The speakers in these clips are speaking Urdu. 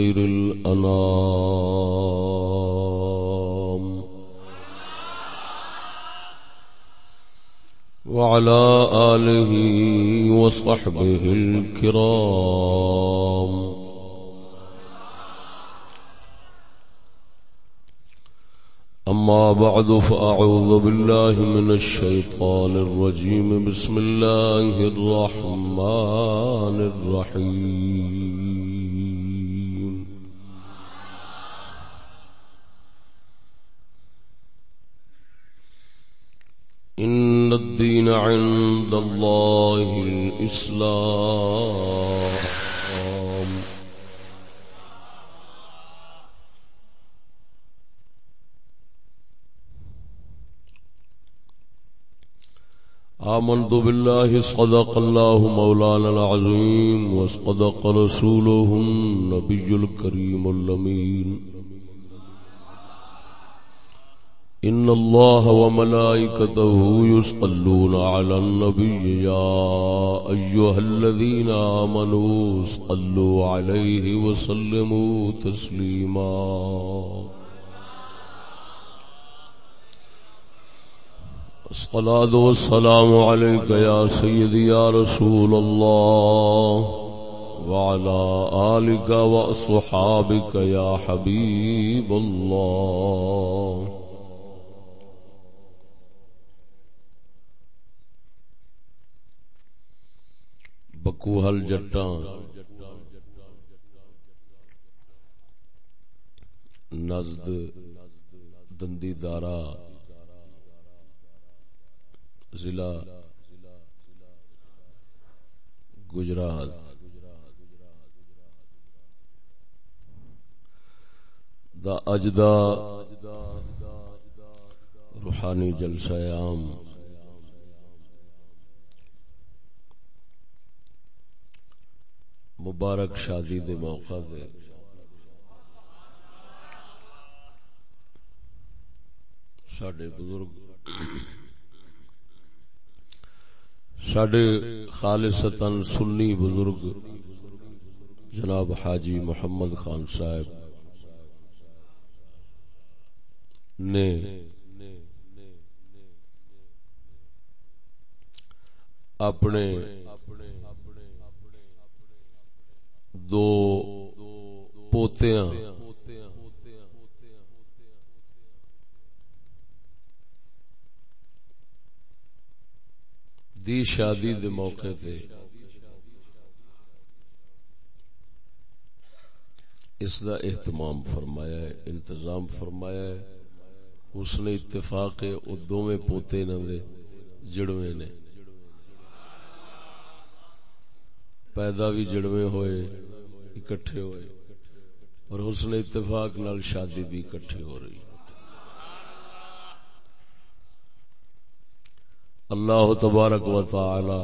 خير الأنام. وعلى آله وصحبه الكرام. أما بعد فأعوذ بالله من الشيطان الرجيم. بسم الله الرحمن الرحيم. إن الدين عند الله الإسلام. آمنت بالله، صدق الله مولانا العظيم، وصدق رسوله النبي الكريم اللمين إن الله وملائكته يصلون على النبي يا أيها الذين آمنوا صلوا عليه وسلموا تسليماً الصلاة والسلام عليك يا سيدي يا رسول الله وعلى آلك وأصحابك يا حبيب الله پکو بکوہل جٹان۔ نزد دندی دارا۔ ضلع گجرات۔ دا اجدا روحانی جلسہ عام۔ مبارک شادی دے موقع دے۔ ساڈے بزرگ سڈے خالصتاً سنی بزرگ جناب حاجی محمد خان صاحب نے اپنے دو پوتیاں۔ دی شادی دے موقع تے۔ اس دا اہتمام فرمایا ہے، انتظام فرمایا ہے۔ اس نے اتفاق او دوویں پوتے نہ دے، جڑویں نے۔ پیدا بھی جڑویں ہوئے۔ اکٹھے ہوئے اور اس نے اتفاق نال شادی بھی اکٹھے ہو رہی۔ اللہ تبارک و تعالی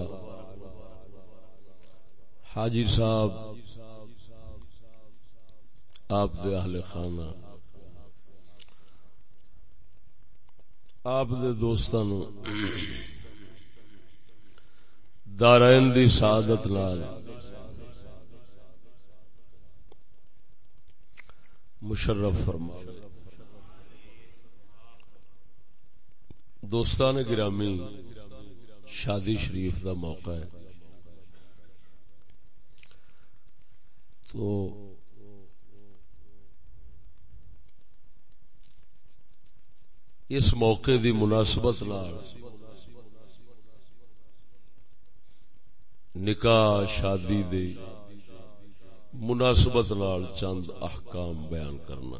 حاجی صاحب، آپ دے اہل خانہ، آپ دے دوستان دارائن دی سعادت لال مشرف فرما دوستان گرامی، شادی شریف دا موقع ہے۔ تو اس موقع دی مناسبت نکاح شادی دی مناسبت چند احکام بیان کرنا۔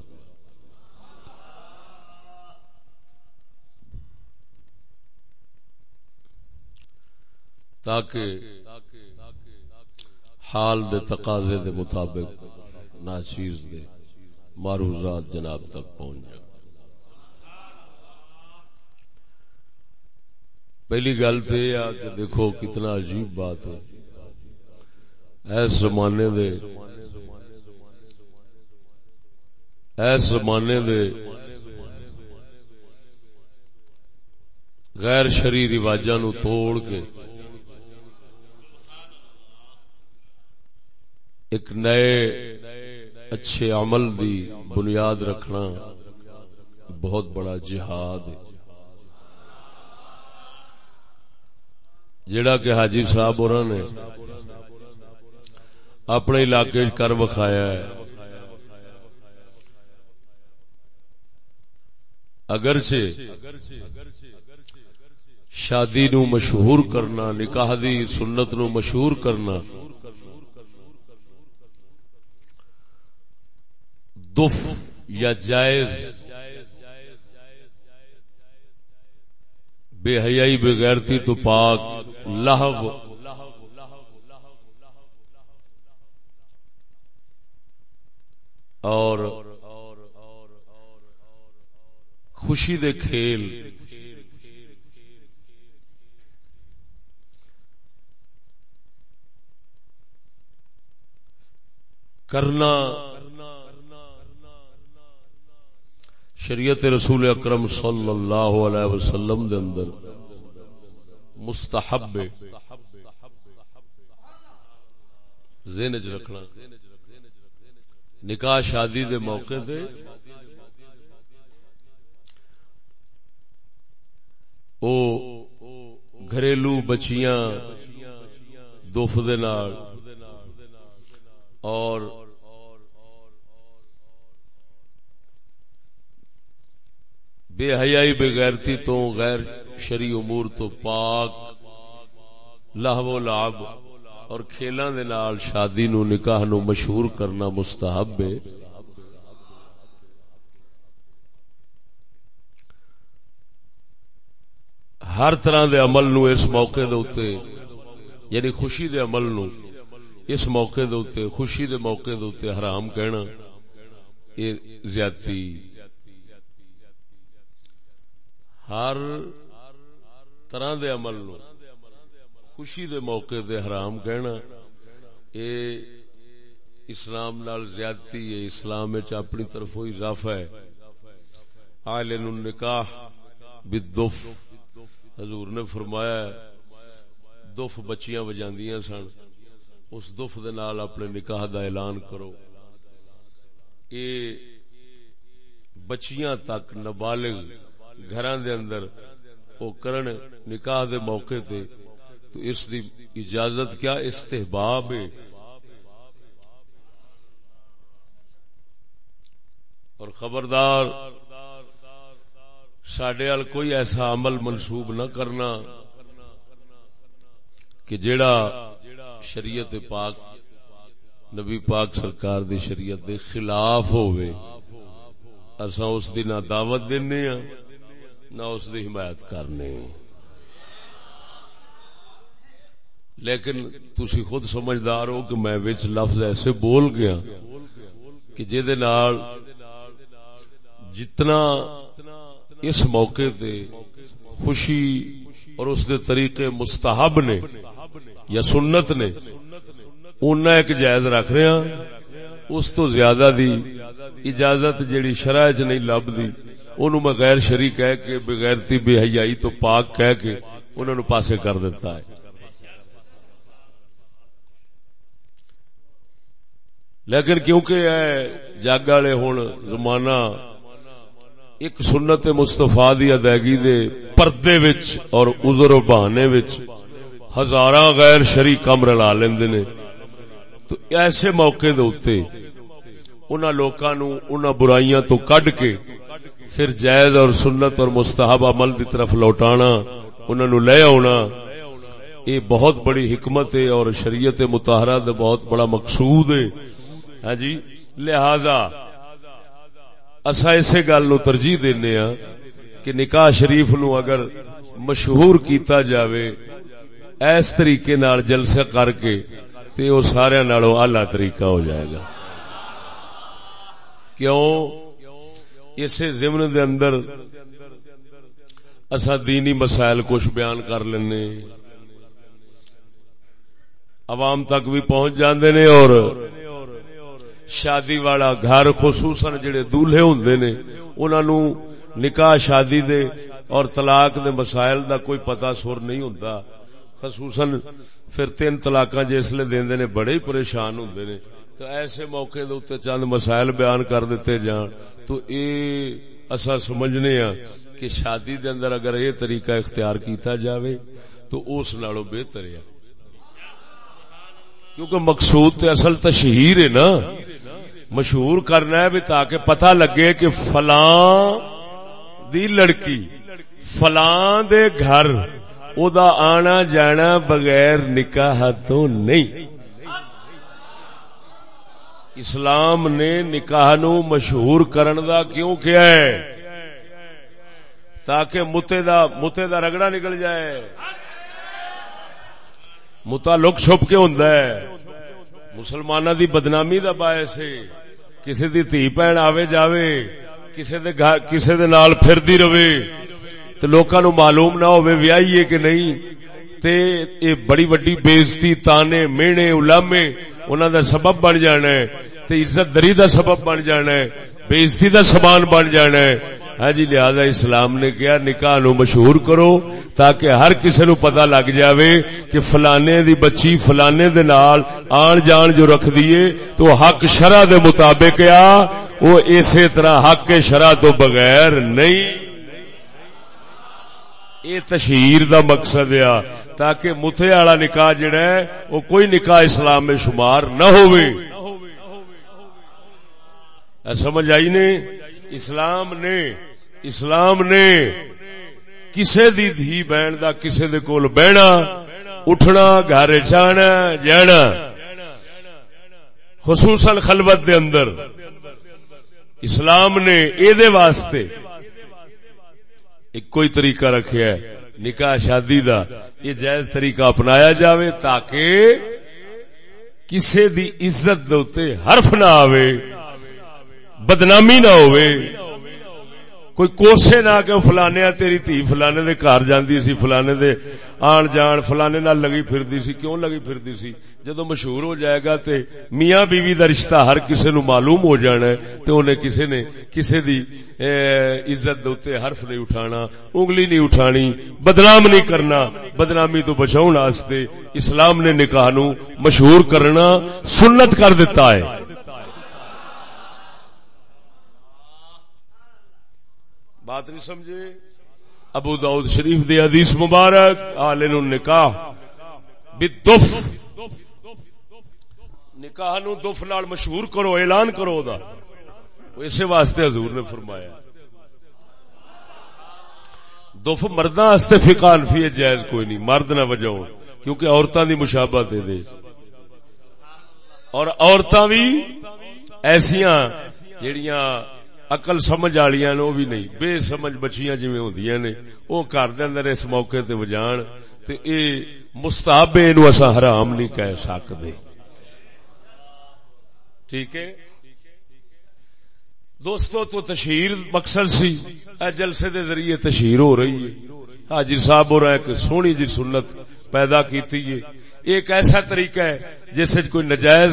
تاکہ حال دے تقاضے دے مطابق ناچیز دے معروضات جناب تک پہنچ جائے۔ پہلی گل تو یہ کہ دیکھو کتنا عجیب بات ہے۔ ایس زمانے دے ایس زمانے دے غیر شری رواجاں نو توڑ کے ایک نئے اچھے عمل دی بنیاد رکھنا بہت بڑا جہاد ہے۔ جڑا کہ حاجی صاحب اور نے، اپنے علاقے کر بخایا ہے۔ اگرچہ شادی نو مشہور کرنا، نکاح دی سنت نو مشہور کرنا، دف یا جائز بے حیائی بغیرتی تو پاک لہو۔ اور خوشی دے کھیل۔ کرنا۔ شریعت رسول اکرم صلی اللہ علیہ وسلم دے اندر مستحب ذہن رکھنا۔ نکاح شادی دے موقع دے او گھریلو بچیاں دف نال اور بے حیائی بغیرتی تو غیر شری امور تو پاک لہو لعب اور کھیلاں دے نال شادی نو نکاح نو مشہور کرنا مستحب ہے۔ ہر طرح دے عمل نو اس موقع دے اوتے یعنی خوشی دے عمل نو اس موقع دے اوتے، خوشی دے موقع دے اوتے حرام کہنا، یہ زیادتی۔ ہر طرح دے عمل نو خوشی دے موقع دے حرام کہنا اے اسلام نال زیادتی ہے، اسلام وچ اپنی طرف اضافہ ہے۔ عالن النکاح بالدف۔ حضور نے فرمایا دف بچیاں بجاندیاں سن، اس دف دے نال اپنے نکاح دا اعلان کرو۔ اے بچیاں تک نابالغ گھراں دے اندر او کرن نکاح دے موقع تے، تو اس دی اجازت کیا؟ استحباب ہے۔ اور خبردار سڈے کوئی ایسا عمل منسوب نہ کرنا کہ جیڑا شریعت پاک، نبی پاک سرکار دی شریعت دے خلاف ہوئے اسا اس دی نہ دعوت دینے ہاں نہ اس دی حمایت کرنے۔ لیکن تسی خود سمجھدار ہو کہ میں وچ لفظ ایسے بول گیا کہ جے دے نال جتنا اس موقع تے خوشی اور اس دے طریقے مستحب نے یا سنت نے اُنہ ایک جائز رکھ رہے ہیں اس تو زیادہ دی اجازت جیڑی شرح چ نہیں لب دی انہوں میں غیر شری کہہ کے بغیرتی بے حیائی تو پاک کہہ کے انہوں نے پاسے کر دیتا ہے۔ لیکن کیونکہ اے جگ والے ہوں زمانہ ایک سنت مستفا دی ادائیگی دے پردے وچ اور عذر و بہانے وچ ہزاراں غیر شری کم رلا لیندے نے۔ تو ایسے موقع دے اوتے انہاں لوکاں نو انہاں برائیاں تو کڈ کے پھر جائز اور سنت اور مستحب عمل دی طرف لوٹانا، انہاں نو لے آنا یہ بہت بڑی حکمت ہے اور شریعت متحرہ دے بہت بڑا مقصود ہے۔ ہاں جی لہذا اصا اسی گل نو ترجیح دینے ہاں کہ نکاح شریف نو اگر مشہور کیتا جاوے ایس طریقے نال جلسہ کر کے تے وہ سارے نالوں اعلی طریقہ ہو جائے گا۔ کیوں؟ اسے ضمن دے اندر اصا دینی مسائل کچھ بیان کر لینے۔ عوام تک بھی پہنچ جاندے نے اور شادی والا گھر، خصوصاً جڑے دولہے ہوندے نے، انہاں نو نکاح شادی دے اور طلاق دے مسائل دا کوئی پتہ سور نہیں ہوندا۔ خصوصاً پھر تین طلاقاں جسلے دیندے نے، بڑے ہی پریشان ہوندے نے۔ تو ایسے موقع دے چند مسائل بیان کر دیتے جان تو اے اصا سمجھنے ہاں کہ شادی دے اندر اگر یہ طریقہ اختیار کیتا جاوے، تو اس نالوں بہتر ہے۔ کیونکہ مقصود تے اصل تشہیر ہے نا۔ مشہور کرنا ہے بھی تاکہ پتہ لگے کہ فلاں دی لڑکی، فلاں دے گھر، او دا آنا جانا بغیر نکاح تو نہیں۔ اسلام نے نکاح نو مشہور کرن دا کیوں کیا ہے؟ تاکہ متے دا متے دا رگڑا نکل جائے۔ متا لک چھپ کے ہوندا ہے۔ مسلمانہ دی بدنامی دا باعث ہے۔ کسی دی تھی بہن آوے جاوے کسی دے کسی دے نال پھردی رہے۔ تے لوکاں نو معلوم نہ ہوے ویاہی ہے کہ نہیں۔ تے اے بڑی بڑی بےزتی، تانے، مینے علامے انہاں دا سبب بن جانا ہے۔ تے عزت دری دا سبب بن جانا ہے، بےزتی دا سامان بن جانا ہے۔ ہاں جی لہذا اسلام نے کیا نکاح نو مشہور کرو تاکہ ہر کسی نو پتہ لگ جاوے کہ فلانے دی بچی فلانے دے نال آن جان جو رکھ دیے تو حق شرع دے مطابق آ، وہ اسی طرح حق شرع تو بغیر نہیں۔ یہ تشہیر دا مقصد ہے تاکہ متے والا نکاح جڑا ہے، وہ کوئی نکاح اسلام میں شمار نہ ہوئے سمجھ آئی نے اسلام نے اسلام نے کسے دی دھی بہن دا کسے دے کول بہنا، اٹھنا گھر جانا جانا۔ خصوصاً خلوت دے اندر۔ اسلام نے اے دے واسطے ایک کوئی طریقہ رکھیا ہے، نکاح شادی دا۔ یہ جائز طریقہ اپنایا جاوے تاکہ کسے دی عزت دوتے حرف نہ آوے۔ بدنامی نہ ہوئے۔ کوئی کوسے نہ کہ فلانے تیری تھی، فلانے دے گھر جاندی سی، فلانے دے آن جان، فلانے نال لگی پھردی سی۔ کیوں لگی پھردی سی؟ جدو مشہور ہو جائے گا تے میاں بیوی دا رشتہ ہر کسے نو معلوم ہو جانا ہے تے انہیں کسے نے کسے دی عزت دوتے حرف نہیں اٹھانا، انگلی نہیں اٹھانی، بدنام نہیں کرنا۔ بدنامی تو بچاؤ واسطے اسلام نے نکاح نو مشہور کرنا سنت کر دیتا ہے۔ بات نہیں سمجھے؟ ابو داؤد شریف دے حدیث مبارک آلن النکاح بالدف۔ نکاح نو دف نال مشہور کرو، اعلان کرو دا۔ اسے واسطے حضور نے فرمایا۔ دف مرداں واسطے فقہ فی جائز کوئی نہیں۔ مرد نہ وجاؤ کیونکہ عورتاں دی مشابہت دے اور عورتاں بھی ایسیاں جیڑیاں اقل سمجھ آلیاں نو بھی نہیں۔ بے سمجھ بچیاں جی ہوندیاں نے، وہ گھر دے اندر اس موقع تے وجان، تے اے مستحب نو اسا حرام نہیں کہہ سکدے۔ ٹھیک ہے؟ دوستو، تو تشہیر مقصد سی۔ اے جلسے دے ذریعے تشہیر ہو رہی ہے۔ حاجی صاحب ہو رہا ہے کہ سونی جی سنت پیدا کیتی ہے۔ ایک ایسا طریقہ ہے جس سے کوئی نجائز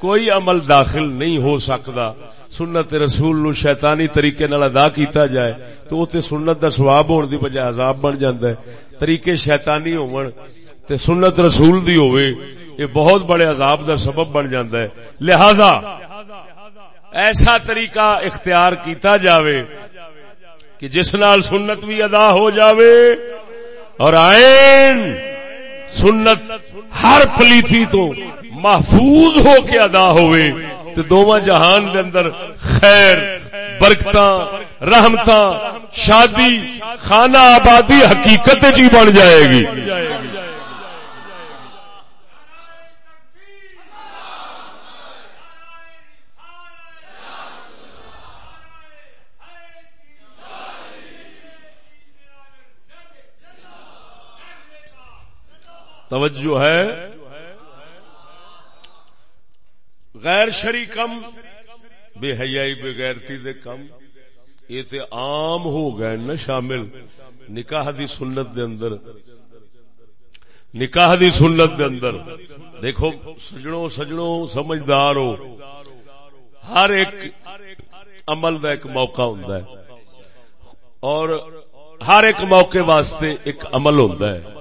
کوئی عمل داخل نہیں ہو سکتا۔ سنت رسول نو شیطانی طریقے نال ادا کیتا جائے تو او تے سنت دا ثواب ہون دی بجائے عذاب بن جاندا ہے۔ طریقے شیطانی ہون تے سنت رسول دی ہوئے یہ بہت بڑے عذاب دا سبب بن جاندا ہے۔ لہذا ایسا طریقہ اختیار کیتا جاوے کہ جس نال سنت بھی ادا ہو جاوے اور آئین سنت ہر پلیتی تو محفوظ ہو کے ادا ہوئے تو دونوں جہان دے اندر خیر برکت رحمت شادی، خانہ آبادی حقیقت جی بن جائے گی۔ توجہ ہے۔ غیر شری کم، بے حیائی بے غیرتی دے کم۔ یہ تے عام ہو گئے نا شامل۔ نکاح دی سنت دے اندر۔ نکاح دی سنت دے اندر۔ دیکھو، سجنوں سجنوں، سمجھدار ہو۔ ہر ایک عمل دا ایک موقع ہوندا ہے۔ اور ہر ایک موقع واسطے ایک عمل ہوندا ہے۔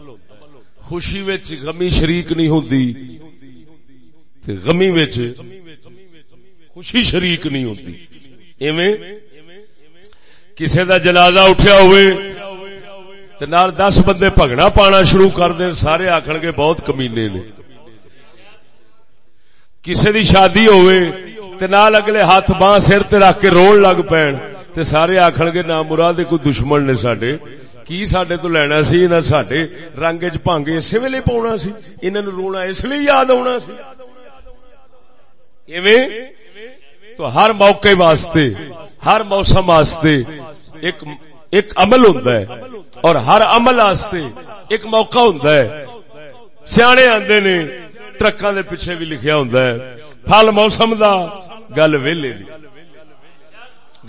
خوشی وچ غمی شریک نہیں ہوندی تے غمی وچ خوشی شریک نہیں ہوتی ایویں کسے دا جنازہ اٹھیا ہوئے تے نال دس بندے پگنا پانا شروع کر دیں سارے آکھن گے بہت کمینے نے۔ کسے دی شادی ہوئے تے نال اگلے ہاتھ باں سر تے رکھ کے رون لگ پین تے سارے آکھن گے نہ مراد کوئی دشمن نے ساڈے۔ کی سڈے تو لینا سی نہ سڈے رنگ چ اسی ویلے پاؤنا سی انہوں رونا اس لیے یاد آنا سی تو ہر موقع واسطے ہر موسم واسطے ایک ایک عمل ہوتا ہے اور ہر عمل واسطے ایک موقع ہوتا ہے سیانے آندے نے ٹرکاں دے پیچھے بھی لکھیا ہوتا ہے پھل موسم دا گل ویلے دی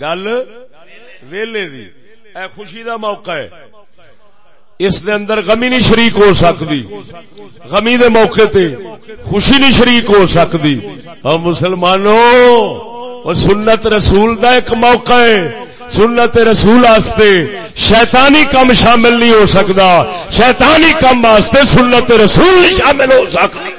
گل ویلے دی اے خوشی دا موقع ہے۔ اس دے اندر غمی نہیں شریک ہو سکتی۔ غمی دے موقع تے خوشی نہیں شریک ہو سکتی۔ اور مسلمانوں، اور سنت رسول دا ایک موقع ہے۔ سنت رسول آستے شیطانی کم شامل نہیں ہو سکتا۔ شیطانی کم آستے سنت رسول نہیں شامل ہو سکتی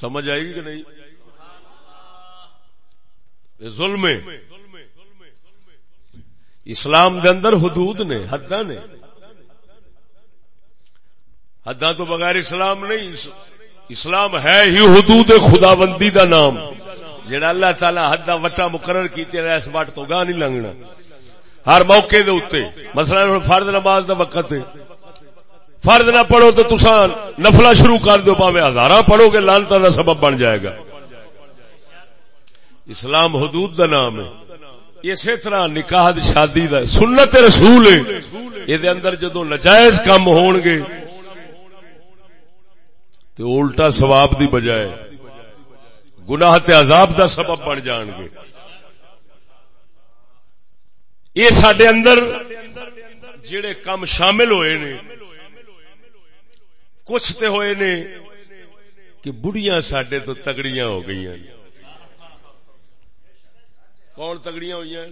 سمجھ آئے گی کہ نہیں؟ ظلم اسلام دے اندر حدود نے حد نے۔ حد تو بغیر اسلام نہیں اسلام ہے ہی حدود خدا بندی کا نام۔ جڑا اللہ تعالی حد وٹا مقرر کیتے اس وٹ تو گاہ نہیں لنگنا۔ ہر موقع دے اتنے مثلا فرد نماز دا وقت ہے۔ فرد نہ پڑھو تو تسان نفلا شروع کر دو پاوے ہزار پڑھو گے لانتا کا سبب بن جائے گا۔ اسلام حدود کا نام ہے۔ اسی طرح نکاح شادی دا سنت رسول یہ اندر جدو نجائز کام ہون گے تو الٹا سواب دی بجائے گناہ تے عذاب دا سبب بن جان گے۔ یہ سڈے اندر جڑے کام شامل ہوئے نے کچھ تے ہوئے نے کہ بڑھیاں سڈے تو تگڑیاں ہو گئی کون تگڑیاں ہوئی ہیں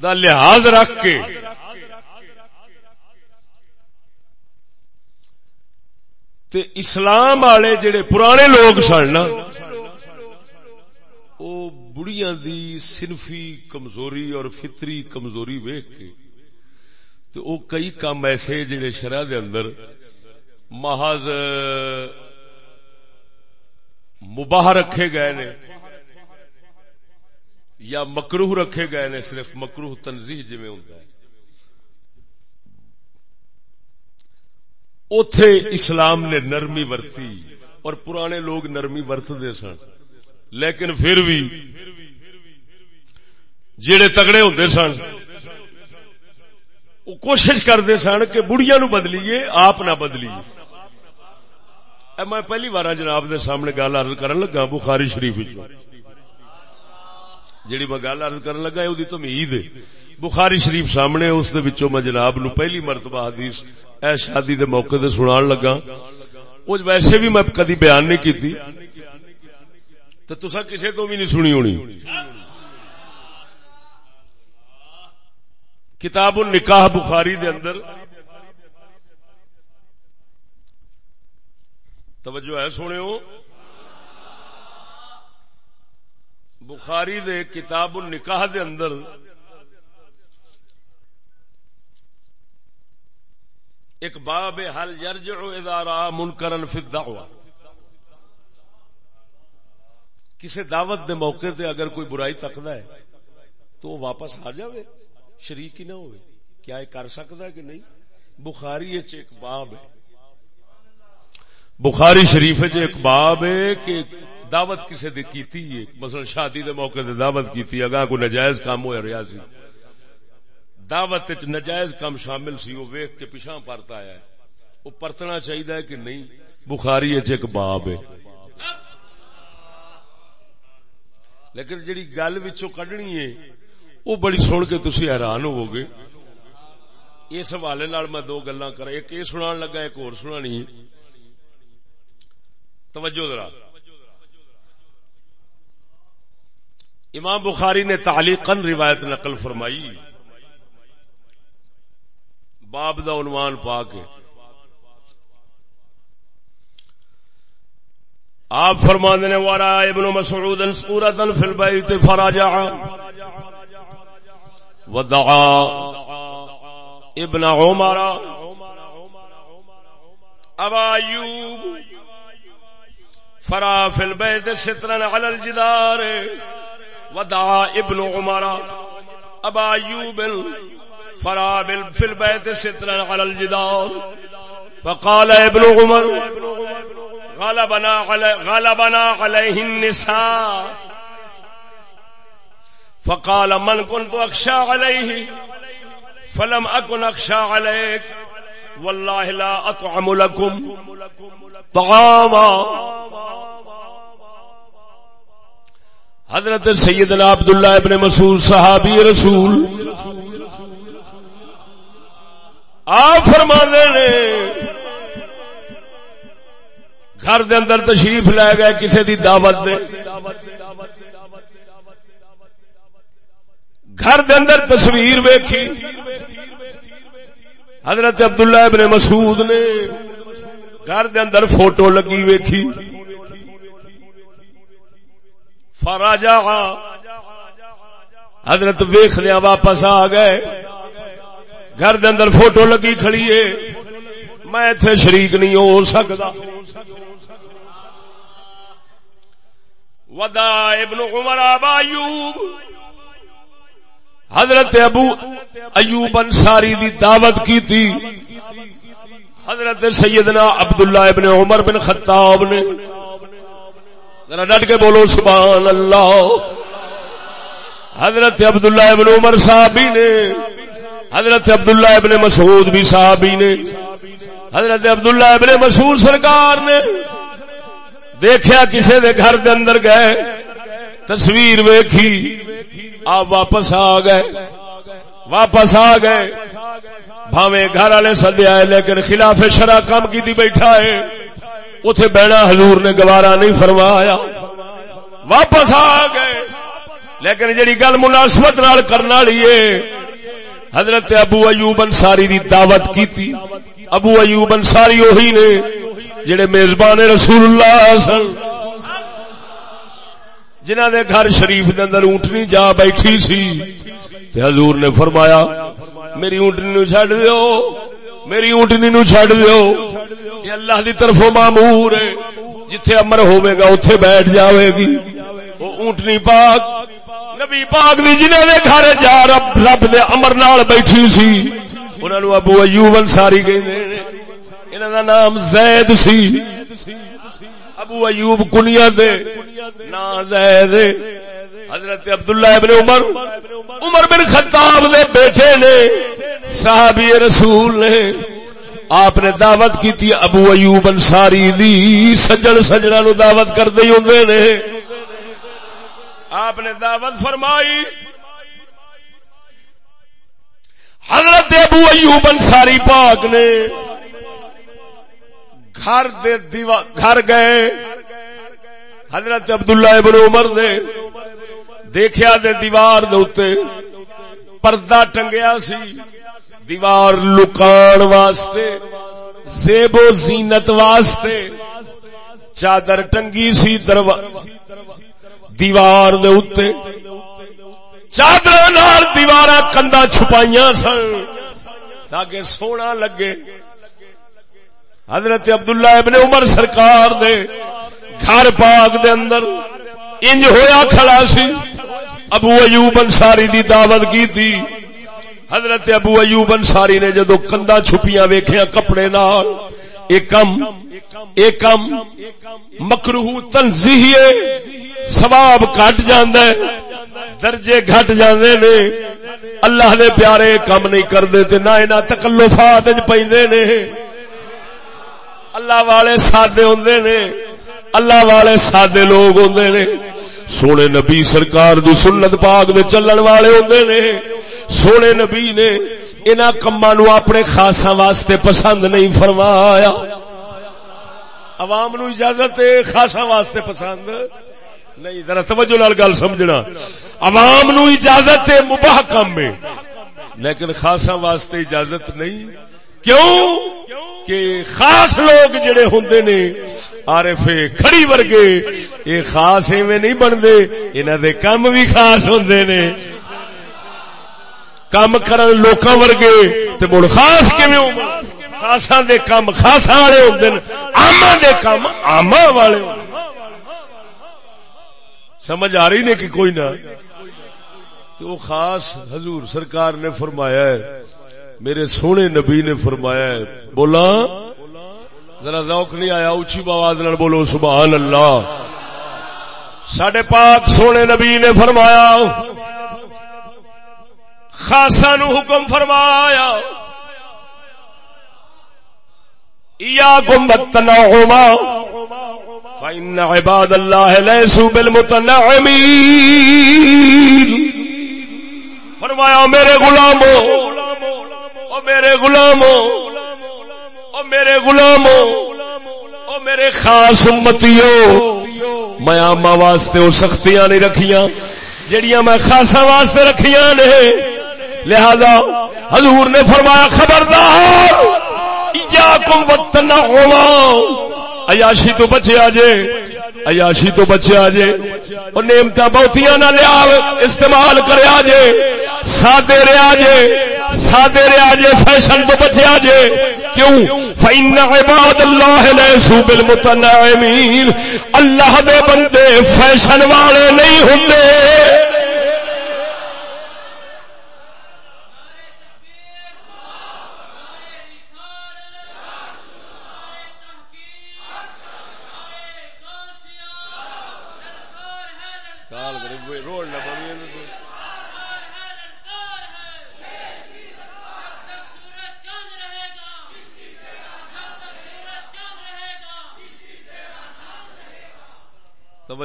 دا لحاظ رکھ کے تے اسلام والے جڑے پرانے لوگ سن بڑیاں دی صنفی کمزوری اور فطری کمزوری ویک کے تو او کئی کام ایسے جڑے شرح دے اندر محض مباہ رکھے گئے نے یا مکروہ رکھے گئے نے، صرف مکروہ تنظیح جی ہوتا ہے۔ اتے اسلام نے نرمی ورتی اور پرانے لوگ نرمی ورت دے سن۔ لیکن پھر بھی جڑے تگڑے ہوں سن، وہ کوشش کرتے سن کہ بڑھیا نو بدلیے، آپ نہ بدلیے۔ میں پہلی بار جناب دے سامنے گل ارد کرن لگا، بخاری شریف جیڑی میں گل ارد کرن لگا وہ تو ہے۔ بخاری شریف سامنے، اس دے وچوں میں جناب نو پہلی مرتبہ حدیث اے شادی دے موقع تے سنان لگا۔ وہ ویسے بھی میں کدی بیان نہیں کیتی تو تسا کسے تو بھی نہیں سنی ہونی کتاب النکاح بخاری دے اندر توجہ ہے سونے ہو بخاری دے کتاب النکاح دے اندر ایک باب حل یرجع اذا را منکرن فی الدعوہ کسی دعوت دے موقع تے اگر کوئی برائی تکدا ہے تو وہ واپس آ جاوے، شریک ہی نہ ہوئے کیا یہ کر سکتا ہے کہ نہیں؟ بخاری ایک باب ہے۔ بخاری شریف ایک باب ہے کہ دعوت کسی دی کیتی ہے۔ مثلا شادی دے موقع تے دعوت کیتی اگا کوئی نجائز کام ہوا رہا سی۔ دعوت نجائز کام شامل سی، وہ ویخ کے پیچھا پرتا آیا ہے۔ وہ پرتنا چاہیے کہ نہیں؟ بخاری ایک باب ہے۔ لیکن جڑی گل کڈنی ہے وہ بڑی سن کے تھی حیران ہو گے اس حوالے میں دو گلا کر ایک یہ سنا لگا، ایک اور سنانی توجہ ذرا۔ امام بخاری نے تعلیقا روایت نقل فرمائی۔ باب دا عنوان پا کے آپ فرماندے نے، ورا ابن مسعود سورۃ فی البیت فراجع ودعا ابن عمر ابا ایوب فرا فی البیت سترا علی الجدار ودعا ابن عمر ابا ایوب فرا فی البیت سترا علی الجدار فقال ابن عمر غلبنا علي غلبنا عليه النساء. فقال من كنت اخشى عليه فلم اكن اخشى عليك والله لا اطعم لكم طعاما. حضرت سیدنا عبداللہ ابن مسعود صحابی رسول. آپ فرمانے نے گھر دے اندر تشریف لے گئے کسی دی دعوت دے۔ گھر دے اندر تصویر ویکھی۔ حضرت عبداللہ ابن مسعود نے گھر دے اندر فوٹو لگی ویکھی۔ فراجا حضرت ویخ دیا واپس آ گئے۔ گھر دے اندر فوٹو لگی کھڑی ہے۔ میں اتنے شریک نہیں ہو سکتا۔ ودا ابن عمر ابا ایوب۔ حضرت ابو ایوب انصاری دی دعوت کی تھی۔ حضرت سیدنا عبداللہ ابن عمر بن خطاب نے۔ ذرا ڈٹ کے بولو سبحان اللہ۔ حضرت عبداللہ ابن عمر صحابی نے۔ حضرت عبداللہ ابن مسعود بھی صحابی نے۔ حضرت عبداللہ ابن مسعود سرکار نے دیکھیا کسے دے گھر دے اندر گئے، تصویر ویکھی، آپ واپس آ گئے، واپس آ گئے۔ بھاوے گھر والے سدیا ہے لیکن خلاف شرع کام کی دی بیٹھا ہے۔ اتے بہنا حضور نے گوارا نہیں فرمایا۔ واپس آ گئے۔ لیکن جڑی گل مناسبت نال کرنا لیے حضرت ابو ایوب انصاری دی دعوت کی تھی ابو ایوب انصاری وہی نے، جڑے میزبان رسول اللہ سن جنہ دے گھر شریف دے اندر اونٹنی جا بیٹھی سی، تے حضور نے فرمایا، میری اونٹنی نو چھڈ دیو، میری اونٹنی نو چھڈ دیو کہ اللہ دی طرفوں مامور ہے، جتھے امر ہوے گا اوتھے بیٹھ جاوے گی۔ او اونٹنی پاک، نبی پاک دی جنہ دے گھر جا رب رب دے امر نال بیٹھی سی۔ انہاں نو ابو ایوب انصاری کہندے نے انہوں دا نام زید سی۔ ابو ایوب کنیا دے۔ نا زید حضرت عبداللہ ابن عمر۔ عمر بن خطاب دے بیٹھے نے۔ صحابی رسول نے۔ آپ نے دعوت کی تھی ابو ایوب انصاری دی۔ سجن سجنا نو دعوت کر دے ہوندے نے۔ آپ نے دعوت فرمائی۔ حضرت ابو ایوب انصاری پاک نے گھر دے گھر گئے۔ حضرت عبداللہ ابن عمر دے دیکھیا دے دیوار دے پردہ ٹنگیا سی۔ دیوار لکان واسطے، زیب و زینت واسطے چادر ٹنگی سی دروا، دیوار دے اتے چادر نال دیوار کندا چھپائیاں سن تاکہ سونا لگے۔ حضرت عبداللہ ابن عمر سرکار دے گھر پاک دے اندر انج ہویا کھڑا سی۔ ابو ایوب انصاری دی دعوت کی تھی۔ حضرت ابو ایوب انصاری نے جدو کندا چھپیاں ویکھیاں کپڑے نال ایکم ایکم مکروہ تنزیہ ثواب گھٹ جاندا ہے۔ درجے گھٹ جاندے نے۔ اللہ دے پیارے کم نہیں کردے تے نہ انہاں تکلفات وچ پیندے نے۔ اللہ والے سادے ہوں نے۔ اللہ والے سادے لوگ ہوں نے۔ سونے نبی سرکار دی سنت پاک دے چلن والے ہوں نے۔ سونے نبی نے ان کما نو اپنے خاصا واسطے پسند نہیں فرمایا۔ عوام نو اجازت خاصا واسطے پسند۔ نہیں، ذرا توجہ لال گل سمجھنا۔ عوام نو اجازت ہے مباح کم میں۔ لیکن خاصا واسطے اجازت نہیں۔ کیوں؟ کہ خاص لوگ جڑے ہوندے نے، عارف کھڑی ورگے اے خاص ایویں نہیں بنتے انہاں دے کم بھی خاص ہوندے نے۔ کام کرن لوکاں ورگے تے مڑ خاص کیویں ہوں؟ خاصاں دے کم خاصاں والے ہوندے نے، عاماں دے کم عاماں والے ہوندے سمجھ آ رہی نے کہ کوئی نہ. تو خاص حضور سرکار نے فرمایا ہے، میرے سونے نبی نے فرمایا ہے، بولا، ذرا ذوق نہیں آیا اچھی بواز نال بولو، سبحان اللہ۔ سڈے پاک سونے نبی نے فرمایا، خاصا نو حکم فرمایا یا گم بتنا ہوما فإن عباد الله ليسوا بالمتنعمين فرمایا میرے غلامو، او میرے غلامو، او میرے غلامو، او میرے خاص امتیو، میں آما واسطے او سختیاں نہیں رکھیاں، جڑیاں میں خاصا واسطے رکھیاں نے۔ لہذا حضور نے فرمایا، خبردار یا کم وقت عیاشی تو بچے آجے عیاشی تو بچے آجے اور نعمت بہتیاں نہ لیا استعمال کرے آجے سادے رے آجے سادے رے آجے فیشن تو بچے آجے کیوں؟ فَإِنَّ عِبَادَ اللَّهِ لَيْسُوا بِالْمُتَنَعِمِينَ۔ اللہ دے بندے فیشن والے نہیں ہوندے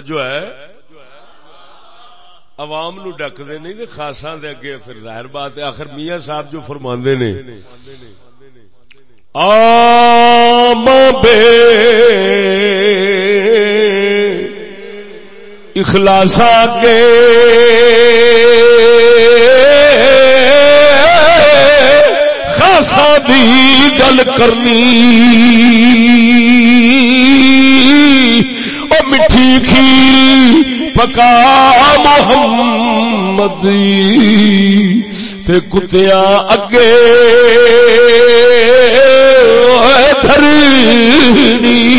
توجہ ہے، عوام نو ڈک دے نہیں خاصا دے اگے پھر ظاہر بات ہے، آخر میاں صاحب جو فرماندے نے، آم بے اخلاص کے خاصا دی گل کرنی۔ کھیر پکا محمد تے کتیا اگے۔ دھرنی۔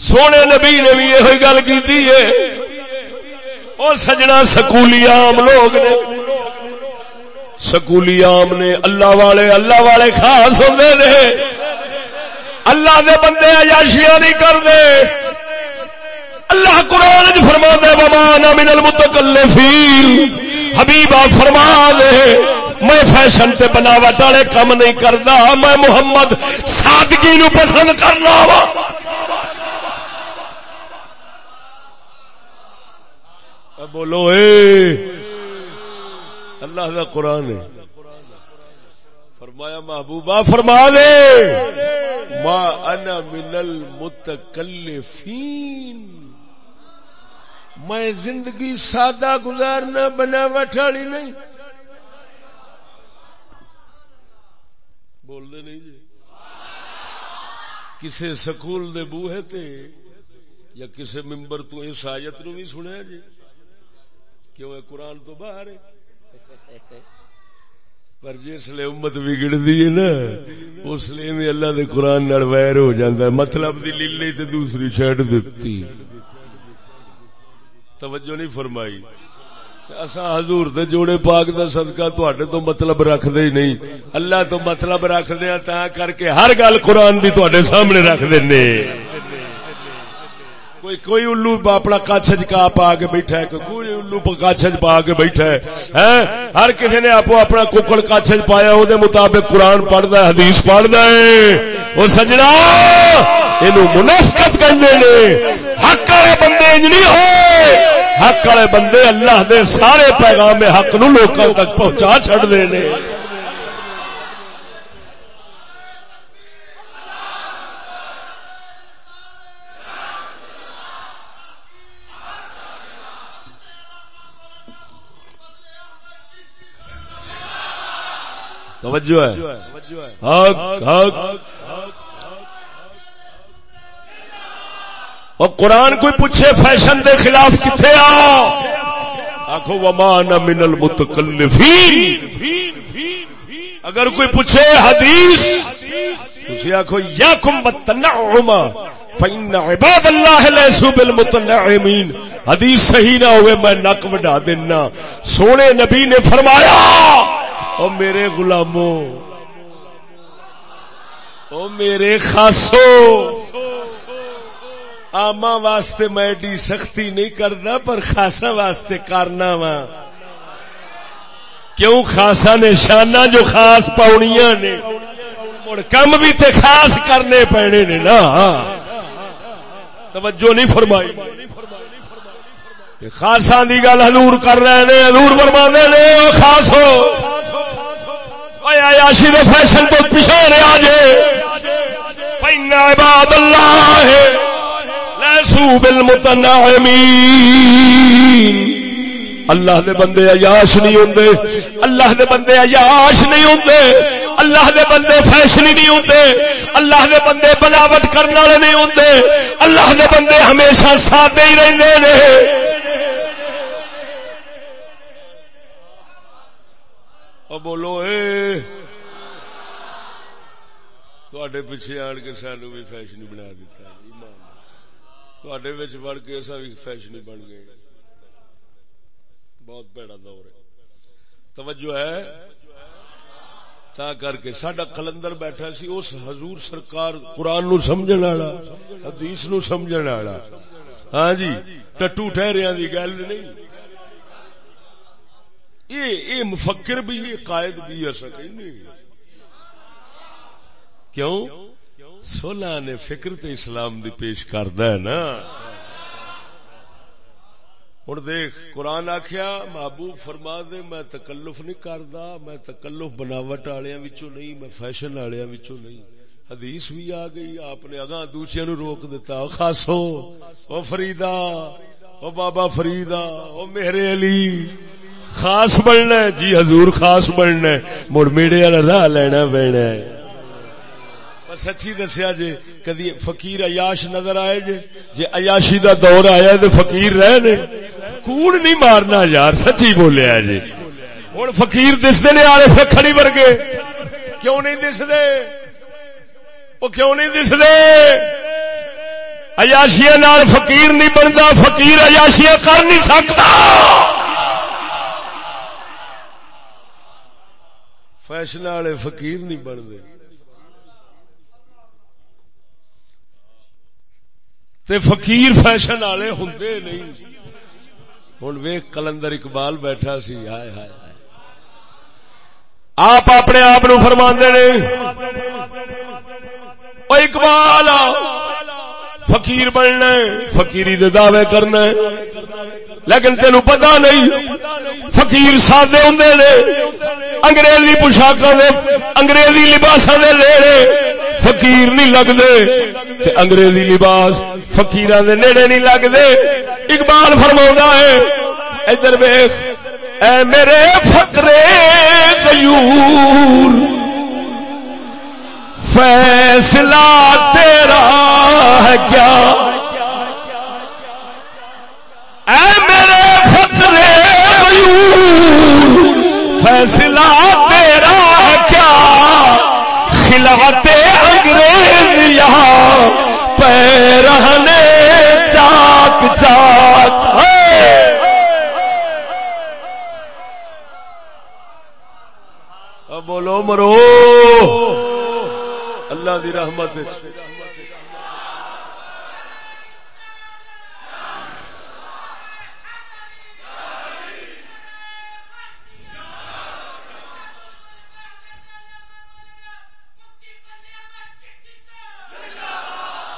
سونے نبی نے بھی یہ گل کی اور سجنا سکولی عام لوگ نے۔ سکولی عام نے اللہ والے اللہ والے خاص ہوتے نے۔ اللہ دے بندے عیاشیاں نہیں کر دے اللہ قرآن فرما دے بمان من المتکلفین حبیبہ فرما دے، میں فیشن تے بناوٹ والے کم نہیں کردا میں محمد سادگی نو پسند کرنا وا۔ بولو اے۔ اللہ دا قرآن ہے۔ فرمایا، محبوبہ فرما دے۔ ما انا من المتکلفین۔ میں زندگی سادہ گزارنا بنا والی نہیں۔ بول دے نہیں جی۔ کسے سکول دے بوہے تے یا کسے ممبر تو اس آیت نو بھی سنیا جی۔ کیوں ہے قرآن تو باہر ہے؟ پر جس لیے امت بگڑ دی نا، اس لیے میں اللہ دے قرآن نال ویر ہو جاندہ ہے۔ مطلب دی لیلے تے دوسری شیڈ دیتی توجہ نہیں فرمائی۔ اسا حضور دے جوڑے پاک دا صدقہ تواڈے تو مطلب رکھ دے نہیں۔ اللہ تو مطلب رکھ دے ہاں تا کر کے ہر گل قرآن دی تواڈے سامنے رکھ دینے کوئی کوئی الو اپنا کچھ جی کا پا کے بیٹھا ہے، کوئی الو کچھ جی پا کے بیٹھا ہے ہر کسی نے آپ اپنا ککڑ کچھ جی پایا وہ مطابق قرآن پڑھتا ہے، حدیث پڑھتا ہے۔ اور سجنا یہ منافقت کرتے نے۔ حق والے بندے نہیں ہوئے۔ حق والے بندے اللہ دے سارے پیغام حق نو لوکاں تک پہنچا چڑ دے نے۔ توجہ ہے۔ حق حق۔ اور قرآن کوئی پوچھے فیشن دے خلاف کتنے آؤ آخو ومان من المتکلفین۔ اگر کوئی پوچھے حدیث، تسی آخو یا کم بتنعما فإن عباد اللہ لیسو بالمتنعمین۔ حدیث صحیح نہ ہوئے، میں نک وڈا دینا۔ سونے نبی نے فرمایا او میرے غلاموں او میرے خاصو، آما واسطے میں ایڈی سختی نہیں کرنا، پر خاصا واسطے کرنا وا کیوں خاصا نے جو خاص پاؤنیاں نے، مڑ کم بھی تے خاص کرنے پینے نے نا۔ توجہ نہیں فرمائی۔ خاصا دی گل حضور کر رہے نے، حضور فرما نے خاص ہو عیاشی دے فیشن تو پیچھے رہا جے پینا عباد اللہ ہے لیسو بالمتنعمین اللہ دے بندے عیاش نہیں ہوندے۔ اللہ دے بندے عیاش نہیں ہوندے۔ اللہ دے بندے فیشنی نہیں ہوندے۔ اللہ دے بندے بناوٹ کرنے والے نہیں ہوندے۔ اللہ دے بندے ہمیشہ سادے ہی رہندے نے۔ بولو، اے۔ تھوڑے پیچھے آن کے سانو بھی فیشن بنا دیتا تھوڑے بڑھ کے ایسا بھی فیشن بن گئے۔ بہت پیڑا دور ہے۔ توجہ ہے؟ تا کر کے سڈا کلندر بیٹھا سی، اس حضور سرکار قرآن نو سمجھن والا، حدیث نو سمجھن والا۔ ہاں جی ٹٹو ٹھہریا دی گل نہیں۔ یہ مفکر بھی ہے، قائد بھی ہے کیوں؟ سولہ نے فکر تے اسلام دی پیش کردا ہے نا۔ ہوں دیکھ، قرآن آخیا محبوب فرما دے، میں تکلف نہیں کردا، میں تکلف بناوٹ والے نہیں، میں فیشن والے نہیں۔ حدیث بھی آ گئی، آپ نے اگاں دوسرے نو روک دیتا خاصو، او فریدا، او بابا فریدا، او میرے علی۔ خاص بننا ہے۔ جی حضور خاص بننا ہے۔ مڑ میڑے والا راہ لینا پینا ہے۔ سچی دسیا جی کدی فقیر عیاش نظر آئے جی جی عیاشی دا دور آیا تو فقیر رہ نے؟ کوڑ نہیں مارنا یار، سچی بولیا جی ہوں فقیر دستے نے آلے کھڑی ورگے۔ کیوں نہیں دستے وہ کیوں نہیں دستے عیاشیا نال فقیر نہیں بنتا فقیر عیاشیا کر نہیں سکتا۔ فیشن والے فقیر نہیں بنتے۔ تے فقیر فیشن والے ہوں نہیں۔ ہوں ویخ کلندر اقبال بیٹھا سی، ہائے ہائے آپ اپنے آپ فرما نے۔ اقبال، فقیر بننا فقیری دے دعوے کرنا لیکن تین پتا نہیں، فقیر سادے ہوں نے، انگریزی پوشاک انگریزی لباس دے فقیر نہیں لگتے انگریزی لباس فکیر دے نیڑے نہیں لگتے اقبال فرما ہے، ادھر ویخ اے میرے فکرے غیور، فیصلہ تیرا ہے کیا؟ اے میرے فکرے فیصلہ تیرا ہے کیا؟ خلاتے انگریز یہاں رہنے چاک چاک۔ بولو، مرو۔ اللہ دی رحمت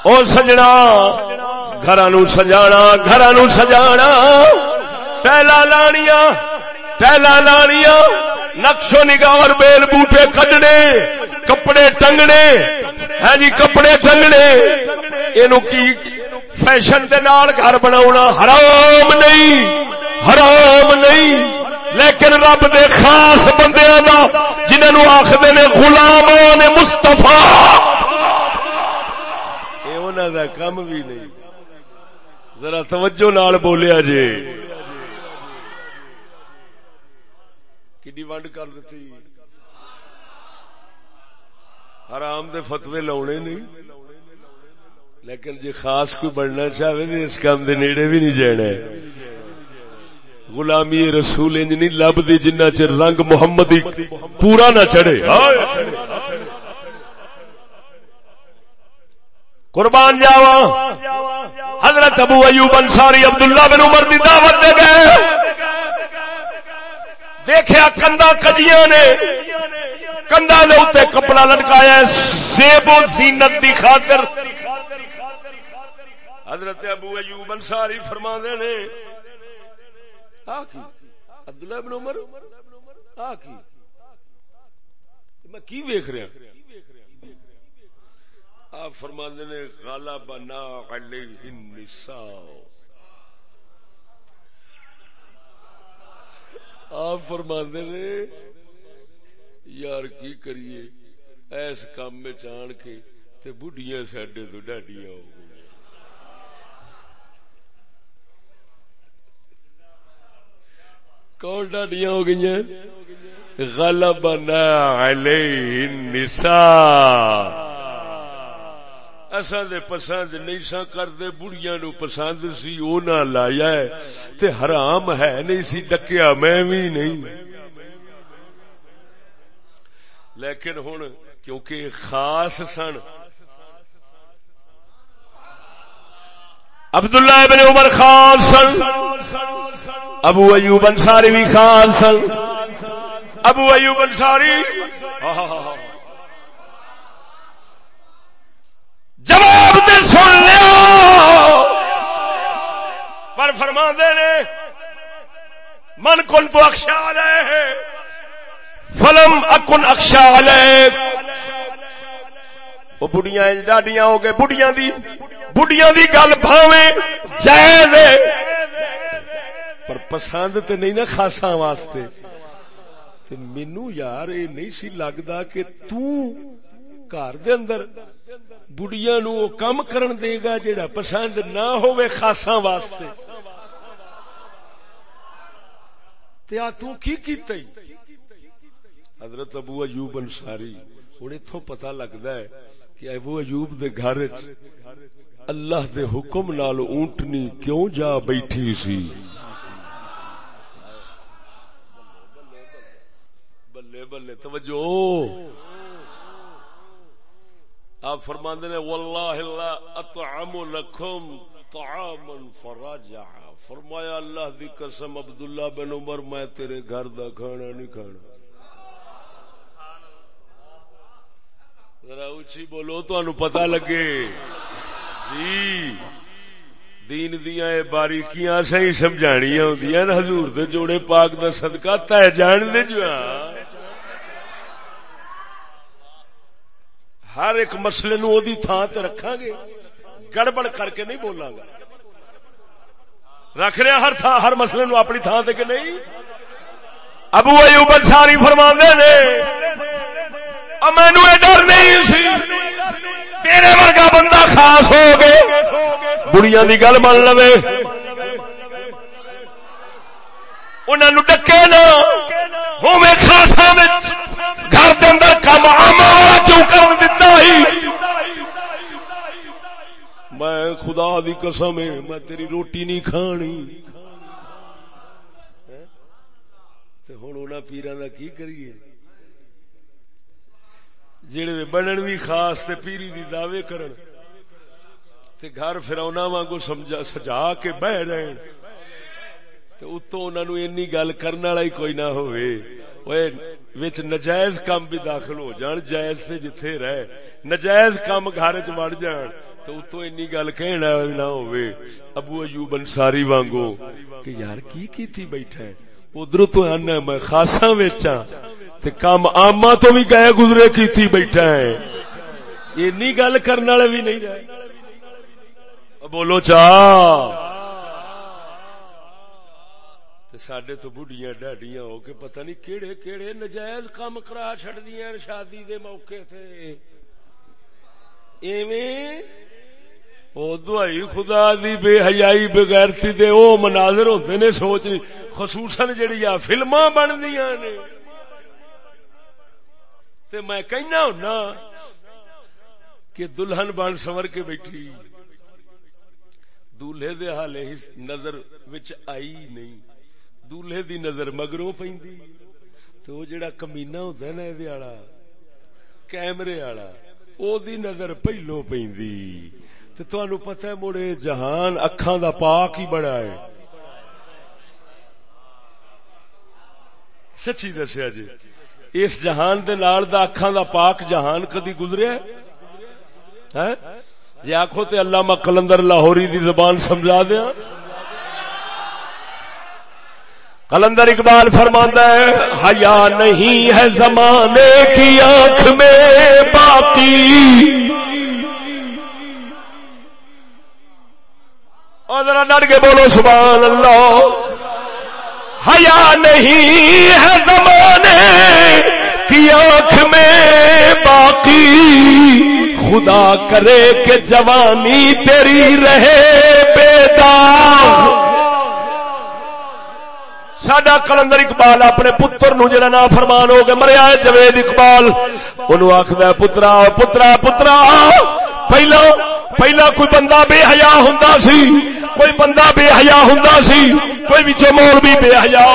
او سجنا گھر سجا گھر سجا سیلا لانیاں ٹہلا لانیاں نقش و نگار بیل بوٹے کڈنے کپڑے ٹنگنے۔ ہے جی کپڑے ٹنگنے۔ یہ کی فیشن دے نال گھر بنا حرام نہیں حرام نہیں۔ لیکن رب دے خاص بندے دا جنہوں آخر نے غلام نے مستفا یہ کم بھی نہیں۔ ذرا توجہ نال بولیا جی۔ کی ونڈ کر دیتی حرام دے فتوے لاؤنے نہیں۔ لیکن جی خاص کوئی بننا چاہے تو اس کام دے نیڑے بھی نہیں جانا۔ غلامی رسول انج نہیں لب دی جنہ چر رنگ محمد پورا نہ چڑھے۔ قربان جاوا حضرت ابو ایوب انصاری عبداللہ بن عمر دی دعوت دے گئے۔ دیکھا کندا کجیاں نے۔ کندا دے اتنے کپڑا لٹکایا سیب و زینت دی خاطر۔ حضرت ابو ایوب انصاری فرما دے نے آکی عبداللہ ابن عمر؟ آ کی؟ میں کی ویخ رہا آپ فرما نے غالا بنا النساء. آپ فرما نے، یار کی کریے، ایس کام میں چان کے تے بڑھیاں ساڈے تو ڈاڈیاں ہو گئی کون ڈاڈیاں ہو گئی ہیں غلبنا علیہ النساء۔ اساں دے پسند نہیں سا کردے بڑیاں نو پسند سی، او نہ لایا ہے تے حرام ہے نہیں سی، ڈکیا میں بھی نہیں۔ لیکن ہن کیونکہ خاص سن۔ عبداللہ ابن عمر خان سن۔ ابو ایوب انصاری بھی خان سن۔ ابو ایوب انصاری۔ جواب سن لیا پر فرما دے نے، من کن تو اکشا لے فلم اکن اکشا لے وہ بڑھیاں ڈاڈیاں ہو گئے، بڑھیاں دی بڑھیاں دی گل بھاویں جائز پر پسند تے نہیں نا خاصا واسطے۔ تے مینو یار، یہ نہیں سی لگتا کہ تر دے اندر بڑھیا نو کم کرن دے گا جیڑا پسند نہ ہوئے خاصا واسطے۔ تے آ تو کی کیتا حضرت ابو ایوب انصاری ہوں اتوں پتا لگتا ہے کہ ابو ایوب دے گھر اللہ دے حکم نال اونٹنی کیوں جا بیٹھی سی؟ بلے بلے توجہ! آپ فرما نے، واللہ اللہ اطعم لکھم طعاما فراجع فرمایا، اللہ دی قسم عبداللہ بن عمر، میں تیرے گھر دا کھانا نہیں کھانا. ذرا اچھی بولو تو انو پتہ لگے۔ جی دین دیا باریکیاں صحیح سمجھانیاں ہوندیاں حضور دے جوڑے پاک دا صدقہ تے جان دے جو ہر ایک مسئلے نو دی تھان تے رکھا گے۔ گڑبڑ کر کے نہیں بولاں گا۔ رکھ رہا ہر تھا ہر مسئلے نو اپنی تھان تے کہ نہیں؟ ابو ایوب انصاری فرماندے نے مینو ڈر نہیں سی۔ تیرے ورگا بندہ خاص ہو گئے بڑیا کی گل من لو انہوں ڈکے نا ہوے خاصا گھر کے اندر کم آما کیوں کر دیتا میں خدا دی قسم میں تیری روٹی نہیں کھانی۔ ہوں ان پیران کا کی کریے؟ جڑے بنن بھی خاص تے پیری دی دعوے کرن، تے گھر فرونا وانگو سمجھا، سجا کے بہ رہے تے اتو انہاں نو اینی گل کرن والا ہی کوئی نہ ہوئے اوے وچ نجائز کام بھی داخل ہو جان جائز تے جتھے رہ نجائز کام گھر وچ وڑ جان تو اتو اینی گل کہنا نہ ہوئے ابو ایوب انصاری وانگو کہ یار کی کی تھی بیٹھا ہے ادھر تو آنا میں خاصا ویچا تے کام آما تو بھی گئے گزرے کی تھی بیٹھا ہے اینی گل کرنے والے بھی نہیں رہے بولو چاہ سڈے تو بڑھیا ڈاڈیاں ہو کے پتہ نہیں کیڑے کیڑے نجائز کام کرا چڈ دیا شادی دے موقع تھے ایویں او دوائی خدا دی بے حیائی بغیرتی دے او مناظر ہوتے نے سوچ خصوصاً جڑی آ فلماں بن دیا نے تے میں کہنا ہونا کہ دلہن بن سور کے بیٹھی دولہے دے حالے نظر وچ آئی نہیں دولہے دی نظر مگروں پیندی تو وہ جڑا کمینا ہوتا ہے نا یہ والا، کیمرے والا، او دی نظر پہلو پیندی تو تہن پتہ ہے مڑے جہان اکھاں دا پاک ہی بڑا ہے۔ سچی دسیا جی اس جہان دے نال دا اکھاں دا پاک جہان کدی گزریا ہے؟ ہاں؟ جی آخو تے اللہ مکلندر لاہوری دی زبان سمجھا دیا قلندر اقبال فرماندہ ہے، حیا نہیں ہے زمانے کی آنکھ میں باقی۔ اور ذرا ڈر کے بولو، سبحان اللہ۔ حیا نہیں ہے زمانے کی آنکھ میں باقی۔ خدا کرے کہ جوانی تیری رہے بیدار۔ سڈا کلندر اقبال اپنے پتر نو جڑا نا فرمان ہو کے مریا ہے جوید اقبال انہوں آخد پترا پترا پترا! پہلا پہلا کوئی بندہ بے حیا ہوں سی، کوئی بندہ بے حیا ہوں سی، کوئی بچے مول بھی بے حیا،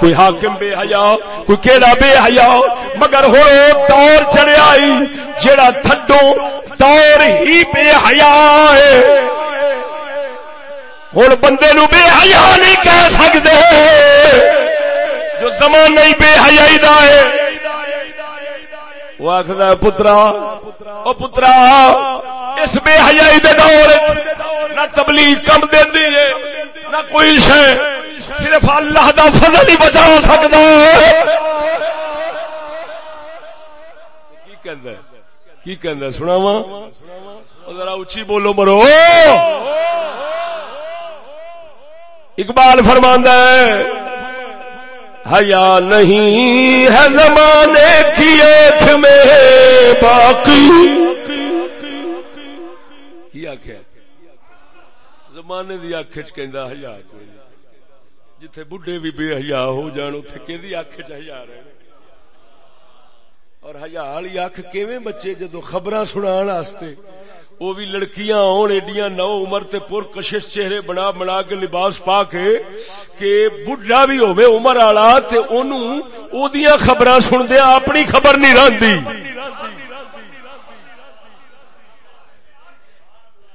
کوئی حاکم بے حیا، کوئی کیڑا بے حیا۔ مگر ہو دور چڑیا جڑا تھڈو دور ہی بے حیا ہے۔ ہوں بندے نو بے حیا نہیں کہہ سکتے۔ جو زمان نہیں بے حیائی دا ہے۔ وہ آخر پترا، او پترا، اس بے حیائی دے دور نہ تبلیغ کم دے نہ کوئی شے۔ صرف اللہ دا فضل ہی بچا سکتا کی کہ سناوا ذرا اچھی بولو مرو۔ اقبال فرماندہ ہے، حیا نہیں ہے زمانے کی ایک میں باقی۔ کی آخیا زمانے دی آخ چہا ہیا کوئی جتھے بڈھے بھی بے حیا ہو جان اتنے کہ اکھ چیا رہے۔ اور ہزار اکھ کیویں بچے جدو خبر سنا وہ بھی لڑکیاں آن ایڈیاں نو عمر تے پور کشش چہرے بنا بنا کے لباس پا کے کہ بڈھا بھی ہوئے عمر آلا تے انہوں او دیاں خبراں سن دیا اپنی خبر نہیں راندی۔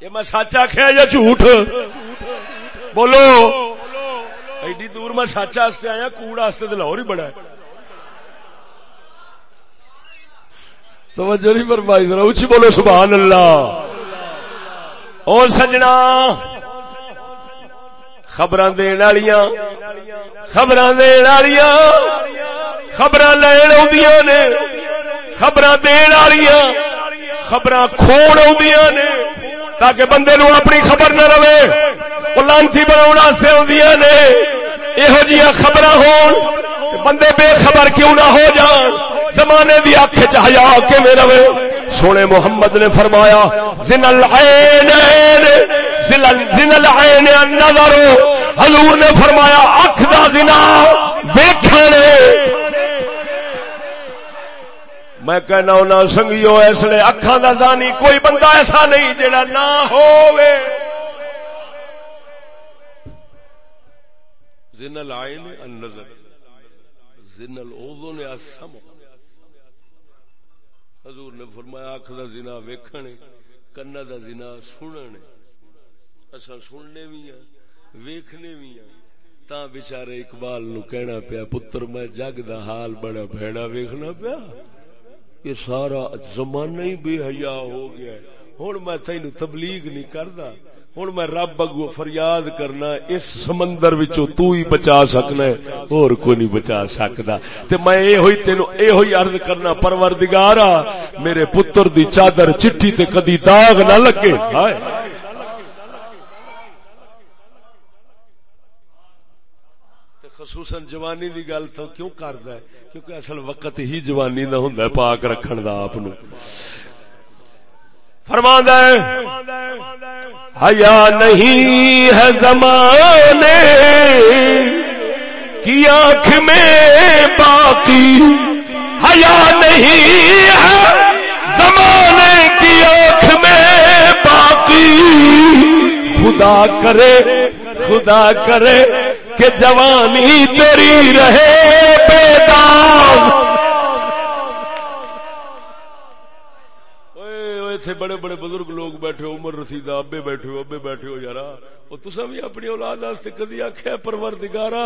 یہ میں سچ آخیا یا جھوٹ؟ بولو۔ ایڈی دور میں سچ آستے آیا، کوڑ آستے تو لاہور ہی بڑا ہے۔ توجہ نہیں فرمائی، ذرا اچھی بولو، سبحان اللہ۔ اور سجنا خبر دن والیا خبر دن والیا خبر لین آدی نے خبر دن والیا خبر کھوڑ آدی نے، تاکہ بندے نو اپنی خبر نہ رہے۔ وہ لانسی بنا آدی نے۔ یہو جی خبر ہون، بندے بے خبر کیوں نہ ہو جان؟ زمانے دی اکھ چیا کے رہے؟ سونے محمد نے فرمایا زن العین زن العین النظر۔ حضور نے فرمایا، اکھ دا زنا دیکھنے میں کہنا ہونا، سنگیو، اس لیے اکھاں دا زانی کوئی بندہ ایسا نہیں جڑا نہ ہووے۔ زن العین النظر۔ زن الاذن السمع۔ حضور نے فرمایا اکھ دا زنا ویکھنے، کنا دا زنا سننے۔ اسا سننے وی ہاں ویکھنے وی ہاں۔ تا بیچارے اقبال نو کہنا پیا، پتر میں جگ دا حال بڑا بھڑا ویکھنا پیا۔ یہ سارا زمانہ ہی بے حیا ہو گیا ہے۔ ہوں میں تین تبلیغ نہیں کردا۔ ہوں میں رب اگو فریاد کرنا اس سمندر وچوں تو ہی بچا سکنا ہے، اور کوئی نہیں بچا سکتا۔ تے میں اے ہوئی تینو اے ہوئی عرض کرنا پروردگارا میرے پتر دی چادر چٹھی تے کدی داغ نہ لگے۔ ہائے۔ خصوصاً جوانی دی گل تو کیوں کردا ہے؟ کیونکہ اصل وقت ہی جوانی دا ہوندا ہے، پاک رکھن دا آپ نو فرماندا ہے۔ حیا نہیں ہے زمانے کی آنکھ میں باقی۔ حیا نہیں ہے زمانے کی آنکھ میں باقی۔ خدا کرے خدا کرے کہ جوانی تیری رہے بیدار تھے بڑے بڑے بزرگ لوگ بیٹھے ہو، عمر رسید ابے بیٹھے ہو، ابے بیٹھے ہو یار وہ تسا بھی اپنی اولاد واسطے کدی آخیا پرور دگارا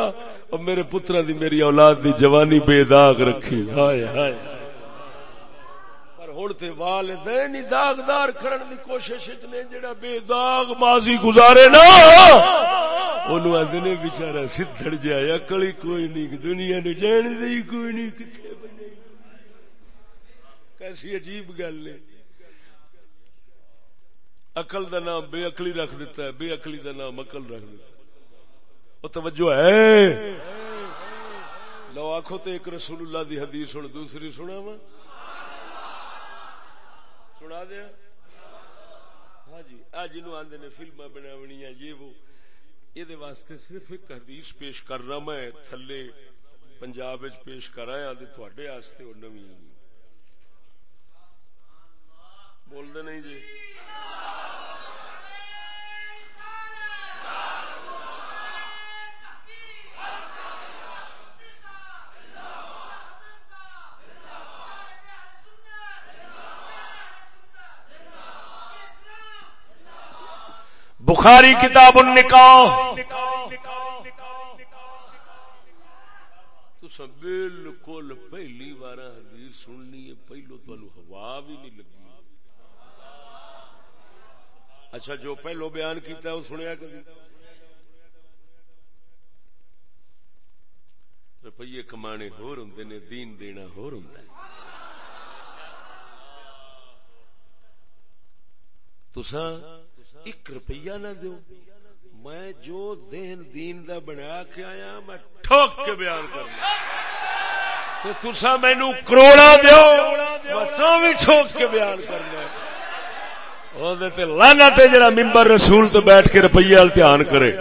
اور میرے پترا دی، میری اولاد دی جوانی بے داغ رکھی۔ ہائے ہائے پر ہوں تو والدین داغدار کرن دی کوشش نے جڑا بے داغ ماضی گزارے نا، اونوں آدھے بچارا سدھڑ جایا کلی کوئی نہیں، دنیا نے جان دی کوئی نہیں کتنے بنے؟ کیسی عجیب گل ہے۔ اقل دا نام بے اقلی رکھ دیتا ہے، بے اقلی دا نام اقل رکھ دیتا ہے۔ وہ توجہ ہے۔ لو آخو تو ایک رسول اللہ دی حدیث سن، دوسری سنا وا سنا دیا؟ ہاں جی آ جنو آدھے نے فلما بناونی یہ وہ۔ یہ واسطے صرف ایک حدیث پیش کرنا میں، تھلے پنجاب پیش کر رہا تھوڑے واسطے وہ نوی بول دے نہیں جی۔ بخاری کتاب النکاح۔ تو بالکل پہلی بار حدیث سننی ہے، پہلو تو ہوا بھی نہیں لگی۔ اچھا جو پہلو بیان کیتا ہے، وہ سنیا کبھی؟ روپیے کمانے ہور ہوں نے، دین دینا ہور ہوں تسا ایک روپیہ نہ دو میں جو ذہن دین دا بنا کے آیا، میں ٹھوک کے بیان کرنا۔ تسا مینو کروڑا دو میں بھی ٹھوک کے بیان کرنا۔ لانا تے جڑا ممبر رسول تو بیٹھ کے روپیے وال دھیان کرے۔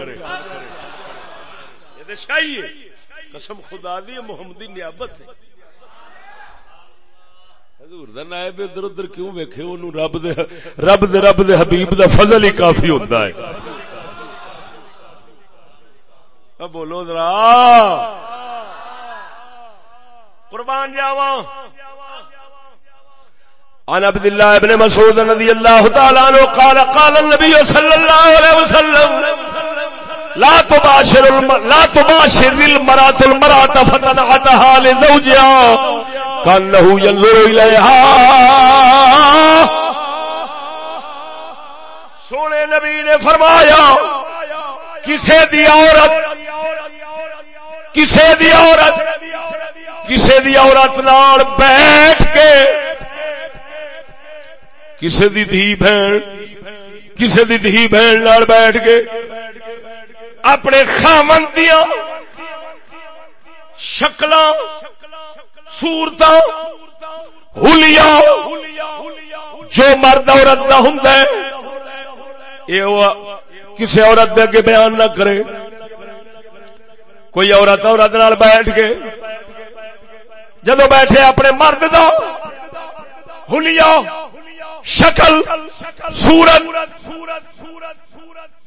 قسم خدا دی محمدی نیابت ہے۔ حضور دا نائب ادھر ادھر کیوں ویکھے؟ اونوں رب دے رب دے رب دے حبیب دا فضل ہی کافی ہوندا ہے۔ اب بولو ذرا۔ قربان جاواں۔ عن عبد الله بن مسعود رضي الله تعالى عنه قال قال النبي صلى الله عليه وسلم، لا تباشر الم... لا تباشر المرأة المرأة فتنعتها لزوجها كأنه ينظر إليها. سونے نبی نے فرمایا، کسے دی عورت، کسے دی عورت، کسے دی عورت نال بیٹھ کے کسی دی دھی بہن کسی دی دھی بہن لڑ بیٹھ کے اپنے خامن دیا شکل سورت ہولیا جو مرد عورت کا ہوں کسی عورت دے اگے بیان نہ کرے۔ کوئی عورت عورت نال بیٹھ کے جدو بیٹھے اپنے مرد دا ہولیا شکل سورت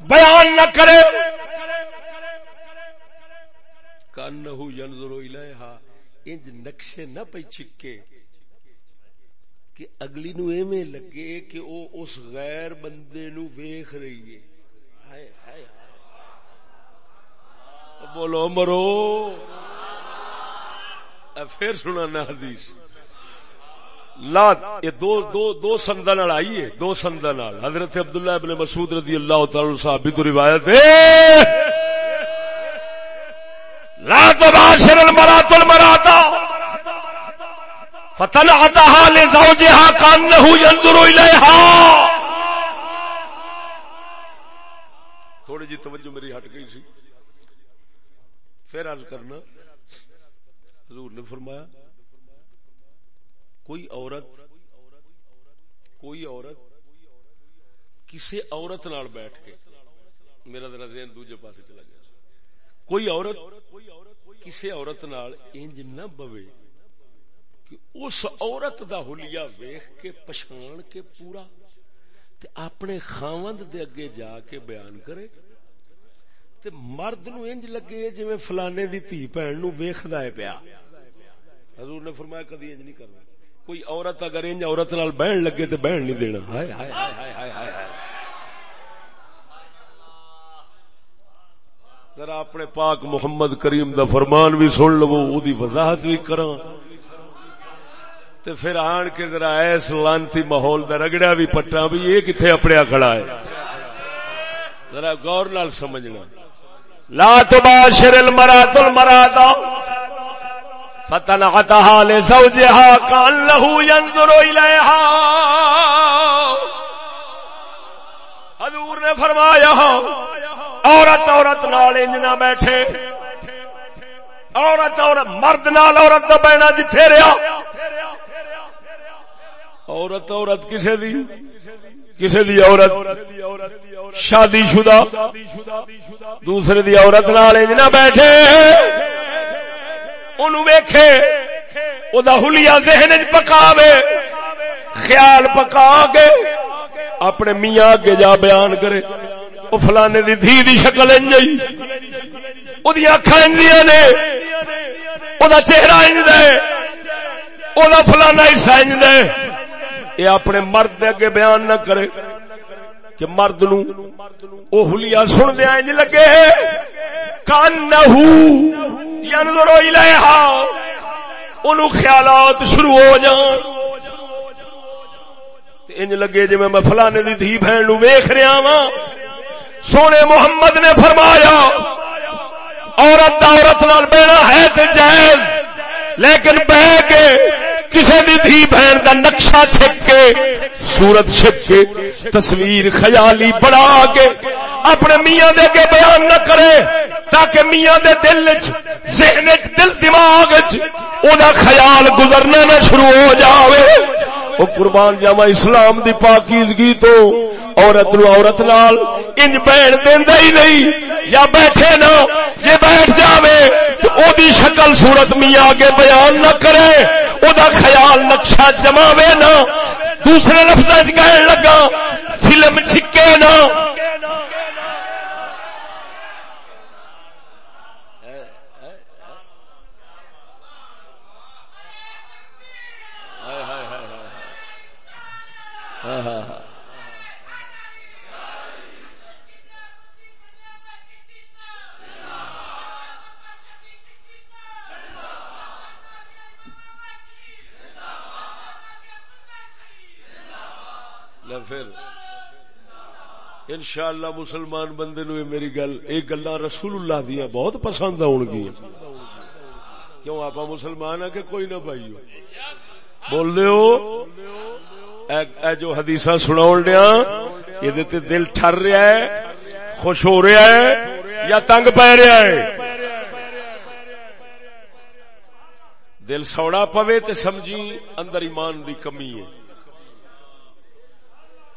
بیان نہ کرے۔ کن ینظر الیہا، انج نقشے نہ پئی چکے کہ اگلی نو ایویں لگے کہ او اس غیر بندے نو ویکھ رہی ہے۔ ہائے ہائے بولو مرو۔ پھر سنا نا حدیث۔ لا یہ دو دو دو سندا نال آئی ہے، دو سندا نال حضرت عبداللہ ابن مسعود رضی اللہ تعالی صاحب تو روایت ہے۔ لا تباشر المرات المراتا۔ فتنعتها لزوجها كانه ينظر اليها تھوڑی جی توجہ میری ہٹ گئی سی۔ پھر عرض کرنا۔ حضور نے فرمایا کوئی عورت کوئی عورت کسی عورت نال بیٹھ کے میرا ذرا ذہن دوجے پاسے چلا گیا کوئی عورت کسی عورت نال انج نہ بوے کہ اس عورت دا حلیہ ویخ کے پچھان کے پورا تے اپنے خاوند دے اگے جا کے بیان کرے تے مرد نو انج لگے جی فلانے دی تھی بھن نو ویخدا ہے پیا۔ حضور نے فرمایا کدی انج نہیں کرنا۔ کوئی عورت اگر انج عورت نال بہن لگے تو بہن نہیں دینا۔ ہائے ہائے ہائے ہائے ہائے ہائے ذرا اپنے پاک محمد کریم دا فرمان بھی سن لو دی وضاحت بھی کراں۔ تے پھر آن کے ذرا ایس لانتی ماحول دا رگڑا بھی پٹا بھی، یہ کتنے اپنے کھڑا ہے ذرا غور نال سمجھنا۔ لا تباشر المرات المرات فتنعتها لزوجها كأنه ينظر إليها حضور نے فرمایا، عورت عورت نال انج نہ بیٹھے۔ عورت عورت مرد نال عورت دا بہنا جتھے رہا عورت عورت کسے دی؟ کسے دی عورت؟ شادی شدہ۔ دوسرے دی عورت نال انج نہ بیٹھے۔ ویکھے او دا حلیہ ذہن پکاوے، خیال پکا کے اپنے میاں اگے جا بیان کرے۔ او فلانے دی دھی دی شکل انجئی او دی اکھاں انجیاں نے او دا چہرہ انج دے او دا فلانا حصہ انج دے۔ اے اپنے مرد دے اگے بیان نہ کرے کہ مرد نو او حلیہ سن دے انج لگے کان نہو ینظرو الیہا انہوں خیالات شروع ہو جان انج لگے جی میں فلانے دی دھی بہن نو رہا وا سونے محمد نے فرمایا، عورت عورت نال بہنا ہے تے جائز، لیکن بہ کے کسی بھی دھی بہن کا نقشہ چھپ کے سورت چھپ کے، تصویر خیالی بڑا کے اپنے میاں دے کے بیان نہ کرے تاکہ میاں دے دل ذہن دل دماغ خیال گزرنا نہ شروع ہو جاوے۔ او قربان جاوا اسلام دی پاکیزگی تو عورت نو عورت نال انج بہن دیندا ہی نہیں، یا بیٹھے نا جے بیٹھ جاوے تو او دی شکل صورت میاں کے بیان نہ کرے، او دا خیال نقشہ جماوے نا دوسرے لفظ کہنے لگا، فلم چھکے نا پھر۔ انشاءاللہ مسلمان بندے نو میری گل، یہ گلا رسول اللہ دیا بہت پسند آن گی کیوں آپ مسلمان ہیں کہ کوئی نہ پائی بول رہے ہو۔ اے جو حدیث سنا دیا یہ دل ٹر رہا ہے، خوش ہو رہا ہے، یا تنگ پی رہا ہے؟ دل سوڑا پوے تے سمجھی اندر ایمان دی کمی ہے۔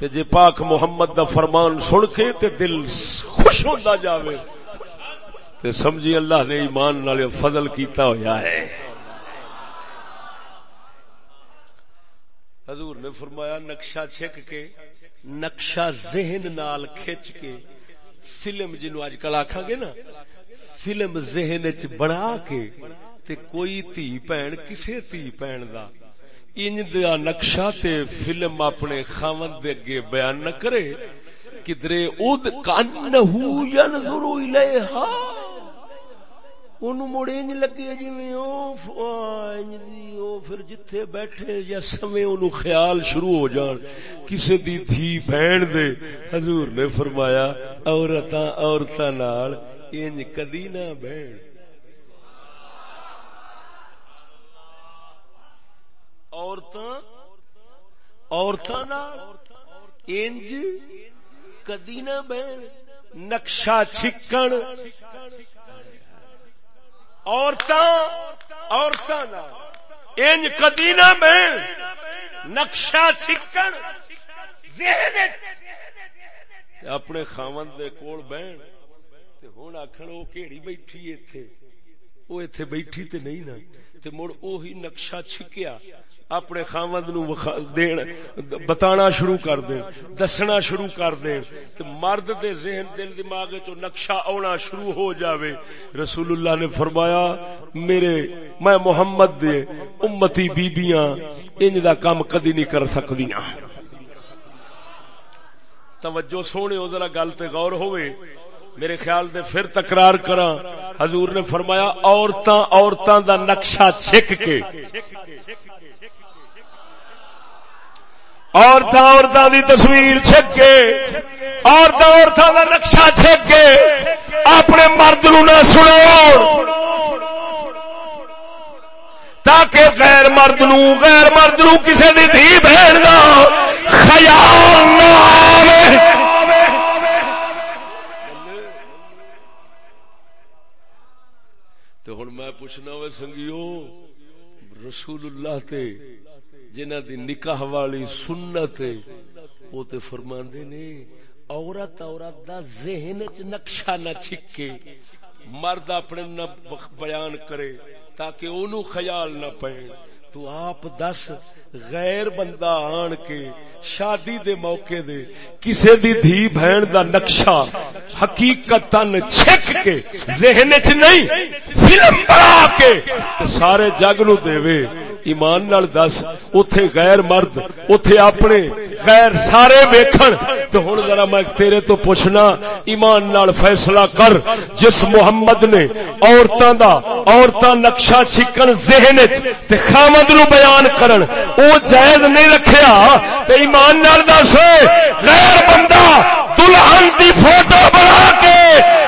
تے جے پاک محمد دا فرمان سن کے تے دل خوش ہوتا جاوے تے سمجھی اللہ نے ایمان نال فضل کیتا ہویا ہے۔ حضور نے فرمایا، نقشہ چھک کے، نقشہ ذہن نال کھچ کے، فلم جنو اج کل آکھاں گے نا، فلم ذہن وچ بنا کے تے کوئی تھی بہن کسے تھی بہن دا۔ انج دیا نقشہ تے فلم اپنے خامن دے اگے بیان نہ کرے، کدرے اود کانہو ینظر الیہا۔ مڑ انج لگے جی پھر جتھے بیٹھے یا سمے ان خیال شروع ہو جان۔ کسی دی دھی بہن دے، حضور نے فرمایا عورت عورت انج کدی نہ بہن۔ عورت عورت انج کدی نہ بہن نقشہ چھکن۔ عورتاں عورتاں نال انج کدی نہ بہن نقشہ چھکن۔ ذہن اپنے خامن دے کول بہن ہوں آخر وہ کہڑی بیٹھی ایتھے؟ وہ ایتھے بیٹھی تے نہیں نا۔ تے مڑ اوہی نقشہ چھکیا۔ اپنے خامد نو دین، بتانا شروع کر دیں دسنا شروع کر دیں تے مرد دے ذہن، دل دماغ چو نقشہ اونا شروع ہو جاوے۔ رسول اللہ نے فرمایا، میرے، میں محمد دے امتی بیبیاں انج دا کام کدی نہیں کر سکدیاں۔ توجہ سونے، او ذرا گل تے غور ہوئے۔ میرے خیال دے پھر تکرار کراں۔ حضور نے فرمایا، عورتاں عورتاں دا نقشہ چھک کے۔ عورت عورتوں کی تصویر چھک کے عورت عورتوں کا نقشہ چھک کے اپنے مرد نو نہ سنو۔ تاکہ غیر مرد نو، غیر مرد نو کسی کی دھی بہن کا خیال نہ تو ہوں میں پوچھنا وہ سنگیو، رسول اللہ تے جنہ دی نکاح والی سنت وہ تے فرماندے نے، عورت عورت دا ذہن چ نقشہ نہ چھکے، مرد اپنے نہ بیان کرے، تاکہ اونوں خیال نہ پے تو آپ دس، غیر بندہ آن کے شادی دے موقع دے کسے دی دھی بہن دا نقشہ حقیقت چھک کے، ذہن چ نہیں فلم بنا کے سارے جگ نو دے وے۔ ایمان نال دس، اوتھے غیر مرد، اوتھے اپنے غیر سارے ویکھن۔ تے ہن ذرا میں تیرے تو پوچھنا، ایمان نال فیصلہ کر، جس محمد نے عورتاں دا، عورتاں نقشہ چھکن ذہن وچ تے خامد نو بیان کرن، او جائز نہیں رکھیا۔ تے ایمان نال دس، غیر بندہ دلہن دی فوٹو بنا کے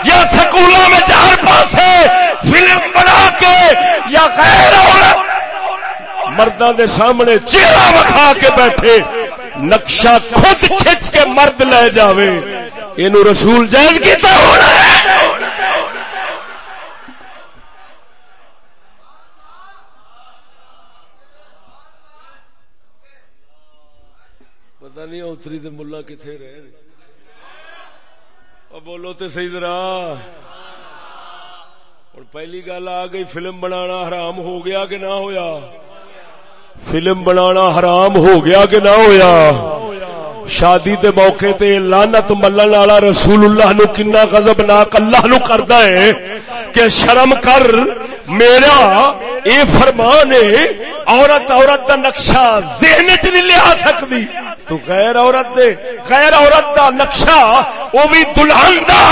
یا سکولوں میں چار پاسے فلم بنا کے یا غیر عورت مردہ دے سامنے چہرہ وکھا کے بیٹھے، نقشہ خود کھچ کے مرد لے جاوے۔ یہ رسول جائز کیتا ہونا ہے۔ پتہ نہیں اتری دے ملا کتنے رہے بولو تو صحیح ذرا۔ اور پہلی گل آ گئی، فلم بنانا حرام ہو گیا کہ نہ ہویا؟ فلم بنانا حرام ہو گیا کہ نہ ہویا؟ شادی دے موقع تے لانت ملن والا رسول اللہ نو کنا غضب ناک اللہ نو کردا ہے کہ شرم کر میرا اے فرمان ہے، عورت عورت دا نقشہ ذہن چ نہیں لیا سکتی۔ تو غیر عورت دے، غیر عورت دا نقشہ وہ بھی دلہن دا۔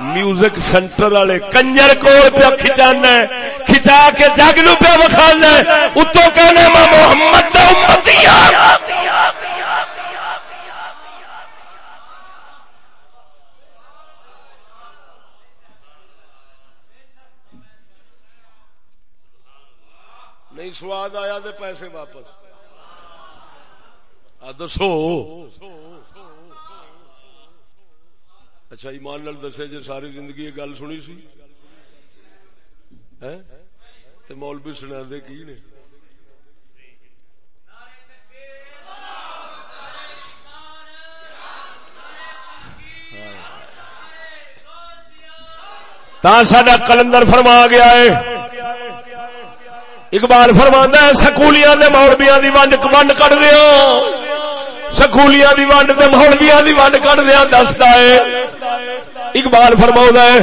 میوزک سینٹر والے کنجر کول پہ کھچانا ہے، کھچا کے جگ نو پہ وکھانا ہے۔ اتو کہنے میں محمد دا امتی نہیں سواد آیا تو پیسے واپس۔ دسو۔ اچھا ایمان نال دسے جی ساری زندگی یہ گل سنی سی؟ مولوی سنا دے کی نے؟ تا سڈا کلندر فرما گیا ہے۔ اقبال فرما ہے، سکولیاں دے مولبیاں دی ونڈ ونڈ کٹ دیا سکولیاں دی ونڈ تے مولبیاں دی ونڈ کٹ دیا، دستا ہے۔ اقبال فرما ہے،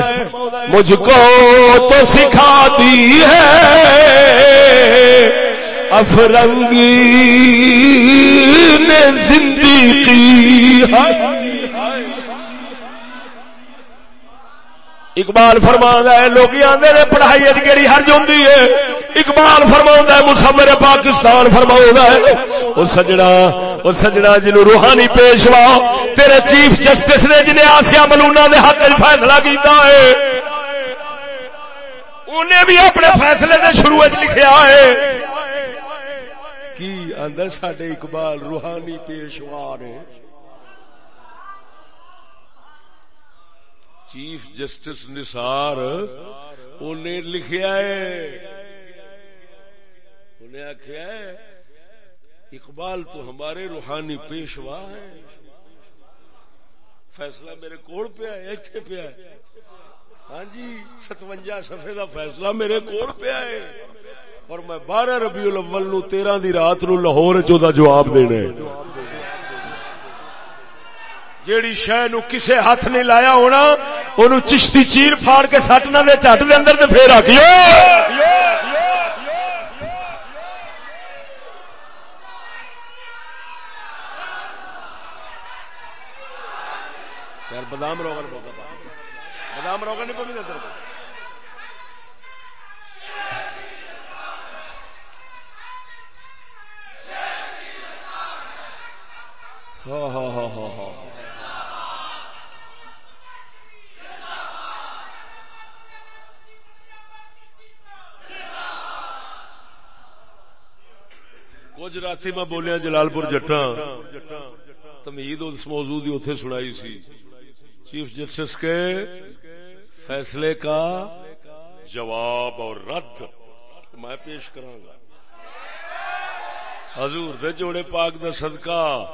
مجھ کو تو سکھا دی ہے افرنگی نے زندگی۔ اقبال فرما ہے لوگ آدھے نے پڑھائی کہڑی حرج ہوں اقبال فرما ہے مسمر پاکستان فرما ہے وہ سجنا وہ سجنا جنو روحانی پیشوا، تیرے چیف جسٹس نے جنہیں آسیا ملونا نے حق فیصلہ کیتا ہے، انہیں بھی اپنے فیصلے نے شروع لکھیا ہے۔ کی آدھا سڈے اقبال روحانی پیشوا نے؟ چیف جسٹس نثار، انہیں لکھیا ہے۔ انہیں آخیا اقبال تو ہمارے روحانی پیشوا ہے فیصلہ میرے کوڑ پہ ہے اتنے پہ ہے۔ ہاں جی ستوجا سفے کا فیصلہ میرے کوڑ پہ ہے۔ اور میں بارہ ربیع الاول نو تیرہ دی رات نو لاہور چودہ جواب دینا ہے۔ جیڑی شہ نو کسے ہاتھ نہیں لایا ہونا، اونوں چشتی چیر پھاڑ کے سٹنا دے چٹ دے اندر تے پھر آکھیو۔ یار بادام روغن بادام روغن نہیں پمی ادھر ہاں ہاں ہاں ہاں ہاں۔ کچھ رات میں بولیا جلال پور جٹا تمید اس موضوع کی اتنے سنائی سی۔ چیف جسٹس کے فیصلے کا جواب اور رد میں پیش کرا گا۔ حضور دے جوڑے پاک دا صدقہ،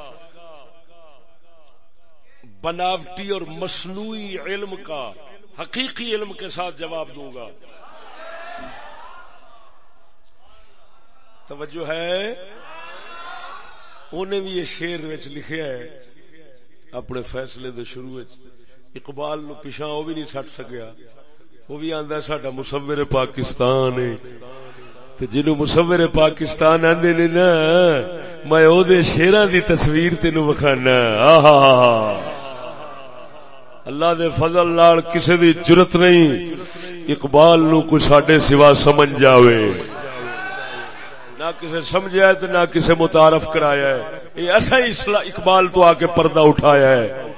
بناوٹی اور مصنوعی علم کا، حقیقی علم کے ساتھ جواب دوں گا۔ توجہ ہے؟ انہیں بھی یہ شیر لکھیا ہے، اپنے فیصلے دے شروع اقبال نو پیچھا وہ بھی نہیں سٹ سکیا۔ وہ بھی آندا ساڈا مصور پاکستان ہے جنو مصور پاکستان آدھے نے نا، میں او دے شیراں دی تصویر تینو وکھانا۔ آہا اللہ دے فضل نال کسے دی جرت نہیں۔ اقبال نو کوئی ساڈے سوا سمجھ جاوے۔ نہ کسی سمجھا ہے نہ کسی متعارف کرایا ہے۔ یہ ایسا اقبال تو آ کے پردہ اٹھایا ہے۔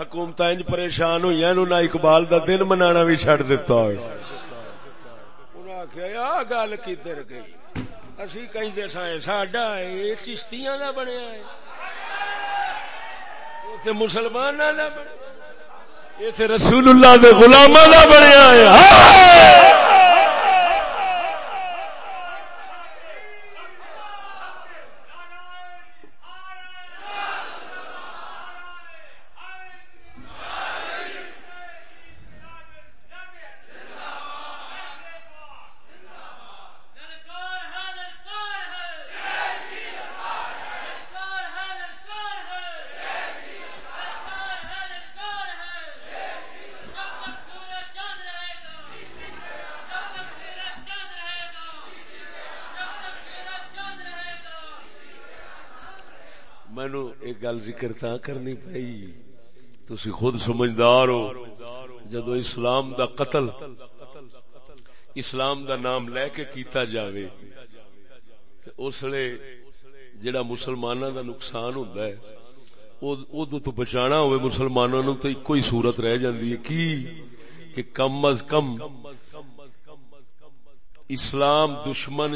حکومت انج پریشان ہوئی نہ اقبال دا دن منانا بھی چڈ دتا گل کی گئی اسی کہیں سائیں ساڈا چشتیاں دا بنیا ہے مسلمان رسول اللہ دے غلاماں دا بنیا ہے گل ذکر تا کرنی پئی۔ تسی خود سمجھدار ہو۔ جدو اسلام دا قتل، اسلام دا نام لے کے کیتا جاوے اس لیے جڑا مسلمانوں دا نقصان ہوندا ہے ادو تو بچانا ہوئے مسلمانوں نو تو ایک ہی صورت رہ جاندی ہے۔ کی؟ کہ کم از کم اسلام دشمن،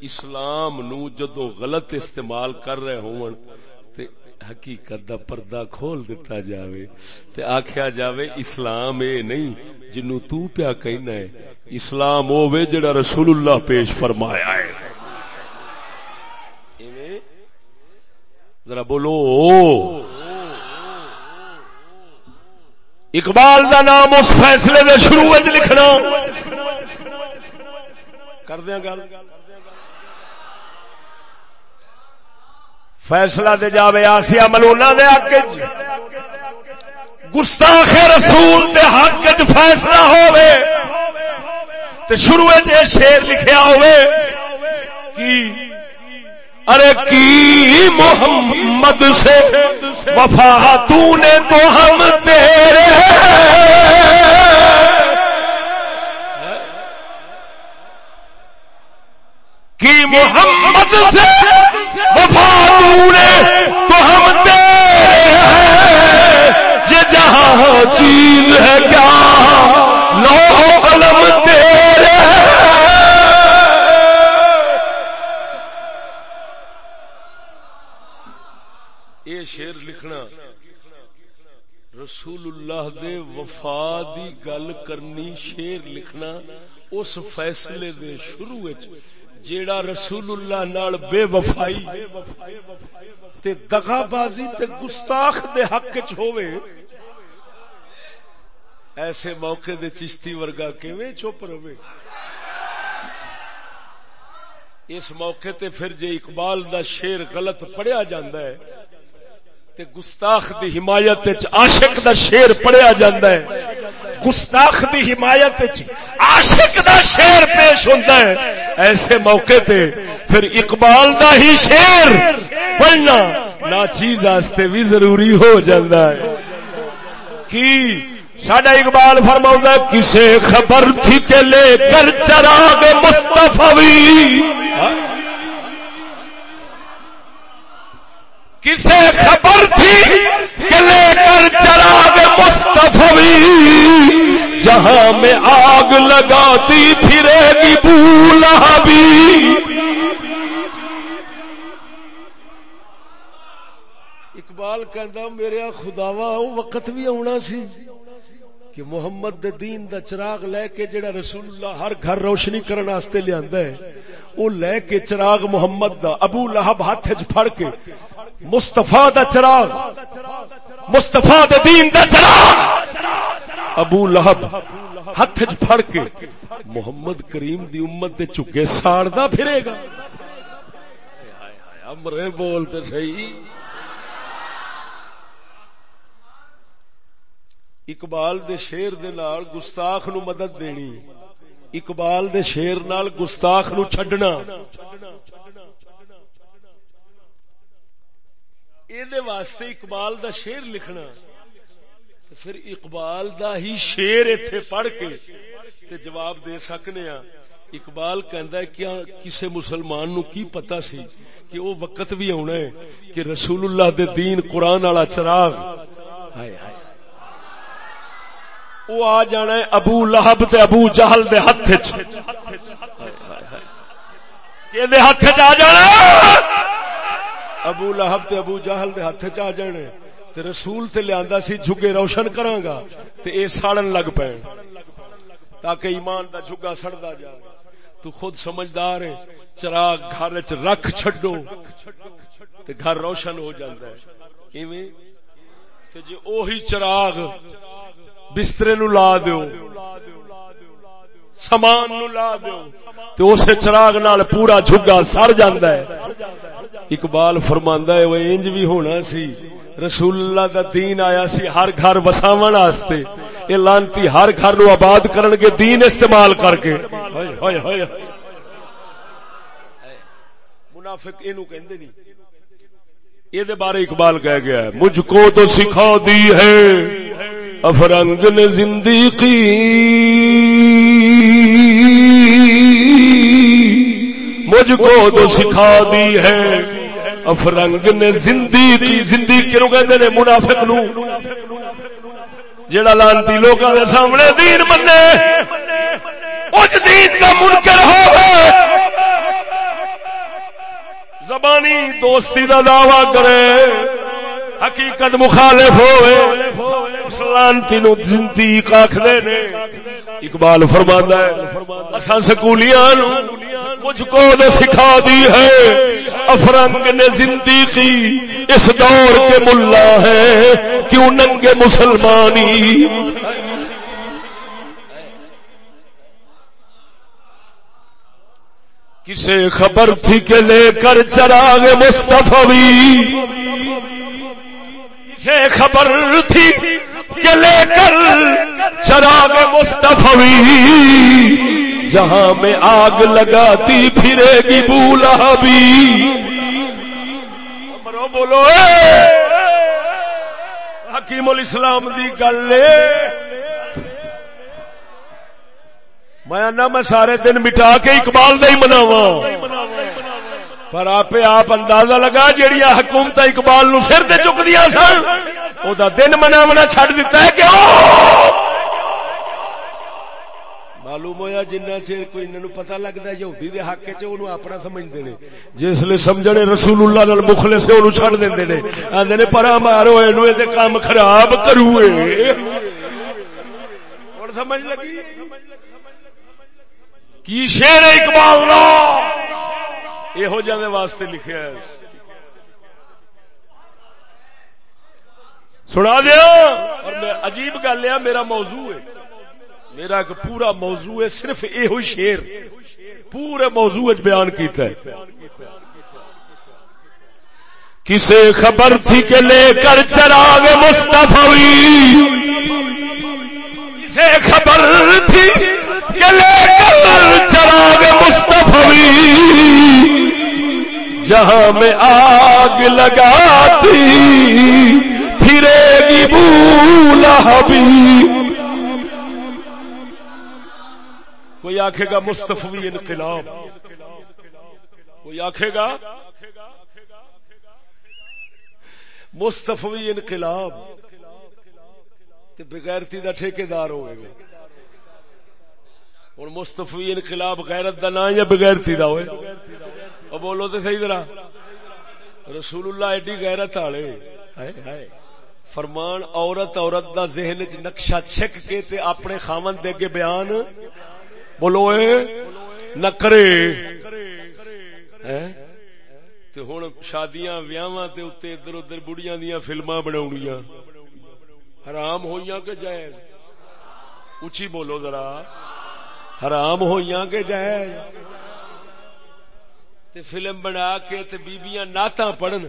اسلام نو جدو غلط استعمال کر رہے ہون تے حقیقت دا پردہ کھول دیتا جاوے تے آکھیا جاوے اسلام اے نہیں جنو تو پیا کہنا ہے، اسلام او وے جڑا رسول اللہ پیش فرمایا ہے۔ ذرا بولو۔ اقبال دا نام اس فیصلے دے شروع وچ لکھنا۔ کر دیا گل۔ فیصلہ دے جاوے آسیا ملونا دے حق گستاخ رسول دے حق فیصلہ ہوے تے شروع شیر لکھیا ہوے کی ارے کی محمد سے وفا تو نے تو ہم تیرے کی محمد سے وفا تو تو ہم تیرے ہیں۔ یہ جہاں چیز ہے کیا؟ لو قلم تیرے یہ شیر لکھنا رسول اللہ دے وفا دی گل کرنی شیر لکھنا اس فیصلے دے شروع جیڑا رسول اللہ نال بے وفائی تے دغا بازی تے گستاخ دے حق چ ہووے، ایسے موقع دے چشتی ورگا کیویں چپ رہے اس موقع تے پھر جے اقبال دا شیر غلط پڑھیا جاندا ہے، تے گستاخ دی حمایت وچ عاشق دا شیر پڑھیا جاندا ہے گستاخ دی حمایت عاشق دا شیر پیش ہوندا ہے۔ ایسے موقع تے پھر اقبال دا ہی شیر پڑھنا نا چیز واسطے بھی ضروری ہو جاندا ہے۔ کی ساڈا اقبال فرما کسے خبر تھی کہ لے کر چراغ مستفی کسے خبر تھی کہ لے کر چراغ مستفی جہاں میں آگ لگاتی پھرے گی بولا بھی اقبال کہندا، میرے خداوا وقت بھی آنا سی کہ محمد دے دین دا چراغ لے کے جڑا رسول اللہ ہر گھر روشنی کرنے واسطے لیندا ہے، او لے کے چراغ محمد دا ابو لہب ہاتھ وچ پھڑ کے مصطفی دا چراغ، مصطفی دے دین دا چراغ۔ ابو لہب ہاتھ پھڑ کے محمد کریم دی امت دے چکے ساڑدا پھرے گا۔ امرے بول تے صحیح۔ اقبال دے شیر دے نال گستاخ نو مدد دینی، اقبال دے شیر نال گستاخ نو چھڈنا۔ یہ واسطے اقبال دا شیر لکھنا پھر اقبال دا ہی شیر ایتھے پڑھ کے تے جواب دے سکنے ہاں اقبال کہندا ہے کیا کسے مسلمان نو کی پتا سی کہ وہ وقت بھی آنا ہے کہ رسول اللہ دے دین قرآن والا چراغ ہائے ہائے وہ آ جانا ہے ابو لہب تے ابو جہل دے ہاتھ ہاتھ آ جانا ہے ابو لہب تے ابو جہل دے ہاتھ آ جانے تے رسول تے لیا سی جھگے روشن کراں گا تے اے ساڑن لگ پے تاکہ ایمان دا جھگا سڑدا جائے تو خود سمجھدار ہے، چراغ گھر وچ رکھ چھڈو تے گھر روشن ہو جاندا ہے۔ ایویں؟ تے جے اوہی چراغ بسترے نو لا دیو، سامان نو لا دیو تو اسے چراغ نال پورا جھگا سڑ جاندا ہے۔ اقبال فرماندا ہے، وہ انج بھی ہونا سی۔ رسول اللہ دا دین آیا سی ہر گھر وساون واسطے اے لانتی ہر گھر نو آباد کرن کے دین استعمال کر کے۔ ہائے ہائے منافق اینو کہندے نہیں۔ یہ بارے اقبال کہہ گیا ہے، مجھ کو تو سکھا دی ہے، افرنگ نے زندگی مجھ کو تو سکھا دی ہے۔ افرنگ نے زندی کی زندی کیوں کہتے ہیں؟ منافق نو۔ جڑا لانتی لوگوں کے سامنے دین منے اس دین کا منکر ہو زبانی دوستی کا دعوی کرے۔ حقیقت مخالف ہوئے۔ سلانتی نو زندیق آخر نے۔ اقبال فرمانا ہے اصا سکولیاں مجھ کو نے سکھا دی ہے۔ افرنگ نے زندگی اس دور کے ملا ہے۔ کیوں ننگے مسلمانی؟ کسے خبر تھی کہ لے کر چراغ مصطفی سے خبر تھی کہ لے کر چراغ مستفی جہاں میں آگ لگاتی پھرے گی بولا بھی بولو حکیم الاسلام دی گل میں میں سارے دن مٹا کے اقبال نہیں مناوا پر آپ آپ اندازہ لگا جہیا حکومت اقبال نو سر دے چک دیا سن وہ دن مناونا چڈ دتا ہے کیوں معلوم ہوا جنہ چیر کوئی انہوں پتا لگتا ہے یہودی دے حق چ اپنا سمجھتے ہیں جس لیے سمجھنے رسول اللہ نال مخلے سے انہوں چھڑ دیں نے۔ آدھے نے، پرا مارو یہ کام خراب کروے سمجھ لگی؟ کی شیر اقبال یہ جانے واسطے لکھے ہے۔ سنا دیا اور میں عجیب گل ہے، میرا موضوع ہے۔ میرا ایک پورا موضوع ہے، صرف یہ شیر پورے موضوع بیان کیتا ہے۔ کسے خبر تھی کہ لے کر چراغ مستفی کسے خبر تھی کہ لے کر چراغ مستفی جہاں میں آگ لگاتی، پھرے گی بولا بھی کوئی آخے گا مستفی انقلاب؟ کوئی آخے گا؟ مستفی انقلاب؟ بغیرتی کا ٹھیکار ہوئے گا۔ ہوں مستفی انقلاب غیرت کا نام یا بغیرتی کا ہوئے؟ بولو تو صحیح طرح رسول اللہ ایڈی غیرت والے فرمان عورت عورت دا ذہن چ نقشہ چھک کے تے اپنے خامن دے کے بیان بولو نکرے ہوں شادیاں ویاواں ادھر ادھر بڑھیا دیا فلما بنا حرام ہوئی کہ جائز اچھی بولو ذرا حرام ہوئی کہ جائز تے فلم بنا کے تے بیبیاں نعت پڑھن۔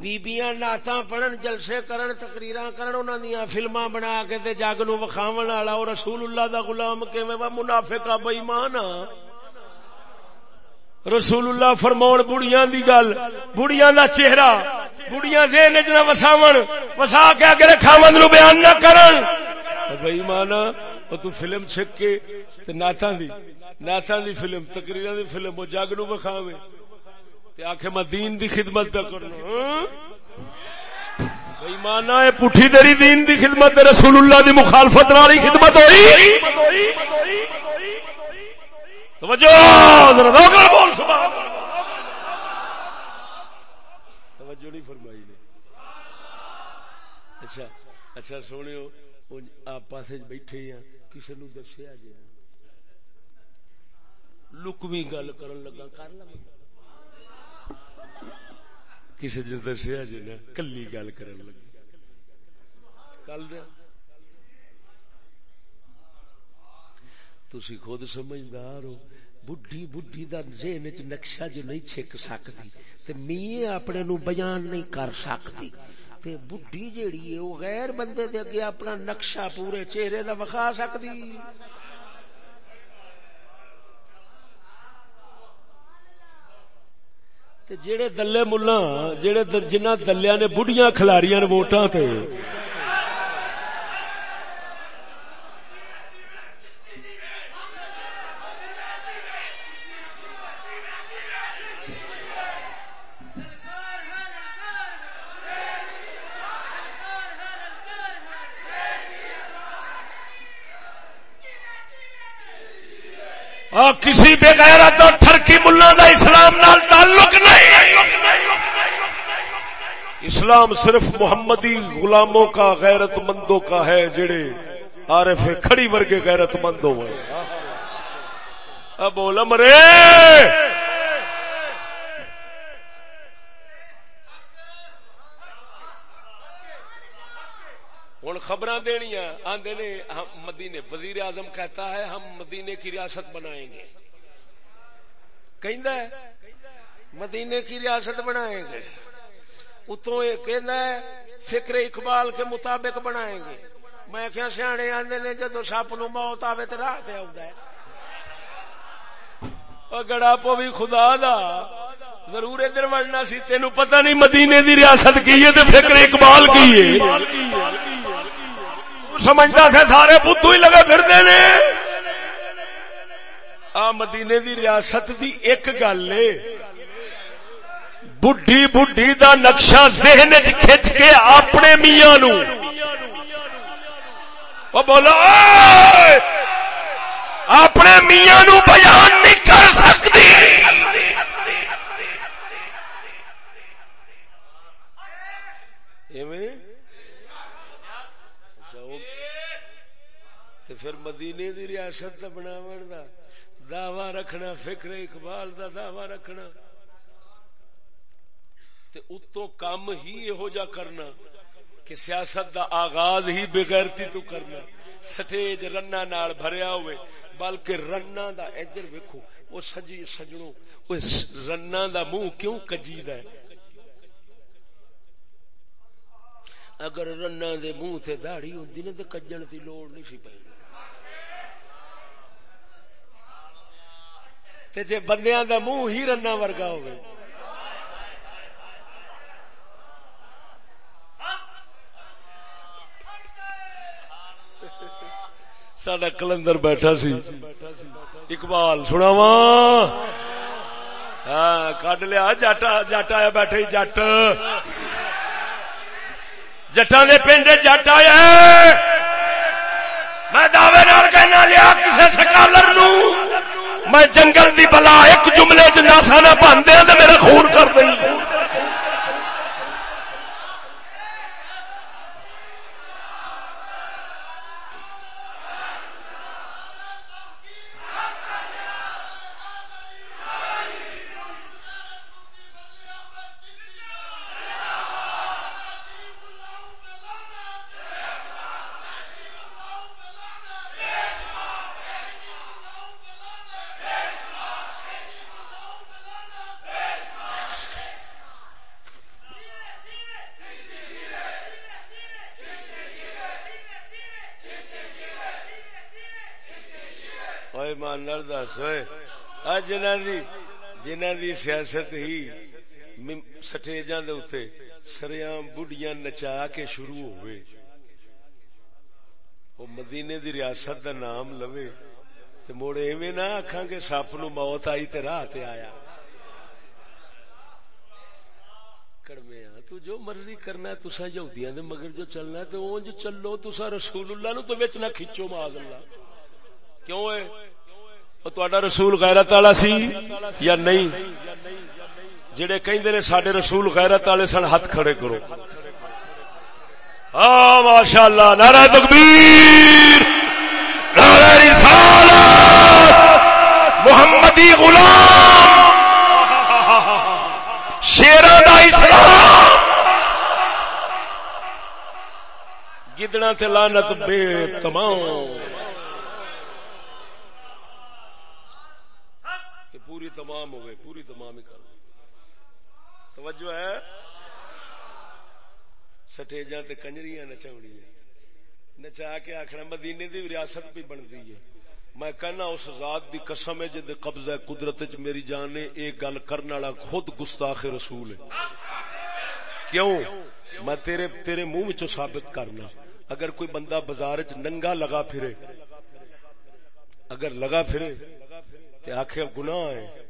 بیبیاں نعت پڑھن، جلسے کرن تقریراں کرن، انہاں دیاں فلماں بنا کے تے جگ نو وکھاون والا او رسول اللہ دا غلام کیویں وا منافق بے ایمان رسول اللہ فرماون، بڑیاں دی گل، بڑیاں دا چہرہ، بڑیاں ذہن وچ نہ وساون، وسا کے اگے رکھاون نو بیان نہ کرن۔ بے ایمان او تو فلم چھک کے تے نعتاں دی نعتاں دی فلم تقریراں دی فلم او جگ نو وکھاویں آخ میں دین دی خدمت پہ کرنا بے مانا ہے پٹھی تیری دین دی خدمت رسول اللہ دی مخالفت والی خدمت ہوئی توجہ بول سبحان توجہ نہیں فرمائی نے اچھا اچھا سونے آپ پاس بیٹھے ہیں کسی نو دسیا جی لکوی گل کرن لگا، کر لگا۔ کسی نے دسیا جی نا، کلی گل کر لگی کل تھی خود سمجھدار ہو، بڈھی بڈھی دا ذہن چ نقشہ جو نہیں چھک سکتی تے می اپنے نو بیان نہیں کر سکتی تے بڈھی جیڑی ہے وہ غیر بندے دے اگے اپنا نقشہ پورے چہرے دا وکھا سکتی جڑے دلے ملا جڑے جنہ دلیا نے بڑھیا کھلاڑیاں نے ووٹاں تے کسی بے غیرت اور ٹھرکی ملا دا اسلام نال تعلق نہیں۔ اسلام صرف محمدی غلاموں کا غیرت مندوں کا ہے، جڑے عارف کھڑی ورگے غیرت مندوں اب بول مرے ہوں خبر دنیا آدھے نے، ہم مدینے وزیر اعظم کہتا ہے، ہم مدینے کی ریاست بنائیں گے۔ کہ مدینے کی ریاست بنائیں گے۔ اتوں یہ کہ فکر اقبال کے مطابق بنائیں گے۔ میں کیا سیانے آدھے نے جدو سپ نو موت آئے تو راہ آ گڑا پو بھی خدا دا ضرور ادھر وڑنا سی تین پتہ نہیں مدینے دی ریاست کی ہے فکر اقبال کی ہے۔ سمجھتا تھا سارے بدھو ہی لگے پھر نے۔ آ، مدینے دی ریاست دی ایک گل ہے۔ بڈھی بڈھی دا نقشہ ذہن کھچ کے اپنے میاں نو۔ بولا اپنے میاں نو بیان نہیں کر سکتی۔ پھر مدینے دی ریاست بناو دا دعوی رکھنا، فکر اقبال دا دعوی رکھنا۔ تے اتو کام ہی یہو جا کرنا کہ سیاست دا آغاز ہی بغیرتی تو کرنا۔ سٹیج رنا نال بھریا ہوئے، بلکہ رنا دا ادھر ویکھو، وہ سجی سجنوں، وہ رنا دا منہ کیوں کجید ہے؟ اگر رنا دے منہ تے داڑھی ہوندی نا، تے کجن دی لوڑ نہیں سی پئی تے جے بندیاں دا منہ ہی رنا ورگا ہوئے۔ سڈا کلندر بیٹھا سی۔ اقبال سناوا ہاں کڈ لیا۔ جٹ جٹ آیا بیٹھے، جٹ۔ جٹا دے پنڈ جٹ آیا میں دعوے کہنا، لیا کسی سکالر نو میں جنگل دی بلا ایک جملے چاسا نہ بن تو میرا خون کر دیں دس ہوئے۔ جنہ دی سیاست ہی سٹیجاں دے اتے سریام بڑھیاں نچا کے شروع ہوئے۔ وہ مدینے دی ریاست دا نام لوے تے موڑے ایویں نہ آکھاں گے سپ نو موت آئی تے راہ تے آیا۔ کڑمیا تو جو مرضی کرنا ہے تسا یہودیاں دے مگر جو چلنا ہے تو اونج چلو تسا رسول اللہ نو تو وچ نہ کھچو معاذ اللہ۔ کیوں ہے رسول غیرت والا سی یا نہیں جڑے کہ سڈے رسول غیرت والے سن ہاتھ کھڑے کرو ہاں ماشاء اللہ نارا تکبیر محمدی غلام شیرا دا اسلام گدڑا سے لانت بے تمام تمام ہو گئے، پوری تمام ہی کر دی توجہ ہے؟ سٹیجا تے کنجریاں نچاونی نچا کے آخر مدینے دی ریاست بھی بنتی ہے۔ میں کہنا، اس ذات دی قسم ہے جد قبضہ قدرت چ میری جان نے ایک گل کرنے والا خود گستاخ رسول ہے۔ کیوں؟ میں تیرے تیرے منہ وچوں ثابت کرنا۔ اگر کوئی بندہ بازار چ ننگا لگا پھرے، اگر لگا پھرے، تے آخر گناہ ہے۔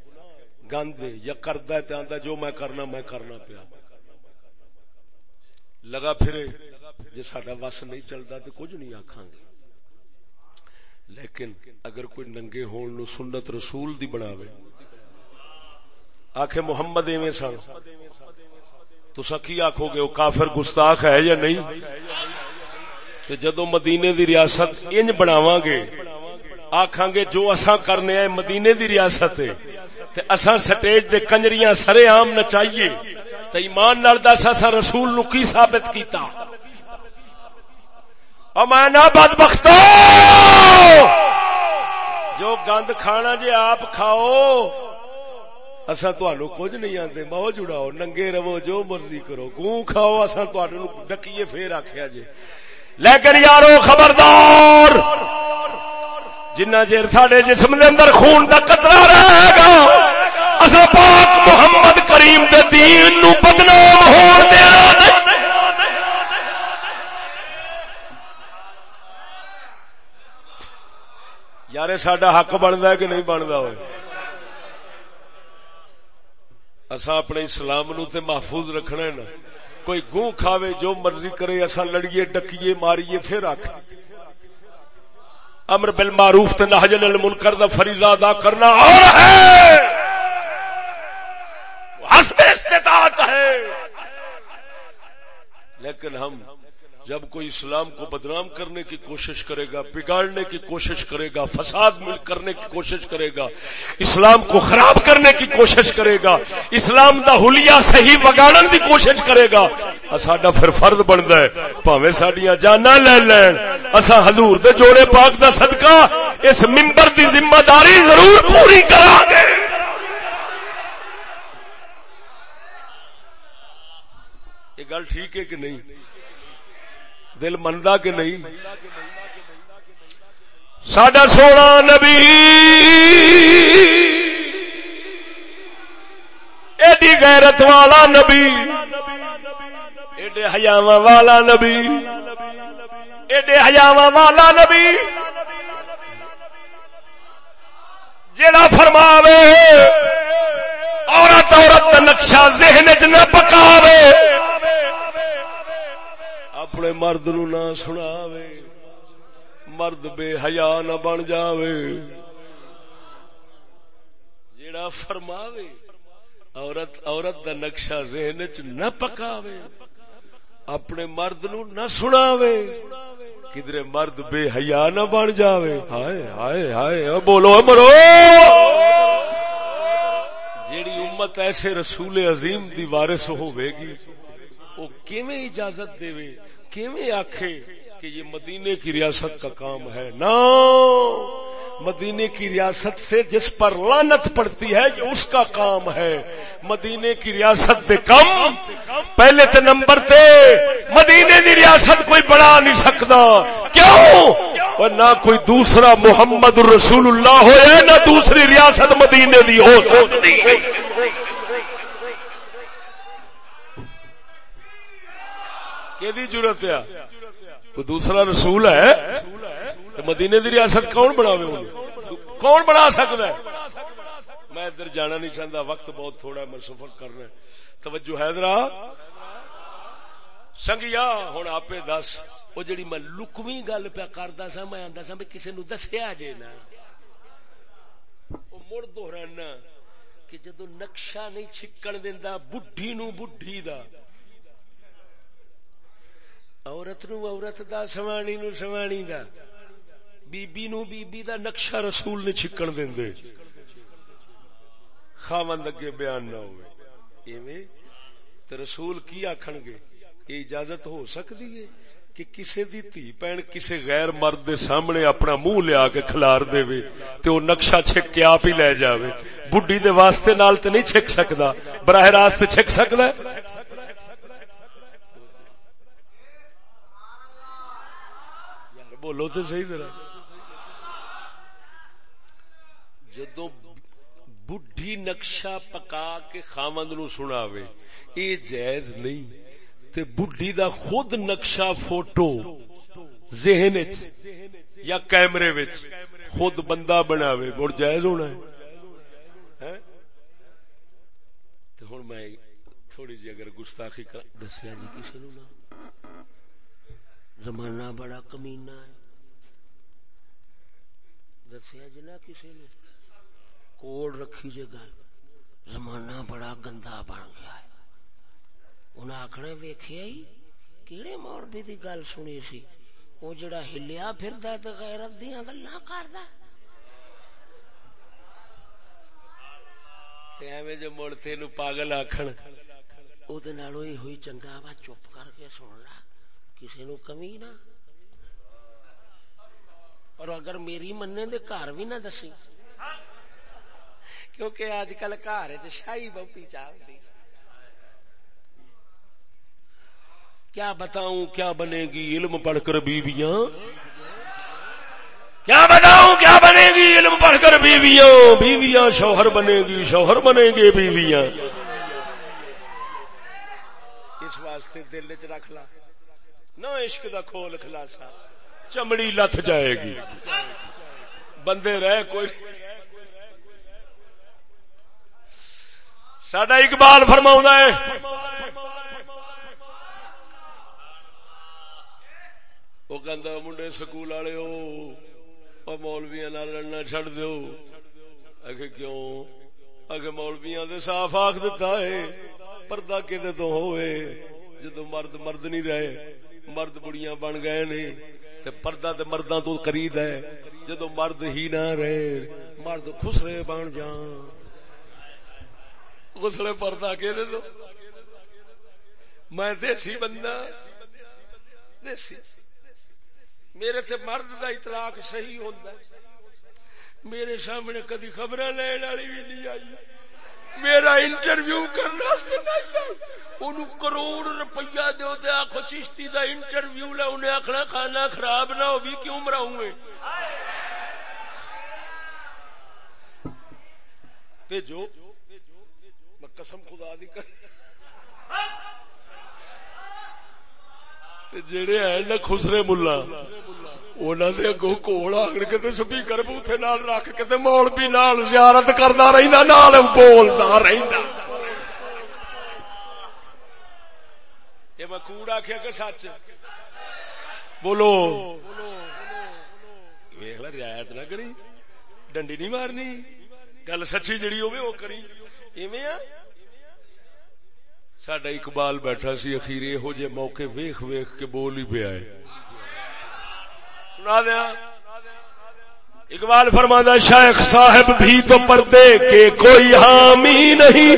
گند یا کردا چاہتا جو میں کرنا میں کرنا پیا۔ لگا پھرے جی سڈا وس نہیں چلتا تو کچھ نہیں آخان گے۔ لیکن اگر کوئی ننگے ہون نو سنت رسول دی بناوے آخ محمد ایویں سن۔ تو کی آخو گے، وہ کافر گستاخ ہے یا نہیں؟ جدو مدینے دی ریاست انج بناواں گے آخان گے جو اساں کرنے آئے مدینے دی ریاست ہے، تے اساں سٹیج دے کنجریاں سرے عام نچائیے۔ تے ایمان نال دس، اساں رسول نو کی ثابت کیتا؟ او میں نہ بدبختو! جو گند کھانا جے آپ کھاؤ اصا تہن کچھ نہیں آتے موج اڑاؤ، ننگے رہو، جو مرضی کرو۔ گوں کھاؤ، اساں اصا ڈکیے پھر آخیا جی لیکن یارو خبردار جنہ چیر سڈے جسم دے اندر خون دا قطرہ رہے گا اصا پاک محمد کریم دے دین نو بدنام ہون دیا یار سڈا حق بنتا ہے کہ نہیں بنتا ہوئے؟ اصا اپنے اسلام نو تے محفوظ رکھنا ہے نا۔ کوئی گوں کھاوے جو مرضی کرے اصا لڑیے، ڈکیے، ماریے، پھر آخ امر بل معروف تے نہجن المنکر دا فریضہ ادا کرنا اور ہے۔ حسب استطاعت ہے۔ لیکن ہم جب کوئی اسلام کو بدنام کرنے کی کوشش کرے گا، بگاڑنے کی کوشش کرے گا، فساد کرنے کی کوشش کرے گا، اسلام کو خراب کرنے کی کوشش کرے گا، اسلام دا حلیہ صحیح بگاڑن کی کوشش کرے گا ساڈا پھر فرد بنتا ہے پاوے سڈیا جانا لے لین۔ اصا حضور دے جوڑے پاک دا صدقہ اس ممبر دی ذمہ داری ضرور پوری کرا گے یہ گل ٹھیک ہے کہ نہیں؟ دل منتا کہ نہیں؟ ساڈا سونا نبی ایڈی غیرت والا نبی، ایڈے ہزاوا والا نبی، ایڈے ہزاوا والا نبی۔ جڑا فرماوے، عورت عورت نقشہ ذہن چ نہ پکاوے۔ اپنے مرد نو نہ سنا مرد بے حیا نہ بن جاوے۔ جیڑا فرماوے، عورت عورت دا نقشہ ذہن چ نہ پکاوے۔ اپنے مرد نو نہ سناوے۔ کدھر مرد بے حیا نہ بن جاوے۔ ہائے ہائے ہائے بولو مرو! جیڑی امت ایسے رسول عظیم دی وارث ہوے گی وہ کیویں اجازت دے کیویں آخے کہ یہ مدینے کی ریاست کا کام ہے؟ نا! مدینے کی ریاست سے جس پر لانت پڑتی ہے، یہ اس کا کام ہے۔ مدینے کی ریاست سے کم، پہلے تو نمبر تھے۔ مدینے کی ریاست کوئی بڑھا نہیں سکتا۔ کیوں؟ اور نہ کوئی دوسرا محمد رسول اللہ ہو نہ دوسری ریاست مدینے کی ہو سکتی۔ کہ ضرورت ہے۔ کوئی دوسرا رسول ہے؟ مدینے دی ریاست کون بنا کون بنا سکتا ہے؟ میں ادھر جانا نہیں چاہتا، وقت بہت تھوڑا ہے، میں سفر کرنا توجہ حیدرا سنگیا ہوں آپ دس۔ وہ جڑی میں لکوی گل پیا کرتا سا، میں آتا سا بھی کسی نو دسیا جے نا۔ مڑ دوہرانا کہ جدو نقشہ نہیں چھکن دینا بڈھی نو بڈھی دا۔ عورت نو عورت دا، سوانی نو سوانی دا۔ بی بی نو بی بی دا نقشہ رسول نے چھکن دین دے خاوند اگے بیان نہ ہوئے۔ ایویں تے رسول کی آکھن گے؟ یہ اجازت ہو سکتی ہے کہ کسے دی تھی پین کسے غیر مرد دے سامنے اپنا منہ لیا کے کھلار دے وے تے وہ نقشہ چھک کے آپ ہی لے جاوے۔ بڈی دے واسطے نال تے نہیں چھک سکدا، براہ راست چھک سکدا ہے۔ بولو تو صحیح ذرا۔ جدو بڈھی نقشہ پکا کے خامند نو سناوے، اے جائز نہیں، تے بڈھی دا خود نقشہ فوٹو ذہن یا کیمرے وچ خود بندہ بناوے مڑ جائز ہونا ہے۔ ہوں میں تھوڑی جی اگر گستاخی کر دسیا جی کسی نو نہ زمانہ بڑا کمینہ ہے۔ دسیا جی نہ کسی نے؟ کوڑ رکھی جے گل۔ زمانہ بڑا گندا بن گیا ہے۔ انہیں آخنا ویخیا ہی کہڑے مولوی دی گل سنی سی؟ وہ جڑا ہلیا پھردا تے غیرت دیاں گلاں کردا تے ایویں جو مڑ تینو پاگل آکھن۔ او دے نالوں ہی ہوئی چنگا وا چپ کر کے سن لا کسی نو کمی نہ۔ اور اگر میری مننے دے گھر بھی نہ دسی، کیونکہ اج کل گھر شاہی بہتی چلتی کیا بتاؤں، کیا بنے گی علم پڑھ کر بیویاں؟ کیا بتاؤں، کیا بنے گی علم پڑھ کر بیویاں؟ بیویاں شوہر بنے گی، شوہر بنے گے بیویاں۔ اس واسطے دل چ رکھ لا۔ نہ عشق دا کھول خلاصا چمڑی لت جائے گی۔ بندے رہ کوئی۔ سڈا اقبال فرما ہے۔ وہ کہ منڈے سکول والے ہو مولویا لڑنا چڈ دو اگے کیوں؟ اگے مولویا دے صاف آخ دتا ہے، پردہ کہ تو ہوئے۔ جدو مرد مرد نہیں رہے، مرد بڑیاں بن گئے نے۔ تے پردہ تے مرداں تو قریب ہے۔ جدو مرد ہی نہ رہے، مرد خسرے بن جان۔ غسل پردہ کہ دو۔ میں دیسی بندہ۔ دیسی۔ میرے سے مرد دا اطلاق صحیح ہوتا میرے سامنے کدی خبر لین والی بھی نہیں آئی۔ میرا انٹرویو کرنا ان کروڑ روپیہ دو دے آخو چشتی دا انٹرویو لے انہیں آخنا کھانا خراب نہ ہو، بھی کیوں مراؤں بھیجو۔ قسم خدا دی کر تے جڑے ہیں نا خسرے ملا۔ انہوں سپیکر بوتھے رکھ کے مول بھی نال زیارت کرتا رہتا نال بولتا رہتا یہ میں کوڑ آخیا کہ سچ بولو ویخ رعایت نہ کری ڈنڈی نہیں مارنی گل سچی جڑی ہوگی وہ کری ایویں سڈا اقبال بیٹھا سی اخیر یہو جہ موقع ویخ ویخ کے بول ہی پیا سنا دیا۔ اقبال فرمانا شیخ صاحب بھی تو پردے کے کوئی حامی نہیں۔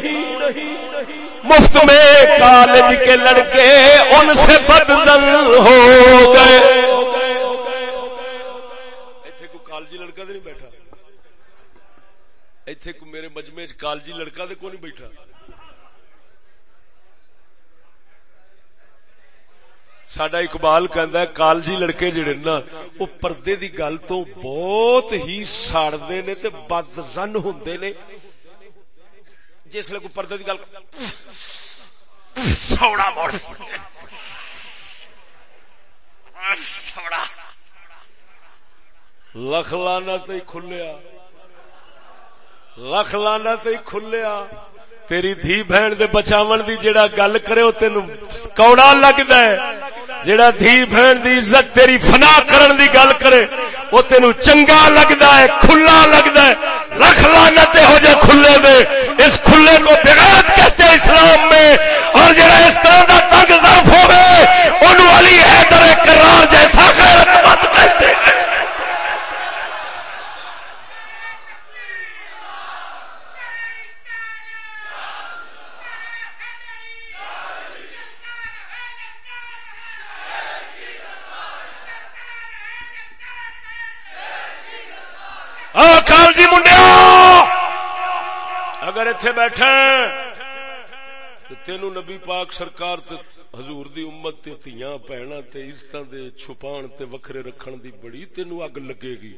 مفت میں کالج کے لڑکے ان سے بدل ہو گئے۔ ایتھے کوئی کالجی لڑکا تو نہیں بیٹھا؟ ایتھے اتنے میرے مجمے کالجی لڑکا تو کوئی نہیں بیٹھا؟ سڈا اقبال کہندا ہے کالجی لڑکے جڑے نا وہ پردے دی گل تو بہت ہی ساڑتے نے بد زن ہوں نے جسے کوئی پردے کی گل سوڑا موڑ سوڑا لکھ لانا تو کھلیا لکھ لانا تو کھلیا تیری دھی بہن دے بچاون دی جڑا گل کرے او تینو کوڑا لگدا ہے۔ جڑا دھی بہن دی عزت تیری فنا کرن دی گل کرے، او تینو چنگا لگدا ہے، کھلا لگدا ہے۔ رکھ لعنت ہو جائے کھلے دے۔ اس کھلے کو بغیرت کہتے ہیں اسلام میں۔ اور جڑا اس طرح دا تنگ ظرف ہوے اونوں علی حیدر کرار جیسا غیرت مند کہتے ہیں جی منڈیا اگر اتے بیٹھے تو تینو نبی پاک سرکار تے حضور دی امت تے تیاں پہنا تے عزتاں دے چھپان تے وکھرے رکھن دی بڑی تینو اگ لگے گی۔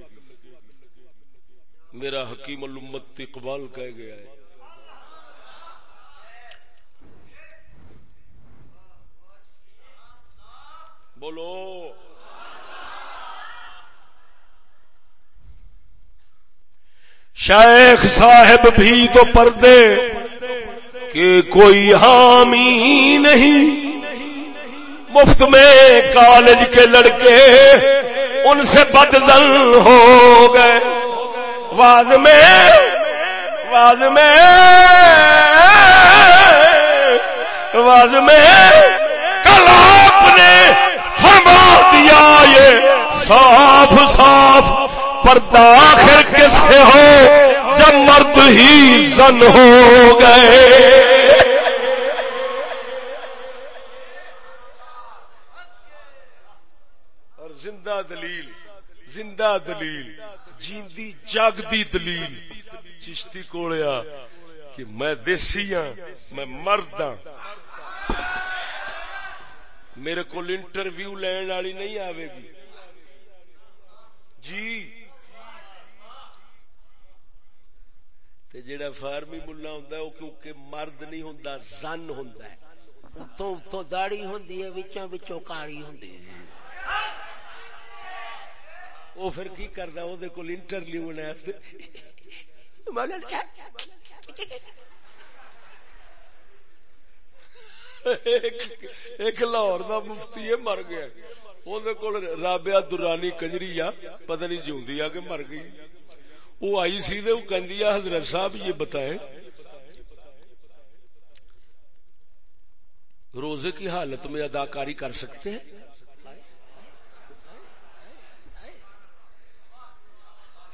میرا حکیم الامت اقبال کہہ گیا ہے۔ بولو۔ شیخ صاحب بھی تو پردے کہ کوئی حامی نہیں۔ مفت میں کالج کے لڑکے ان سے بدل ہو گئے۔ واز میں واز میں واز میں کل آپ نے فرما دیا یہ صاف صاف پردہ آخر کس سے ہو؟ جب مرد ہی زن ہو گئے۔ اور زندہ دلیل زندہ دلیل، جیندی، جاگدی دلیل۔ چشتی کولیا کہ میں دیسی ہاں میں مرد ہاں۔ میرے کو انٹرویو لین والی نہیں آئے گی۔ جی تے جڑا فارمی ملا ہوندا ہے، او کیونکہ مرد نہیں ہوندا، زن ہوندا ہے۔ اتوں اتوں داڑھی ہوندی ہے وچوں وچوں کالی ہوندی ہے۔ او پھر کی کردا او دے کول انٹرویو ہونے واسطے ایک لاہور دا مفتی ہے، مر گیا۔ اون دے کول رابعہ دورانی کنجری آ، پتہ نہیں جیوندی آ کہ مر گئی۔ وہ آئی سی دے وہ کہندی ہے، حضرت صاحب یہ بتائیں۔ روزے کی حالت میں اداکاری کر سکتے ہیں؟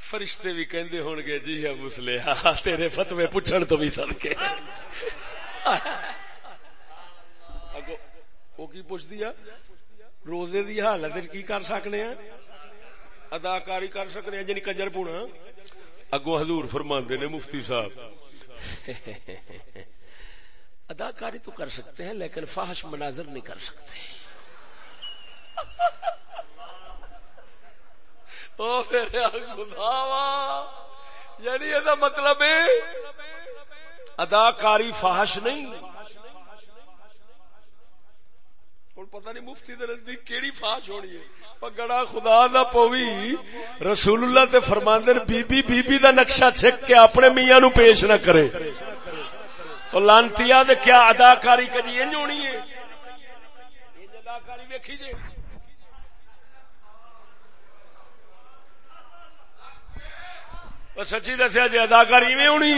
فرشتے بھی کہندے ہون گے جی ہے مسلے ہاں، ہاں، تیرے فتوے پوچھن تو بھی سد وہ کی پوچھ دیا روزے دی حالت کی کر سکنے ہیں؟ اداکاری کر سکنے ہیں جنی کنجر پونا۔ اگو حضور فرماندے نے مفتی صاحب۔ اداکاری تو کر سکتے ہیں لیکن فاحش مناظر نہیں کر سکتے۔ یعنی یہ مطلب اداکاری فاحش نہیں۔ پتہ نہیں مفتی دے نزدیک کیڑی فاش ہونی ہے۔ پگڑا خدا دا پوی رسول اللہ تے فرماندے بی بی بی بی دا نقشہ چھک کے اپنے میاں نو پیش نہ کرے۔ او لانتیا دے کیا اداکاری کجی انج ہونی ہے؟ انج اداکاری ویکھی جے۔ سچی دسیا جی اداکاری میں ہونی؟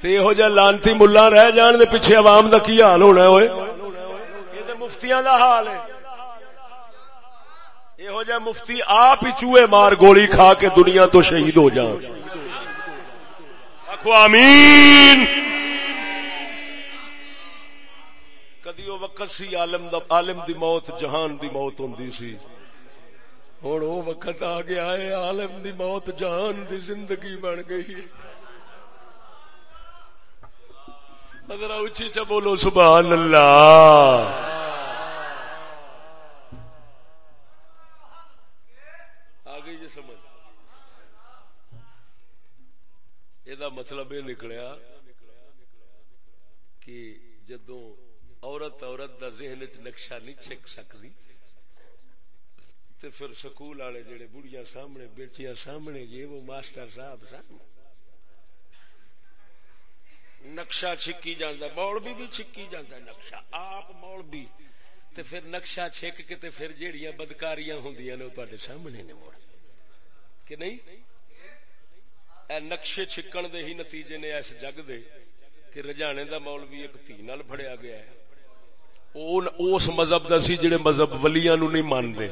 تے یہو جہ لانتی ملا رہ جان دے پیچھے عوام دا کی حال ہونا ہوئے مفتیاں دا حال ہے۔ یہ جہ مفتی آپ ہی چوہے مار گولی کھا کے دنیا تو شہید ہو جان آمین کدی وہ وقت سی عالم دا عالم دی موت جہان دی موت ہوندی سی ہوں وہ وقت آ گیا ہے عالم دی موت جہان دی زندگی بن گئی اگر اچھی چا بولو سبحان اللہ یہ مطلب یہ نکلیا کہ جدو عورت عورت دا ذہن چ نقشہ نہیں چک سکتی تو پھر سکول والے جڑے بڑھیا سامنے بیٹیاں سامنے یہ وہ ماسٹر صاحب سامنے نقشہ چھکی جانا مول بھی بھی چھکی جانا نقشہ آپ مول بھی تے پھر نقشہ چھک کے تے پھر جیڑیاں بدکاریاں ہوندیاں نے وہ سامنے نے مڑ کہ نہیں اے نقشے چھکن دے ہی نتیجے نے اس جگ دے کہ رجانے دا مولوی ایک تھی نال پھڑیا گیا ہے اس مذہب دا سی جڑے مذہب ولیاں نو نہیں مان دے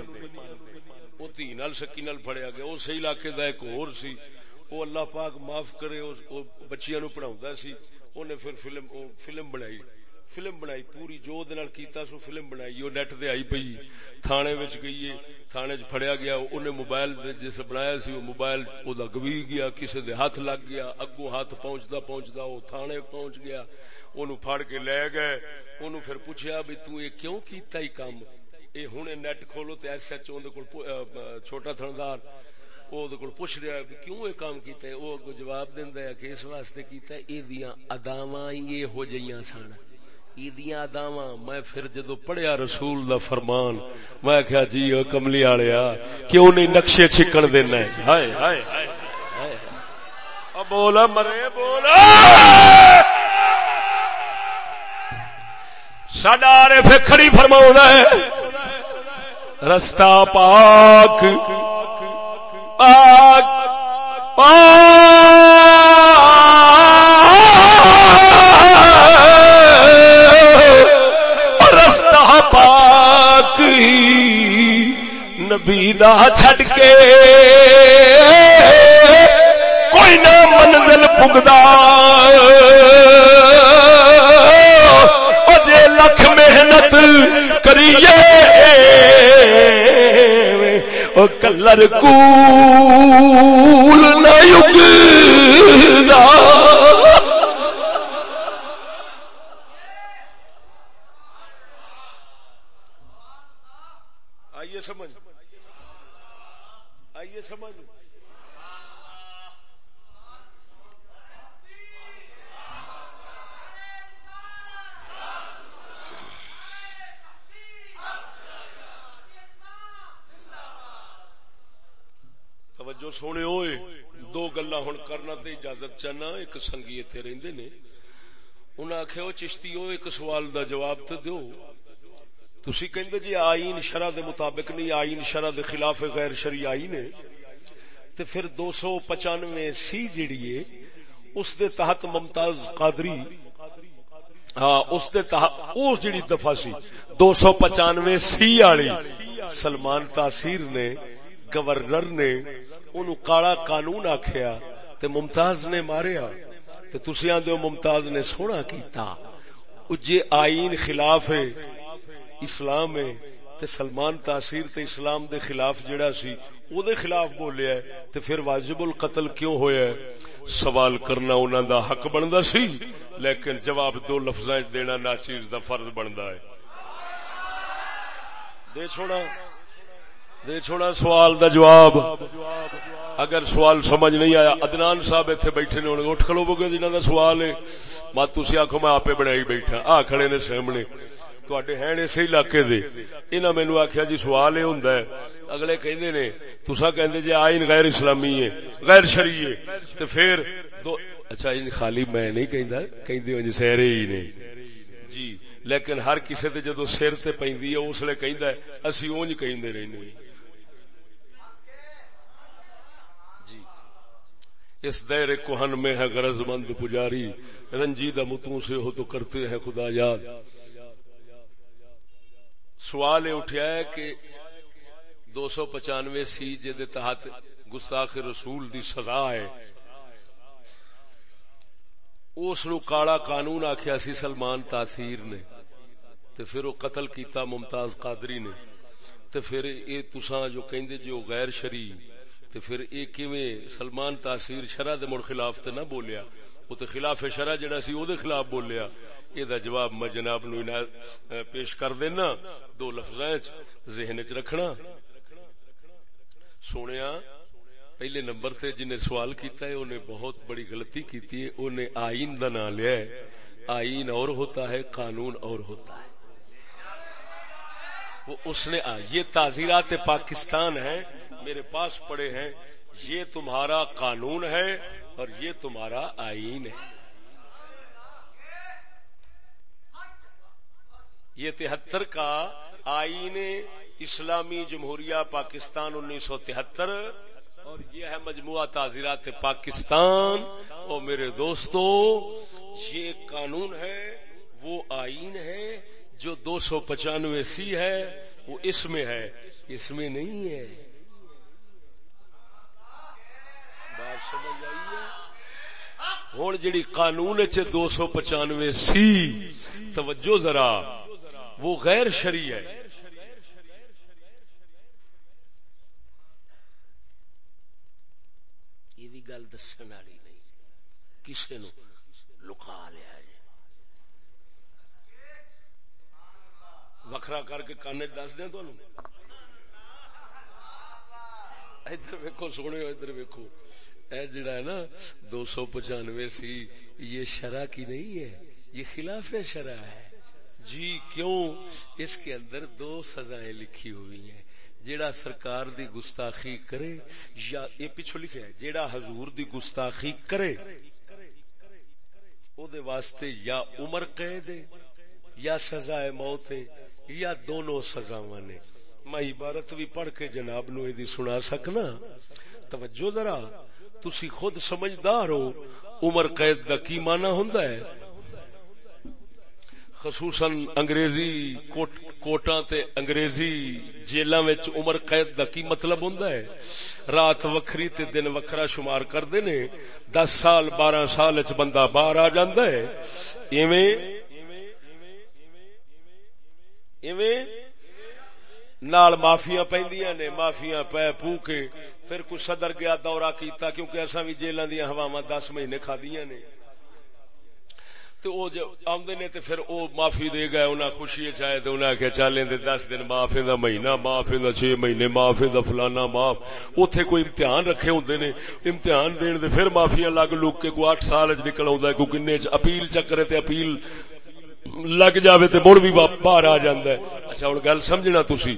او تھی نال سکی نال پھڑیا گیا اس علاقے دا ایک اور سی او اللہ پاک معاف کرے او بچیاں نو پڑھاوندا سی اونے پھر فلم او فلم بنائی فلم بنائی، پوری جو دنال کیتا، سو فلم بنائی وہ نیٹ دے آئی پئی، تھانے وچ گئی ہے، تھانے وچ پھڑیا گیا انہیں موبائل دے جس بنایا سی، وہ موبائل او دا گوی گیا، کسے دے ہاتھ لگ گیا، اگوں ہاتھ پہنچدا پہنچدا، وہ تھانے پہنچ گیا، اونوں پھڑ کے لے گئے، اونوں پھر پوچھیا بھی تو یہ کیوں کیتا ہی کام؟ اے ہن نیٹ کھولو تے ایس ایچ اون دے کول چھوٹا تھندار او دے کول پوچھ رہا ہے کیوں یہ کام کیتا ہے؟ او جواب دیندا ہے کہ اس واسطے کیتا ہے اے دیاں اداواں یہ ہو جیاں سن۔ ایدیاں داواں میں پھر جدو پڑھیا رسول دا فرمان، میں کہا جی او کملی والیا کیوں نہیں نقشے چھکن دینا ہے۔ ہائے ہائے اب بولا، مرے، بولا۔ ساڈا رے پھر کھڑی فرماؤں ہے۔ رستہ پاک پاک پاک۔ نبی دا چھڈ کے کوئی نہ منزل پگدا اجے لکھ محنت کریے۔ او کلر کول نہ یگدا سمجھ۔ آئیے سمجھ توجہ سونے ہوئے، دو گلا ہوں کرنا تے اجازت چاہنا، ایک سنگی اتنے رنگ نے۔ انہیں آخیا چشتی ہو، ایک سوال دا جواب تو دیو۔ تسی کہندے جی آئین شرع دے مطابق نہیں، آئین شرع دے خلاف غیر شرعی آئین ہے تے پھر دو سو پچانوے سی جڑی ہے، اس دے تحت ممتاز قادری ہاں اس دے تحت، اس جڑی دفعہ سی، دو سو پچانوے سی آڑی سلمان تاثیر نے، گورنر نے، انہوں کالا قانون آکھیا، تے ممتاز نے ماریا۔ تے تسی آندے ممتاز نے سونا کیتا۔ اجے آئین خلاف ہے اسلام ہے تے سلمان تاثیر تے اسلام دے خلاف جڑا سی، او دے خلاف بولیا ہے، تے پھر واجب القتل کیوں ہویا ہے؟ سوال کرنا انہاں دا حق بندا سی، لیکن جواب دو لفظاں دینا ناچیز دا فرض بندا ہے۔ دے چھوڑا دے چھوڑا سوال دا جواب۔ اگر سوال سمجھ نہیں آیا ادنان صاحب اتنے بیٹھے نے انہاں اٹھ کھلو گے جنہ دا سوال ہے۔ مت تھی آخو میں آپ بنائی بیٹھا، آ کھڑے نے سامنے۔ تے ہیں اسی علاقے دے انہاں مینو آخیا جی سوال یہ ہوں اگلے کہندے نے تسا کہندے جی آئین غیر اسلامی ہے غیر شرعی ہے تو پھر دو اچھا ان خالی میں نہیں کہندا کہندے جی سہرے ہی نے جی لیکن ہر کسی دے جدو سر تے پیندی ہے اس لیے کہندا ہے اسی اونج کہندے رہنے جی اس دیر کوہن میں ہے غرض مند پجاری رنجیدہ متوں سے ہو تو کرتے ہیں خدا یاد سوال یہ اٹھا ہے کہ دو سو پچانوے سی جد تحت گستاخ رسول دی سزا ہے۔ اس نو کالا قانون آخیا سی سلمان تاثیر نے۔ تے پھر وہ قتل کیتا ممتاز قادری نے۔ تے پھر یہ تساں جو کہندے جو غیر شریع تے پھر اے کیویں سلمان تاثیر شرع دے مڑ خلاف تے نہ بولیا۔ او تے خلاف شرع جڑا سی او دے خلاف بولیا۔ دا جواب میں جناب نو پیش کر دینا دو لفظاں وچ ذہن وچ رکھنا سونیا پہلے نمبر تے جن سوال کیتا ہے انہیں بہت بڑی غلطی کیتی ہے انہیں آئین دا نام لیا ہے آئین اور ہوتا ہے قانون اور ہوتا ہے وہ اس نے یہ تعزیرات پاکستان ہے میرے پاس پڑے ہیں یہ تمہارا قانون ہے اور یہ تمہارا آئین ہے یہ تہتر کا آئین اسلامی جمہوریہ پاکستان انیس سو تہتر اور یہ ہے مجموعہ تعزیرات پاکستان۔ اور میرے دوستو، یہ قانون ہے، وہ آئین ہے جو دو سو پچانوے سی ہے، وہ اس میں ہے، اس میں نہیں ہے۔ ہوں جڑی قانون چ دو سو پچانوے سی۔ توجہ ذرا۔ وہ غیر شری ہے۔ یہ بھی گل دسن والی نہیں۔ کسی نو لکا لیا جی وکھرا کر کے کانے دس دیں تو ادھر ویکو سونے، ادھر ویکو اے جڑا ہے نا، دو سو پچانوے سی، یہ شرح کی نہیں ہے، یہ خلاف شرح ہے۔ جی کیوں؟ اس کے اندر دو سزائیں لکھی ہوئی ہیں۔ جیڑا سرکار دی گستاخی کرے یا یہ پیچھو لکھا ہے، جیڑا حضور دی گستاخی کرے، او دے واسطے یا عمر قید یا سزائے موت یا دونوں سزاواں نے۔ میں عبارت بھی پڑھ کے جناب نو سنا سکنا۔ توجہ ذرا، تسی خود سمجھدار ہو، عمر قید کا کی مانا ہوں خصوصاً انگریزی کوٹاں تے انگریزی جیلاں وچ عمر قید دا کی مطلب ہوندا ہے؟ رات وکھری تے دن وکھرا شمار کردے نے، دس سال، بارہ سال وچ بندہ باہر آ جاندا ہے۔ ایویں ایویں نال مافیا پہندیاں نے مافیا پہ پو کے پھر کچھ صدر گیا دورہ کیتا کیونکہ ایسا بھی جیلوں دیا ہوا دس مہینے کھا دیا نے۔ تو وہ آمدے نے تے پھر او معافی دے گئے، انہاں خوشی چاہے تے انہاں کہ چلیں دے دس دن معافی دا مہینہ معافی دا چھ مہینے معافی دا فلانا، معاف۔ اوتھے کوئی امتحان رکھے ہوندے نے، امتحان دین دے پھر معافیاں لگ لوگ کے کوئی اٹھ سال وچ نکل آوندا ہے، کوئی کنے چ اپیل چکرے تے اپیل لگ جاوے تے مڑ بھی باہر آ جاندا ہے۔ اچھا ہن گل سمجھنا تسی۔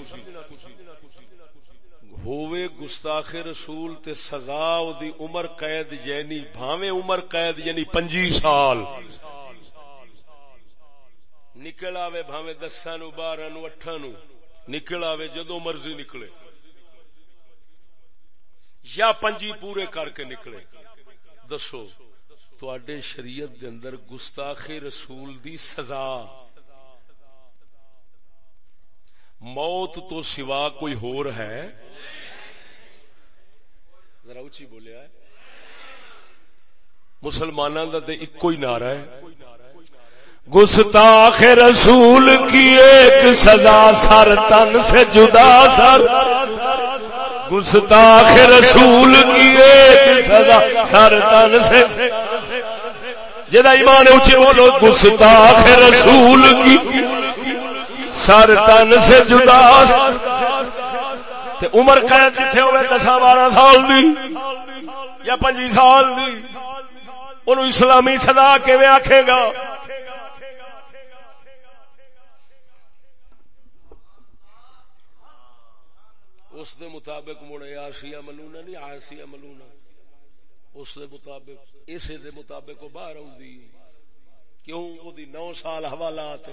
ہووے گستاخ رسول تے سزا دی عمر قید یعنی بھاویں عمر قید یعنی پنجی سال۔ نکل آوے بھاویں دساں نو بارہ نو اٹھا نو نکل آوے جدو مرضی نکلے یا پنجی پورے کر کے نکلے دسو تواڈے شریعت دے اندر گستاخ رسول دی سزا موت تو سوا کوئی ہور ہے ذرا اچھی بولیا ہے مسلمانوں کا تو ایک ہی نعرہ ہے گستاخ رسول کی ایک سزا سر تن سے جدا سر۔ گستاخ رسول کی ایک سزا سر تن سے۔ جدا ایمان اچھی بولو، گستاخ رسول کی سر تن سے جدا۔ تے عمر قید جتھے ہوئے دسا بارہ سال دی یا پنجی سال دی؟ انہوں اسلامی سزا کیویں آکھے گا؟ اس دے مطابق مڑے آسیا ملونا نہیں آسیا ملونا۔ اس دے مطابق، اسے دے مطابق وہ باہر آؤں کیوں؟ وہ نو سال حوالات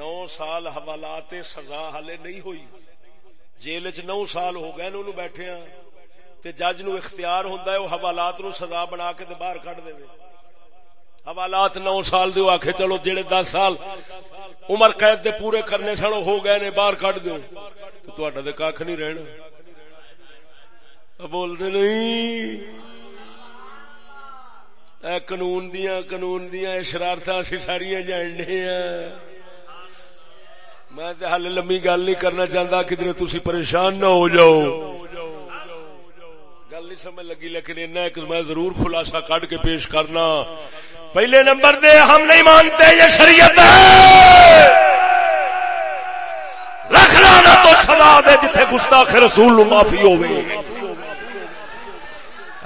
نو سال حوالات سزا ہلے نہیں ہوئی۔ جیل چ نو سال ہو گئے انہوں بیٹھے ہاں تے جج نو اختیار ہوندا ہے، وہ حوالات نو سزا بنا کے تے باہر کڈ دے حوالات نو سال دیو آکھے چلو جڑے دس سال عمر قید دے پورے کرنے سن ہو گئے نے باہر کڈ دیو۔ تو تہاڈا تے کھ نہیں رہنا بول دے نہیں۔ اے قانون دیاں قانون دیاں شرارتاں اسی ساریاں جاننے ہیں میں ہل لمبی گل نہیں کرنا چاہتا کدھر تھی پریشان نہ ہو جاؤ۔ گل نہیں سمجھ لگی، لیکن ایک میں ضرور خلاصہ کٹ کے پیش کرنا۔ پہلے نمبر دے، ہم نہیں مانتے، یہ شریعت ہے۔ رکھنا نہ تو سلا دے جتھے گستاخ رسول معافی ہوگی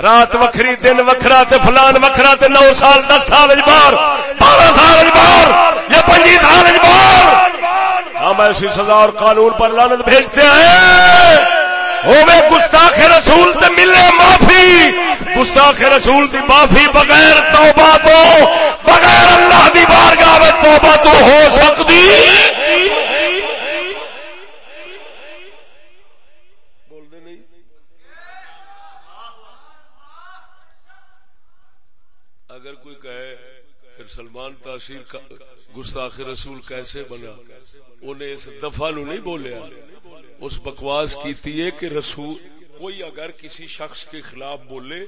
رات وکری دن وکھرا تے فلان وکھرا تے نو سال، دس سال بار بارہ سال بار یا پنجی سال بار ہم ایسی سزا اور قانون پر لانت بھیجتے ہیں۔ ہوے گستاخ رسول تے ملے معافی. گستاخ رسول دی معافی بغیر توبہ تو، بغیر اللہ دی بارگاہ میں توبہ تو ہو سکتی. اگر کوئی کہے پھر سلمان تاثیر گستاخ رسول کیسے بنا؟ انہیں اس دفعہ نو نہیں بولیا۔ اس بکواس کیتی ہے کہ رسول کوئی اگر کسی شخص کے خلاف بولے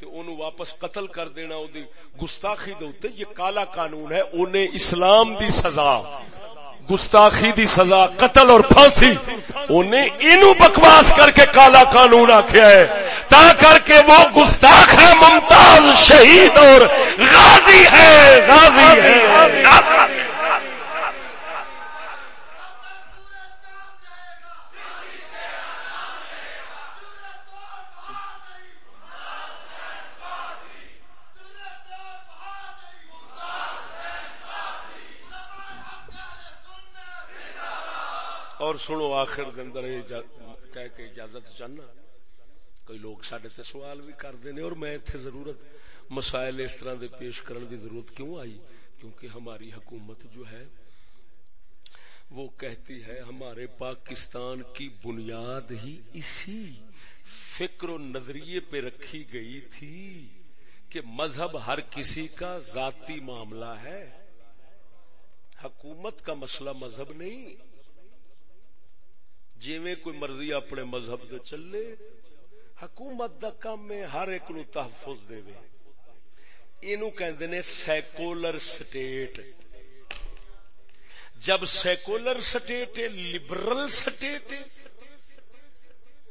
تو انہوں واپس قتل کر دینا دی گستاخی دے یہ کالا قانون ہے، انہیں اسلام دی سزا، گستاخی دی سزا، قتل اور پھانسی، انہیں انہوں بکواس کر کے کالا قانون آکھیا ہے، تا کر کے وہ گستاخ ہے، ممتاز، شہید اور غازی ہے غازی ہے اور سنو، آخر اندر کہہ کے اجازت چاہنا۔ کوئی لوگ سڈے تے سوال بھی کرتے ہیں اور میں اتنے ضرورت مسائل اس طرح دے پیش کرنے کی ضرورت کیوں آئی؟ کیونکہ ہماری حکومت جو ہے، وہ کہتی ہے ہمارے پاکستان کی بنیاد ہی اسی فکر و نظریے پہ رکھی گئی تھی کہ مذہب ہر کسی کا ذاتی معاملہ ہے۔ حکومت کا مسئلہ مذہب نہیں جیویں کوئی مرضی اپنے مذہب دے چلے، حکومت دا کام میں ہر ایک نو تحفظ دے۔ وے اینو کہندے نے سیکولر سٹیٹ۔ جب سیکولر سٹیٹ لبرل سٹیٹ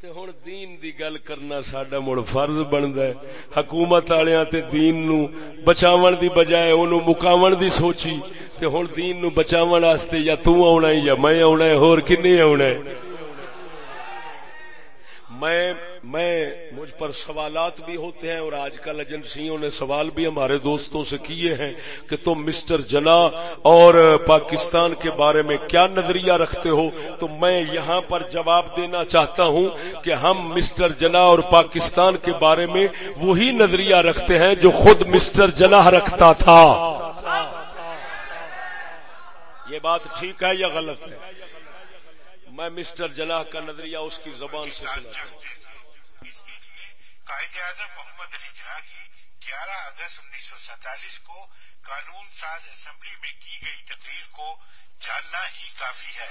تے ہن دین دی گل کرنا ساڈا مڑ فرض بندا ہے۔ حکومت والیاں تے دین نو بچاون دی بجائے اونوں مکاون دی سوچی۔ تے ہن دین نو بچاون واسطے یا تو آونا ہے یا میں آونا ہے، ہور کنے آونا ہے۔ میں میں، مجھ پر سوالات بھی ہوتے ہیں اور آج کل ایجنسیوں نے سوال بھی ہمارے دوستوں سے کیے ہیں کہ تم مسٹر جنا اور پاکستان کے بارے میں کیا نظریہ رکھتے ہو؟ تو میں یہاں پر جواب دینا چاہتا ہوں کہ ہم مسٹر جنا اور پاکستان کے بارے میں وہی نظریہ رکھتے ہیں جو خود مسٹر جنا رکھتا تھا۔ یہ بات ٹھیک ہے یا غلط ہے؟ میں مسٹر جناح کا نظریہ اس کی زبان سے سنا قائد اعظم محمد علی جناح کی گیارہ اگست انیس سو سینتالیس کو قانون ساز اسمبلی میں کی گئی تقریر کو جاننا ہی کافی ہے۔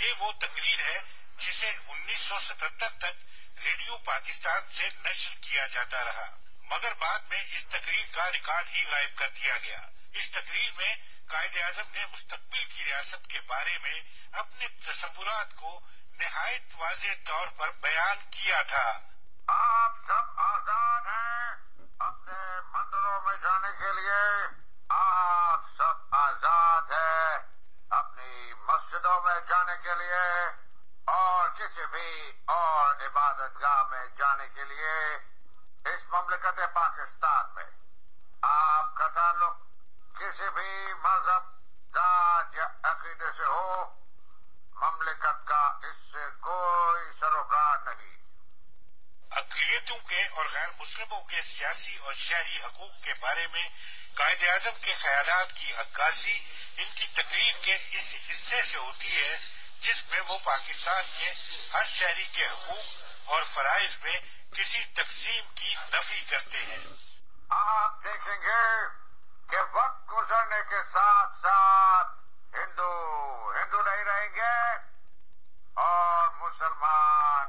یہ وہ تقریر ہے جسے انیس سو ستہتر تک ریڈیو پاکستان سے نشر کیا جاتا رہا۔ مگر بعد میں اس تقریر کا ریکارڈ ہی غائب کر دیا گیا۔ اس تقریر میں قائد اعظم نے مستقبل کی ریاست کے بارے میں اپنے تصورات کو نہایت واضح طور پر بیان کیا تھا۔ آپ سب آزاد ہیں اپنے مندروں میں جانے کے لیے۔ آپ سب آزاد ہیں اپنی مسجدوں میں جانے کے لیے اور کسی بھی اور عبادت گاہ میں جانے کے لیے۔ اس مملکت پاکستان میں آپ کا تعلق کسی بھی مذہب، ذات یا عقیدے سے ہو، مملکت کا اس سے کوئی سروکار نہیں۔ اقلیتوں کے اور غیر مسلموں کے سیاسی اور شہری حقوق کے بارے میں قائد اعظم کے خیالات کی عکاسی ان کی تقریب کے اس حصے سے ہوتی ہے جس میں وہ پاکستان کے ہر شہری کے حقوق اور فرائض میں کسی تقسیم کی نفی کرتے ہیں۔ آپ دیکھیں گے کہ وقت گزرنے کے ساتھ ساتھ ہندو ہندو نہیں رہیں گے اور مسلمان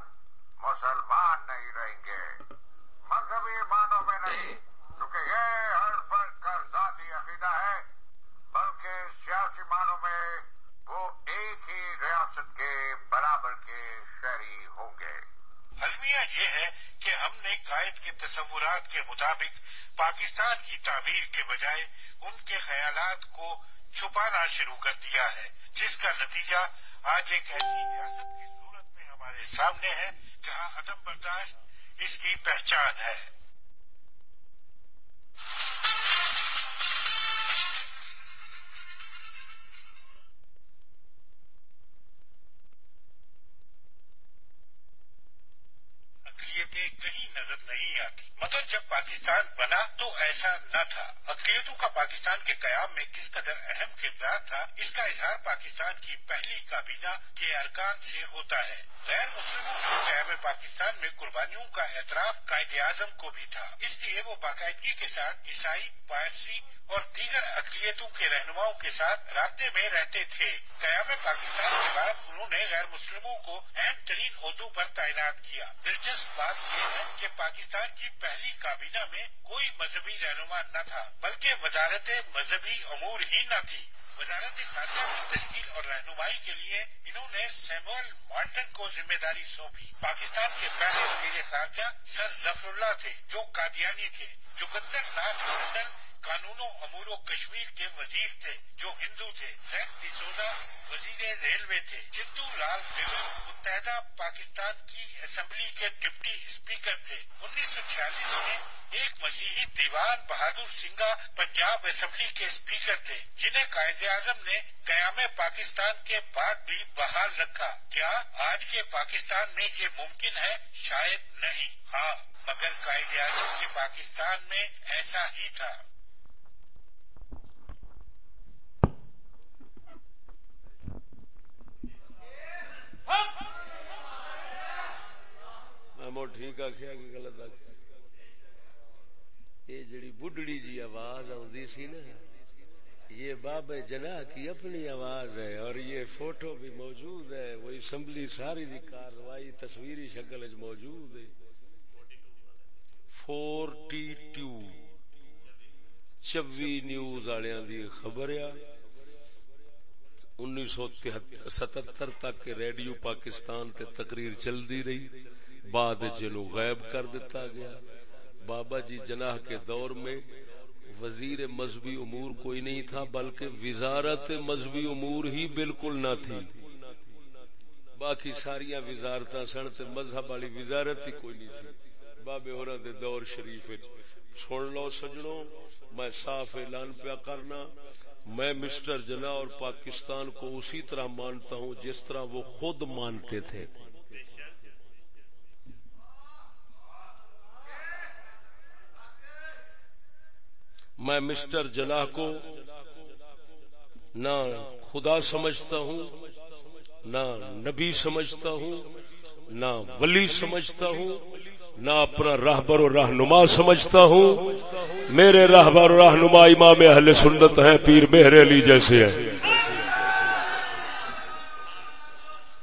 مسلمان نہیں رہیں گے۔ مذہبی معنوں میں نہیں، کیونکہ یہ ہر فرق کا ذاتی عقیدہ ہے، بلکہ سیاسی معنوں میں وہ ایک ہی ریاست کے برابر کے شہری ہوں گے المیہ یہ ہے کہ عقائد کے تصورات کے مطابق پاکستان کی تعبیر کے بجائے ان کے خیالات کو چھپانا شروع کر دیا ہے، جس کا نتیجہ آج ایک ایسی ریاست کی صورت میں ہمارے سامنے ہے، جہاں عدم برداشت اس کی پہچان ہے۔ ایسا نہ تھا۔ اقلیتوں کا پاکستان کے قیام میں کس قدر اہم کردار تھا، اس کا اظہار پاکستان کی پہلی کابینہ کے ارکان سے ہوتا ہے۔ غیر مسلموں کے قیام پاکستان میں قربانیوں کا اعتراف قائد اعظم کو بھی تھا۔ اس لیے وہ باقاعدگی کے ساتھ عیسائی، پارسی اور دیگر اقلیتوں کے رہنماؤں کے ساتھ رابطے میں رہتے تھے۔ قیام پاکستان کے بعد انہوں نے غیر مسلموں کو اہم ترین عہدوں پر تعینات کیا۔ دلچسپ بات یہ ہے کہ پاکستان کی پہلی کابینہ میں کوئی مذہبی رہنما نہ تھا، بلکہ وزارت مذہبی امور ہی نہ تھی۔ وزارت خارجہ کی تشکیل اور رہنمائی کے لیے انہوں نے سیمول مارٹن کو ذمہ داری سونپی۔ پاکستان کے پہلے وزیر خارجہ سر ظفر اللہ تھے، جو قادیانی تھے۔ چکندر ناتھ منڈل قانون و امور و کشمیر کے وزیر تھے، جو ہندو تھے۔ فرینک ڈسوزا وزیر ریلوے تھے۔ چندو لال نیہرو متحدہ پاکستان کی اسمبلی کے ڈپٹی اسپیکر تھے۔ انیس سو چھیالیس میں ایک مسیحی دیوان بہادر سنگا پنجاب اسمبلی کے اسپیکر تھے، جنہیں قائد اعظم نے قیام پاکستان کے بعد بھی بحال رکھا۔ کیا آج کے پاکستان میں یہ ممکن ہے؟ شاید نہیں۔ ہاں مگر قائد اعظم کے پاکستان میں ایسا ہی تھا۔ میں ٹھیک آخیا کہ غلط آخیا یہ جڑی بڈڑی جی آواز آدھی سی نا، یہ باب جنا کی اپنی آواز ہے اور یہ فوٹو بھی موجود ہے، وہ اسمبلی ساری دی کاروائی تصویری شکل موجود ہے۔ فورٹی ٹو چوی نیوز والوں دی خبر آ۔ انیس سو ستر تک ریڈیو پاکستان تے تقریر چلتی رہی۔ بعد جنو غائب کر دیتا گیا۔ بابا جی جناح کے دور میں وزیر مذہبی امور کوئی نہیں تھا، بلکہ وزارت مذہبی امور ہی بالکل نہ تھی۔ باقی ساریا وزارت سن تے مذہب والی وزارت ہی کوئی نہیں سی۔ بابے ہورا دے دور شریف سن لو سجنوں، میں صاف اعلان پیا کرنا۔ میں مسٹر جنا اور پاکستان کو اسی طرح مانتا ہوں جس طرح وہ خود مانتے تھے۔ میں مسٹر جناح کو نہ خدا سمجھتا ہوں، نہ نبی سمجھتا ہوں، نہ ولی سمجھتا ہوں نہ اپنا راہبر و رہنما سمجھتا ہوں۔ میرے راہبر و رہنما امام اہل سنت ہیں، پیر بہر علی جیسے ہیں۔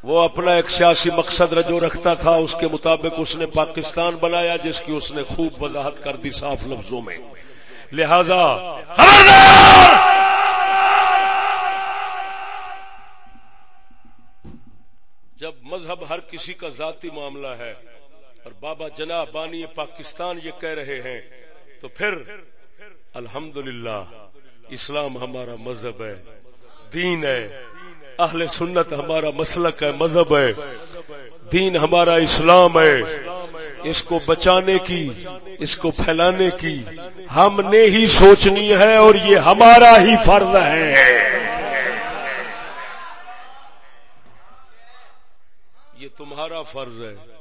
وہ اپنا ایک سیاسی مقصد رجو رکھتا تھا، اس کے مطابق اس نے پاکستان بنایا، جس کی اس نے خوب وضاحت کر دی صاف لفظوں میں۔ لہذا جب مذہب ہر کسی کا ذاتی معاملہ ہے اور بابا جنا بانی پاکستان یہ کہہ رہے ہیں، تو پھر الحمد اسلام ہمارا مذہب ہے، دین ہے، اہل سنت ہمارا مسلک ہے، مذہب ہے، دین ہمارا اسلام ہے۔ اس کو بچانے کی، اس کو پھیلانے کی ہم نے ہی سوچنی ہے اور یہ ہمارا ہی فرض ہے۔ یہ تمہارا فرض ہے۔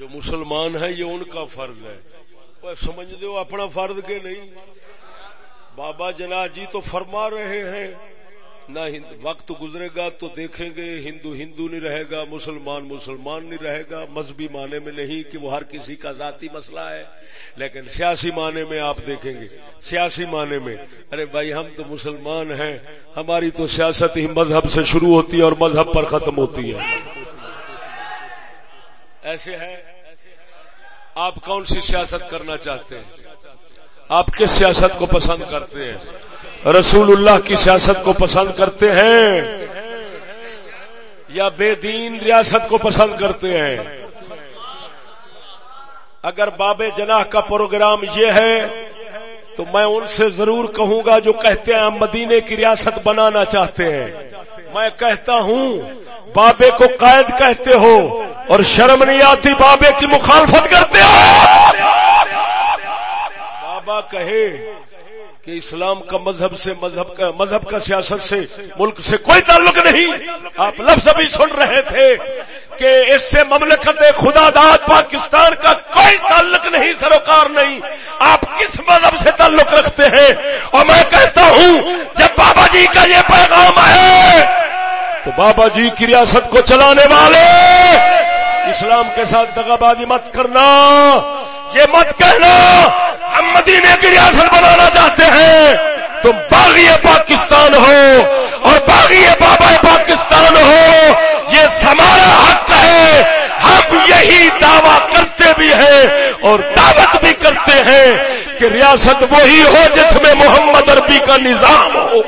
جو مسلمان ہے یہ ان کا فرض ہے۔ سمجھ دو اپنا فرض کے نہیں۔ بابا جنا جی تو فرما رہے ہیں۔ نہ وقت گزرے گا تو دیکھیں گے، ہندو ہندو نہیں رہے گا، مسلمان مسلمان نہیں رہے گا۔ مذہبی معنی میں نہیں کہ وہ ہر کسی کا ذاتی مسئلہ ہے، لیکن سیاسی معنی میں آپ دیکھیں گے۔ سیاسی معنی میں۔ ارے بھائی، ہم تو مسلمان ہیں۔ ہماری تو سیاست ہی مذہب سے شروع ہوتی ہے اور مذہب پر ختم ہوتی ہے۔ ایسے ہے آپ کون سی سیاست کرنا چاہتے ہیں؟ آپ کس سیاست کو پسند کرتے ہیں؟ رسول اللہ کی سیاست کو پسند کرتے ہیں یا بے دین ریاست کو پسند کرتے ہیں؟ اگر باب جناح کا پروگرام یہ ہے، تو میں ان سے ضرور کہوں گا جو کہتے ہیں ہم مدینے کی ریاست بنانا چاہتے ہیں۔ میں کہتا ہوں بابے کو قائد کہتے ہو اور شرم نہیں آتی بابے کی مخالفت کرتے ہو۔ بابا کہے کہ اسلام کا مذہب سے مذہب کا مذہب کا سیاست سے ملک سے کوئی تعلق نہیں۔ آپ لفظ ابھی سن رہے تھے کہ اس سے مملکت خدا داد پاکستان کا کوئی تعلق نہیں، سروکار نہیں۔ آپ کس مذہب سے تعلق رکھتے ہیں؟ اور میں کہتا ہوں، جب بابا جی کا یہ پیغام ہے تو بابا جی کی ریاست کو چلانے والے! اسلام کے ساتھ دگابادی مت کرنا! یہ مت کہنا! ہم مدینے کی ریاست بنانا چاہتے ہیں! تم باغی پاکستان ہو اور باغی بابا پاکستان ہو! یہ ہمارا حق ہے! ہم یہی دعویٰ کرتے بھی ہیں اور دعوت بھی کرتے ہیں کہ ریاست وہی ہو جس میں محمد عربی کا نظام ہو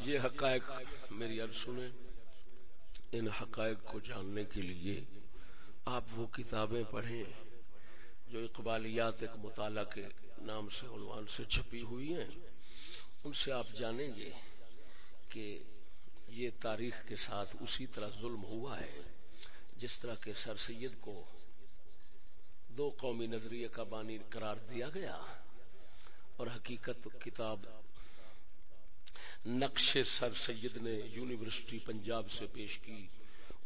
یہ حقائق، میری عرض سنیں، ان حقائق کو جاننے کے لیے آپ وہ کتابیں پڑھیں جو اقبالیات ایک مطالعہ کے نام سے، عنوان سے چھپی ہوئی ہیں۔ ان سے آپ جانیں گے کہ یہ تاریخ کے ساتھ اسی طرح ظلم ہوا ہے، جس طرح کے سر سید کو دو قومی نظریے کا بانی قرار دیا گیا اور حقیقت کتاب نقش سر سید نے یونیورسٹی پنجاب سے پیش کی۔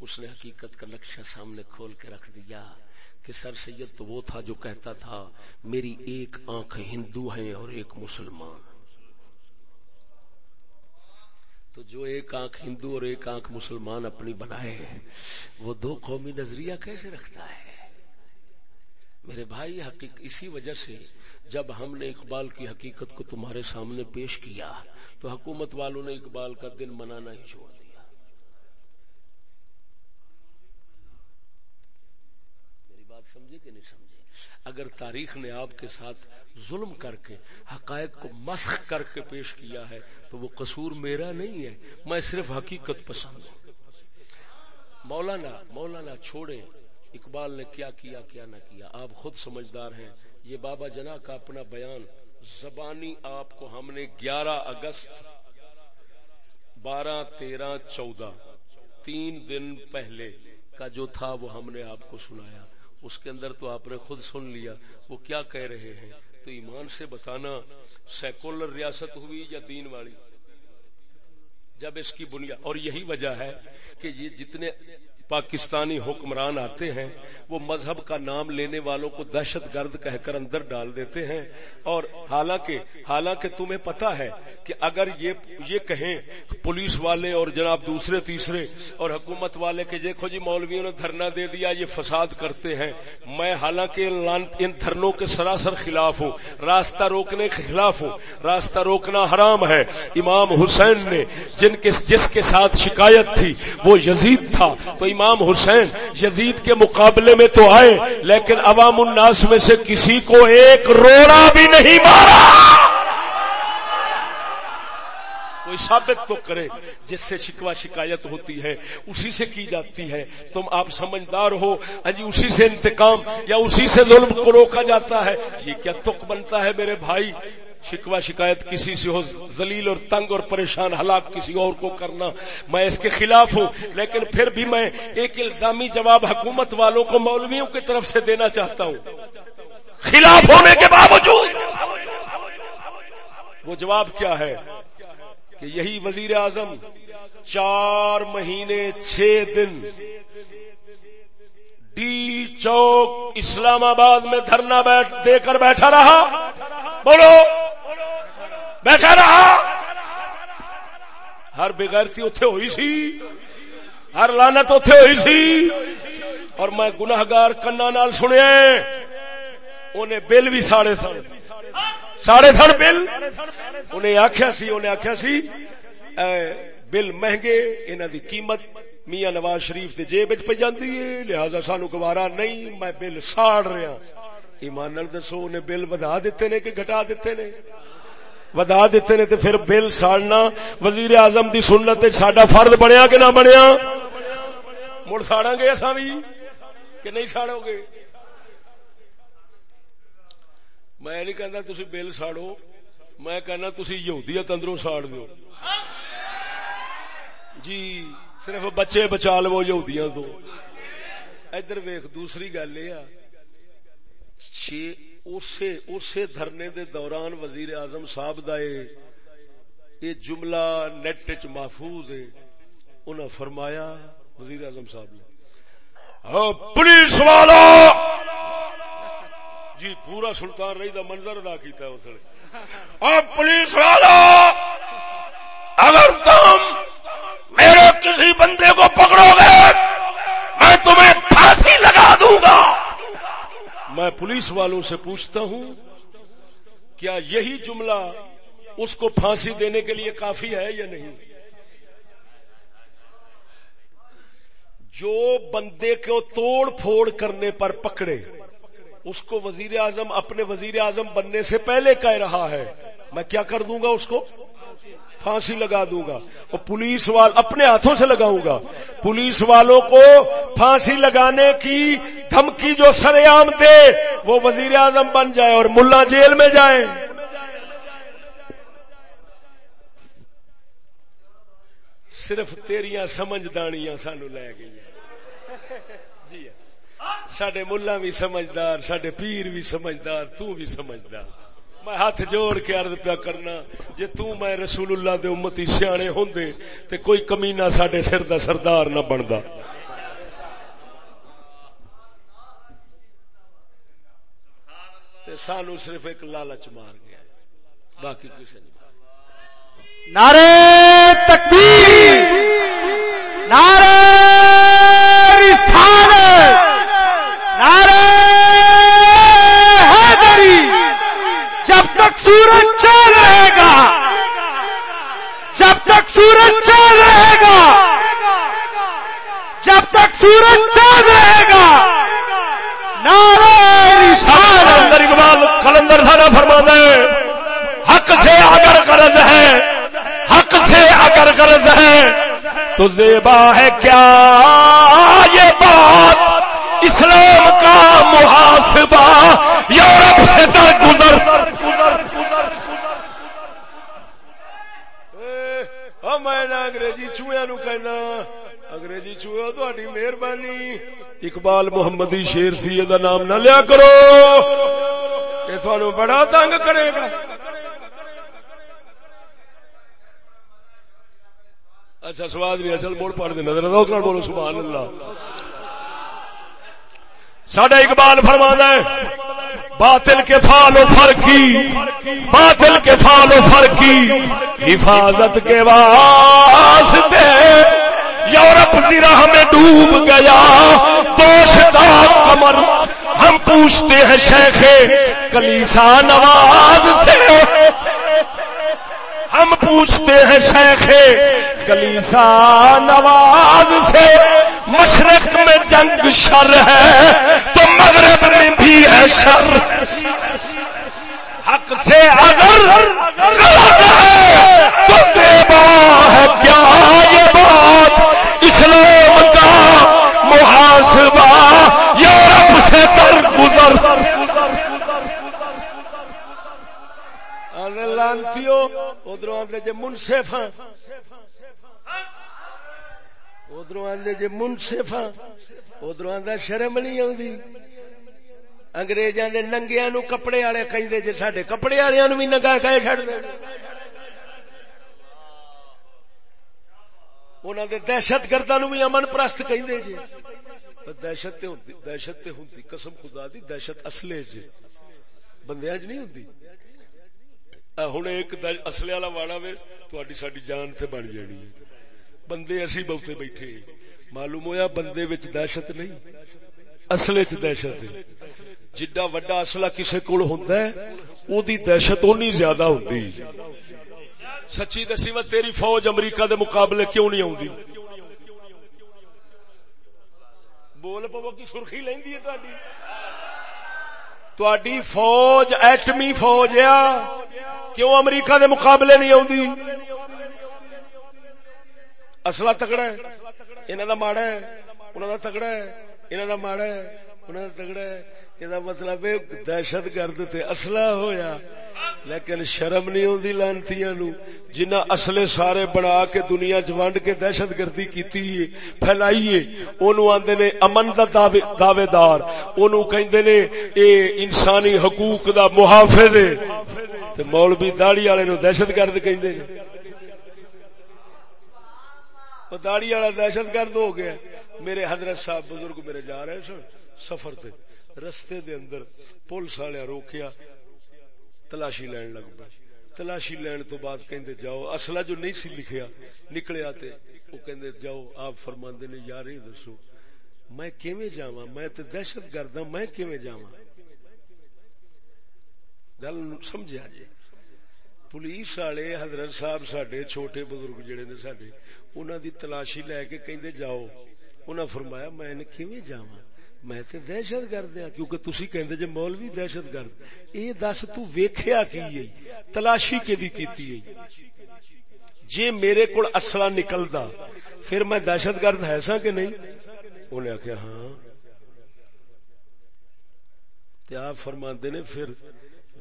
اس نے حقیقت کا نقشہ سامنے کھول کے رکھ دیا کہ سر سید تو وہ تھا جو کہتا تھا، میری ایک آنکھ ہندو ہے اور ایک مسلمان۔ تو جو ایک آنکھ ہندو اور ایک آنکھ مسلمان اپنی بنائے وہ دو قومی نظریہ کیسے رکھتا ہے؟ میرے بھائی، حقیق اسی وجہ سے جب ہم نے اقبال کی حقیقت کو تمہارے سامنے پیش کیا تو حکومت والوں نے اقبال کا دن منانا ہی چھوڑ دیا۔ میری بات سمجھے کہ نہیں سمجھے؟ اگر تاریخ نے آپ کے ساتھ ظلم کر کے، حقائق کو مسخ کر کے پیش کیا ہے، تو وہ قصور میرا نہیں ہے، میں صرف حقیقت پسند ہوں۔ مولانا مولانا چھوڑے اقبال نے کیا کیا کیا نہ کیا۔ آپ خود سمجھدار ہیں یہ بابا جنا کا اپنا بیان، زبانی آپ کو ہم نے گیارہ اگست بارہ تیرہ چودہ، تین دن پہلے کا جو تھا وہ ہم نے آپ کو سنایا۔ اس کے اندر تو آپ نے خود سن لیا۔ وہ کیا کہہ رہے ہیں؟ تو ایمان سے بتانا، سیکولر ریاست ہوئی یا دین والی؟ جب اس کی بنیاد، اور یہی وجہ ہے کہ یہ جتنے پاکستانی حکمران آتے ہیں، وہ مذہب کا نام لینے والوں کو دہشت گرد کہہ کر اندر ڈال دیتے ہیں۔ اور حالانکہ حالانکہ تمہیں پتا ہے کہ اگر یہ یہ کہیں پولیس والے اور جناب دوسرے، تیسرے اور حکومت والے کہ دیکھو جی مولویوں نے دھرنا دے دیا، یہ فساد کرتے ہیں۔ میں حالانکہ ان دھرنوں کے سراسر خلاف ہوں، راستہ روکنے کے خلاف ہوں۔ راستہ روکنا حرام ہے۔ امام حسین نے جن کے، جس کے ساتھ شکایت تھی، وہ یزید تھا۔ تو امام حسین یزید کے مقابلے میں تو آئے، لیکن عوام الناس میں سے کسی کو ایک روڑا بھی نہیں مارا۔ کوئی ثابت تو کرے جس سے شکوا شکایت ہوتی ہے، اسی سے کی جاتی ہے۔ تم آپ سمجھدار ہو ہاں جی اسی سے انتقام یا اسی سے ظلم کو روکا جاتا ہے۔ یہ کیا تک بنتا ہے میرے بھائی؟ شکوا شکایت کسی سے ہو، ذلیل اور تنگ اور پریشان، ہلاک کسی اور کو کرنا، میں اس کے خلاف ہوں، لیکن پھر بھی میں ایک الزامی جواب حکومت والوں کو مولویوں کی طرف سے دینا چاہتا ہوں۔ خلاف ہونے کے باوجود وہ جواب کیا ہے کہ یہی وزیر اعظم چار مہینے چھ دن ڈی چوک اسلام آباد میں دھرنا بیٹھ دے کر بیٹھا رہا۔ بولو۔ بیٹھا رہا ہاں۔ ہر بغیرتی اتے ہوئی سی۔ ہر لانت اتے ہوئی سی۔ اور میں گناہگار کنا نال سنیا انہیں بل بھی ساڑے سن۔ ساڑے سن بل۔ انہیں آخیا سی انہیں آخیا سی بل مہنگے انہوں دی قیمت میاں نواز شریف کے جیب پہ جاندی ہے، لہذا سانو گوارا نہیں، میں بل ساڑ رہا۔ ایمان دسو، انہیں بل ودا دیتے نے کہ گھٹا دیتے نے؟ ودا دیتے نے تو پھر بل ساڑنا، وزیر اعظم دی سنت ساڈا فرد بنیا کہ نہ بنیا؟ مڑ ساڑا گے اصا بھی کہ نہیں ساڑو گے؟ میں نہیں کہنا تھی بل ساڑو، میں کہنا تھی یہودیت اندروں ساڑ دو جی صرف بچے بچا لو یہودیاں تو۔ ادھر ویخ دوسری گل یہ اسی دھرنے دے دوران وزیر اعظم صاحب دا یہ جملہ نیٹ چ محفوظ ہے انہاں فرمایا، وزیر اعظم صاحب نے ہاں، پولیس والا! جی پورا سلطان رہی دا منظر ادا کیتا ہے اس نے ہاں، پولیس والا! اگر تم میرے کسی بندے کو پکڑو گے، میں تمہیں پھانسی لگا دوں گا۔ میں پولیس والوں سے پوچھتا ہوں، کیا یہی جملہ اس کو پھانسی دینے کے لیے کافی ہے یا نہیں؟ جو بندے کو توڑ پھوڑ کرنے پر پکڑے، اس کو وزیر اعظم اپنے وزیر اعظم بننے سے پہلے کہہ رہا ہے۔ میں کیا کر دوں گا اس کو؟ ہاں پھانسی لگا دوں گا اور پولیس وال اپنے ہاتھوں سے لگاؤں گا۔ پولیس والوں کو پھانسی لگانے کی دھمکی جو سر عام دے، وہ وزیر اعظم بن جائے اور ملا جیل میں جائے۔ صرف تیریاں سمجھدانیاں سانو لے گئی جی ہاں۔ سڈے ملا بھی سمجھدار سڈے پیر بھی سمجھدار، تو بھی سمجھدار۔ میں ہاتھ جوڑ کے عرض پیا کرنا، جے تو میں رسول اللہ دے امتی سیانے ہوندے، تے کوئی کمینہ ساڈے سر دا سردار نہ بندا۔ تے سانو صرف ایک لالچ مار گیا۔ باقی کسی نہیں۔ نعرے تکبیر! نعرے رسالت نعرے تک سورج چل رہے گا۔ جب تک سورج چل رہے گا۔ جب تک سورج چل رہے گا۔ نعرہ کلندر اقبال، کلندر تھانا فرما ہے، حق سے اگر قرض ہے، حق سے اگر قرض ہے، تو زیبا ہے کیا؟ یہ بات اسلام کا محاسبہ یورپ سے در گزر میں انگریزی نو کہنا انگریزی چویا تاری مہربانی اقبال محمدی شیر سی یہ نام نہ لیا کرو یہ تھانو بڑا تنگ کرے گا اچھا سواد بھی اصل موڑ پڑ دے نظر روک بولو سبحان اللہ ساڈا اقبال فرمانا ہے باطل کے فال و فرقی. باطل کے فال و فرقی. حفاظت کے واسطے یورپ سی ہمیں ڈوب گیا. دوشتا کمر ہم پوچھتے ہیں شیخ کلیسا نواز سے ہم پوچھتے ہیں شیخ کلیسا نواز سے، مشرق میں جنگ شر ہے تو مغرب میں بھی ہے شر۔ حق سے اگر غلط ہے تو دیوا ہے۔ کیا یہ بات اسلام کا محاسبہ یورپ سے در گزر لانتیو ادھر آدھے جی منصف ادھر آدھے جی منصف ادھر آدھا شرم نہیں آتی اگریزاں دے ننگیا نو کپڑے والے کہیں جی سڈے کپڑے والے بھی ننگا کہ چڑ دے۔ انہوں دے دہشت گردوں بھی امن پرست کہیں جی دہشت دہشت ہوں قسم خدا دی دہشت اصلے چ بندیا چ نہیں ہوں۔ ہوں ایک اصلے والا واڑا وے تھی ساری جان سے بن جانی بندے اسی بہتے بیٹھے معلوم ہویا بندے وچ دہشت نہیں اصل چ دہشت جڈا وڈا اصلا کسی کول ہوندا ہے او دی دہشت اونی زیادہ ہوندی سچی دسی میں تیری فوج امریکہ دے مقابلے کیوں نہیں آوندی بول پو کی سرخی لیندی ہے تہاڈی تہاڈی فوج ایٹمی فوج ہے کیوں امریکہ دے مقابلے نہیں آتی اصلا تگڑا ہے انہوں کا ماڑا ہے انہوں کا تگڑا ہے انہوں کا ماڑا ہے انہوں کا تگڑا ہے یہ مطلب دہشت گرد تے اصلا ہویا۔ لیکن شرم نہیں آتی لانتی نو۔ جنہ اصلے سارے بنا کے دنیا چ ونڈ کے دہشت گردی کی پھیلائیے۔ اونوں آندے نے امن دا دعوے دار اونوں کہندے نے اے انسانی حقوق دا محافظ ہے۔ تے مولوی داڑھی والے نو دہشت گرد کہندے نے۔ داڑی والا دہشت گرد ہو گیا۔ میرے حضرت صاحب بزرگ میرے جا رہے سن سفر تے۔ رستے دے اندر پولیس والے روکیا۔ تلاشی لین لگ پا تلاشی لین تو بعد کہندے جاؤ اصلا جو نہیں سی لکھیا، نکلیا تے وہ کہندے جاؤ، آپ فرماندے نے، یار یہ دسو، میں کیویں جاواں؟ میں تے دہشت گرد ہوں میں کیویں جاواں؟ گل سمجھا جی۔ پولیس والے، حضرت صاحب سڈے چھوٹے بزرگ جڑے نے سڈے انہوں دی تلاشی لے کے کہندے جاؤ۔ انہوں فرمایا، میں کیویں جاواں؟ میں تے دہشت گرد ہاں کیونکہ تسی کہندے جے مولوی دہشت گرد۔ اے دس تو ویکھیا کی ہے؟ تلاشی کے دی کیتی ہے؟ جے میرے کول اسلحہ نکلدا، پھر میں دہشت گرد ہے سا کہ نہیں؟ انہیں آخیا ہاں۔ تے آپ فرماندے نے، پھر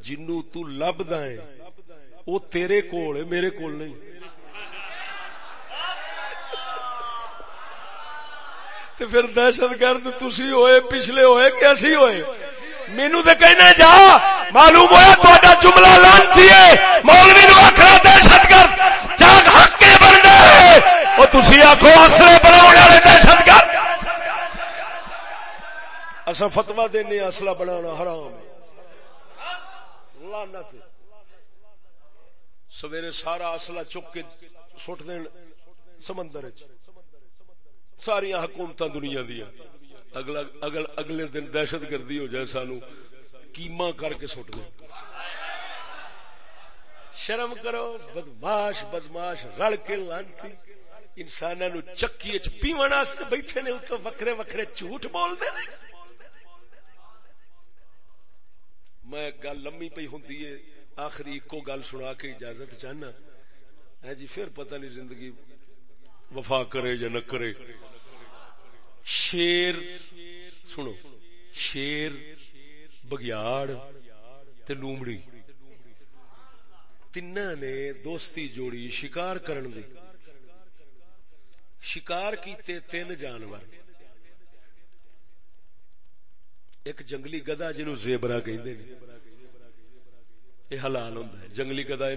جنو تو لبدا ہے وہ تیرے کول ہے، میرے کول نہیں۔ تو پھر دہشت گرد تسی ہوئے، پچھلے ہوئے کہ اسی ہوئے؟ مینو تو کہنا جا، معلوم ہوا تا جملہ لانتی ہے۔ مولوی نو آخر دہشت گرد، جاگ حق کے بننا ہے وہ تسی آخو اصلے بناؤ والے دہشت گرد۔ اصا فتوا دینے اصلہ بنانا حرام لانت سویرے سارا اصلہ چک کے سٹ دین، سمندر چ ساری حکومت دنیا دیا۔ اگلا اگل اگلے دن دہشت گردی ہو جائے سانو۔ کیما کر کے سٹ دیں شرم کرو، بدماش بدماش، رل کے لانتی۔ انسان نو چکی چ پیو بیٹھے نے اتو وکھرے وکھرے جھوٹ بولتے میں گل لمبی پی ہوں آخری ایکو گل سنا کے اجازت چاہنا۔ ہے جی پھر پتہ نہیں زندگی وفا کرے یا نہ کرے۔ شیر، سنو، شیر، بگیاڑ تے لومڑی۔ تین نے دوستی جوڑی شکار کرن دی۔ شکار کیتے تین جانور۔ ایک جنگلی گدا جنو زیبرا کہ یہ حلال ہوں جنگلی گدا یہ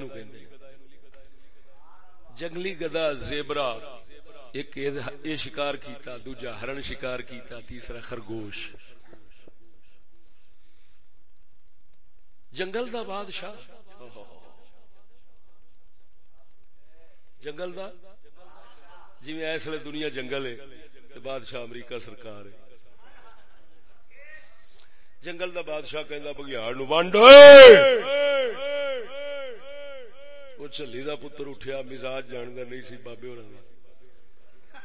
جنگلی گدا، زیبرا، ایک یہ شکار کیتا، دوجا ہرن شکار کیتا، تیسرا خرگوش۔ جنگل دا بادشاہ۔ جنگل دا۔ جی میں اس لیے دنیا جنگل ہے بادشاہ امریکہ سرکار ہے۔ جنگل دا بادشاہ کہندا، بگیاڑ نو ونڈ وہ چلی دا پتر اٹھیا مزاج جاندا نہیں سی بابے ہوراں دا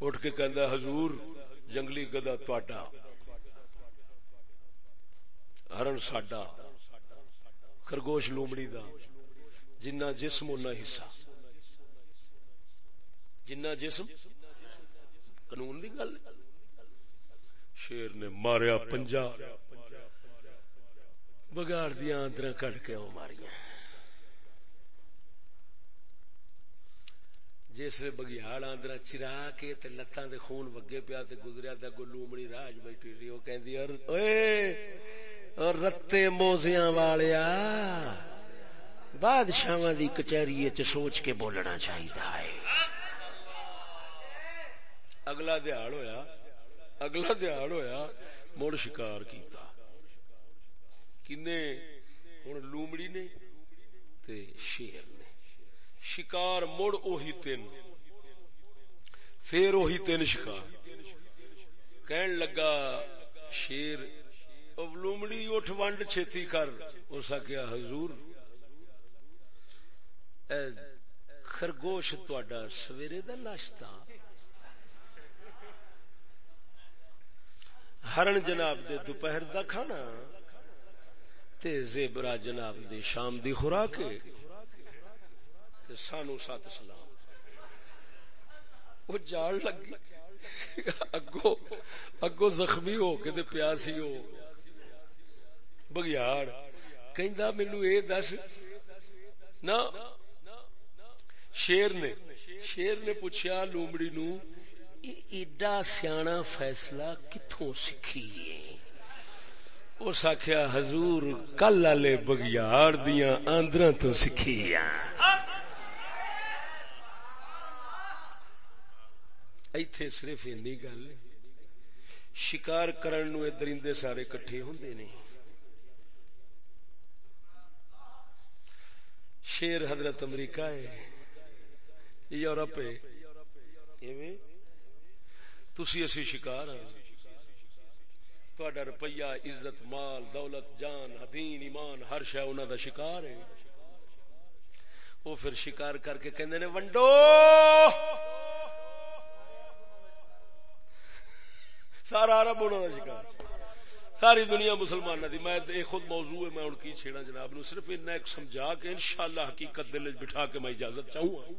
اٹھ کے کہندا حضور جنگلی گدا تواڈا ہرن ساڈا خرگوش لومڑی دا جنہ جسم اُنہ حصہ جنہ جسم قانون دی گل شیر نے ماریا پنجا بگاڑ دیا آندر کٹ کے او ماریا جس نے بگیاڑ آندر چرا کے تے لتاں دے خون وگے پیا تے گزریا تے اگوں لومڑی راج بیٹھی سی او کہندی، اور اوئے رتے موزیاں والیا بادشاہاں دی کچہری وچ سوچ کے بولنا چاہیدا ہے۔ اگلا دیہڑ ہویا، اگلا دیہڑ ہویا، مڑ شکار کیتا۔ کنے ہوں لومڑی نے تے شیر۔ نے شکار مڑ اوہی تین۔ پھر اوہی تین شکار۔ کہن لگا، شیر لومڑی اٹھ ونڈ چھتی کر۔ اس آخیا حضور، اے خرگوش تا سویرے دا ناشتہ۔ ہرن جناب دے دوپہر دا کھانا تے زیبرا جناب دی شام دی خوراک۔ سانو سات سلام۔ وہ جان لگی اگو اگو زخمی ہو کے تے پیاسی ہو۔ بگیاڑ۔ کہندا مینوں اے دس۔ نہ شیر نے شیر نے پوچھا لومڑی نو ایڈا سیاح فیصلہ کتوں سیکھی اس آخیا حضور کل والے بگیاڑ دیا آندر تو سیکھی ہاں۔ ایتھے صرف اینی گل شکار کرن نو درندے سارے کٹھے ہوندے نے۔ شیر حضرت امریکہ ہے، یورپ ہے۔ ایویں تسی اسی شکار ہیں تھوڑا روپیہ عزت، مال، دولت، جان حدین ایمان، ہر شہ انہوں دا شکار ہے۔ وہ پھر شکار کر کے کہندے نے، ونڈو! سارا عرب انہوں دا شکار ساری دنیا مسلمان دی میں خود موضوع ہے، میں ان کی چھیڑا جناب نو صرف اتنا ایک سمجھا کے انشاءاللہ حقیقت دل بٹھا کے میں اجازت چاہوں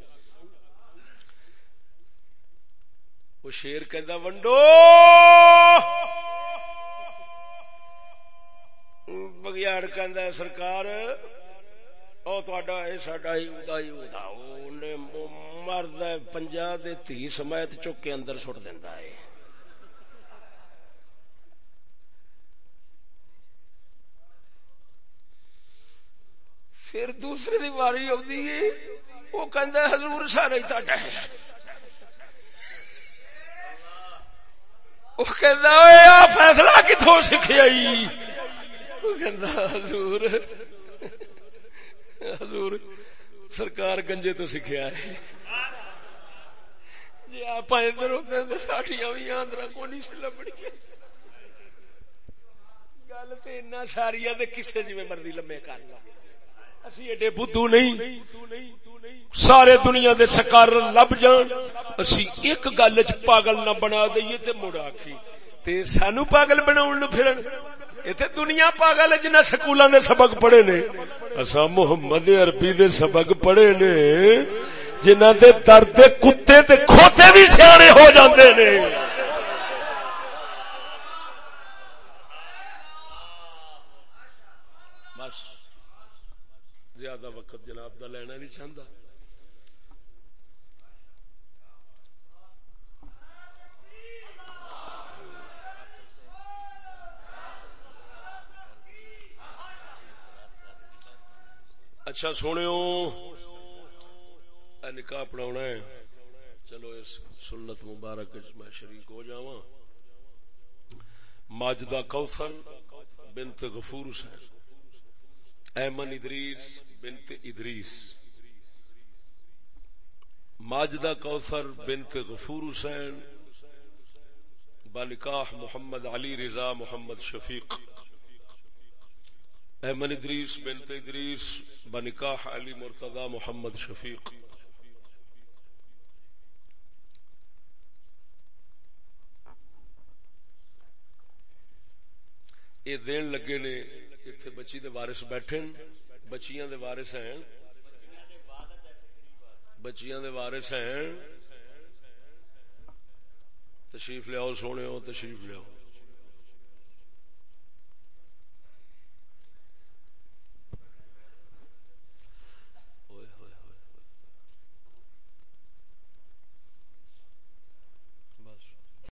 وہ شیر کہ ونڈو! بگیاڑ کہ سرکار، او تہاڈا اے ساڈا ہی اُدائی اُداؤ نے مرد پنجا دے تھی سمیت چک کے اندر سٹ دینا ہے۔ پھر دوسری دی واری آتی ہے، وہ کہ حضور سارا ہی تا ہے۔ فیصلہ کتوں سیکھا حضور حضور سرکار گنجے تو سیکھا ہے۔ جی آپ ادھر ہوتے تو ساٹیاں بھی آندر کو نہیں سی لبنی گل تو اتنا ساری ہے کسے جی مرضی لمے کر لا۔ اسی ایڈے بدھو نہیں سارے دنیا دے سکار لب جان اسی ایک گل چ پاگل نہ بنا دئیے تے مڑ آکھی تے سانو پاگل بناون نو پھرن اتنے دنیا پاگل ہے جنہیں سکولوں نے سبق پڑھے نے اصا محمد عربی دے سبق پڑھے نے جنہ دے درد کتے تے کھوتے بھی سیانے ہو جاندے نے بس زیادہ وقت جناب دا لینا نہیں چاہتا اچھا سونے نکاح پڑھا ہے چلو اس سنت مبارک میں شریک ہو جا ماجدہ کوثر بنت غفور حسین ایمن ادریس بنت ادریس ماجدہ کوثر بنت غفور حسین بنکاح محمد علی رضا محمد شفیق، احمد ادریس بنت ادریس بنکاح علی مرتضی محمد شفیق۔ یہ دین لگے نے اتنے بچی دے وارث بیٹھے بچیاں دے وارث ہیں۔ بچیاں دے وارث ہیں۔ تشریف لیاؤ سونے ہو تشریف لیاؤ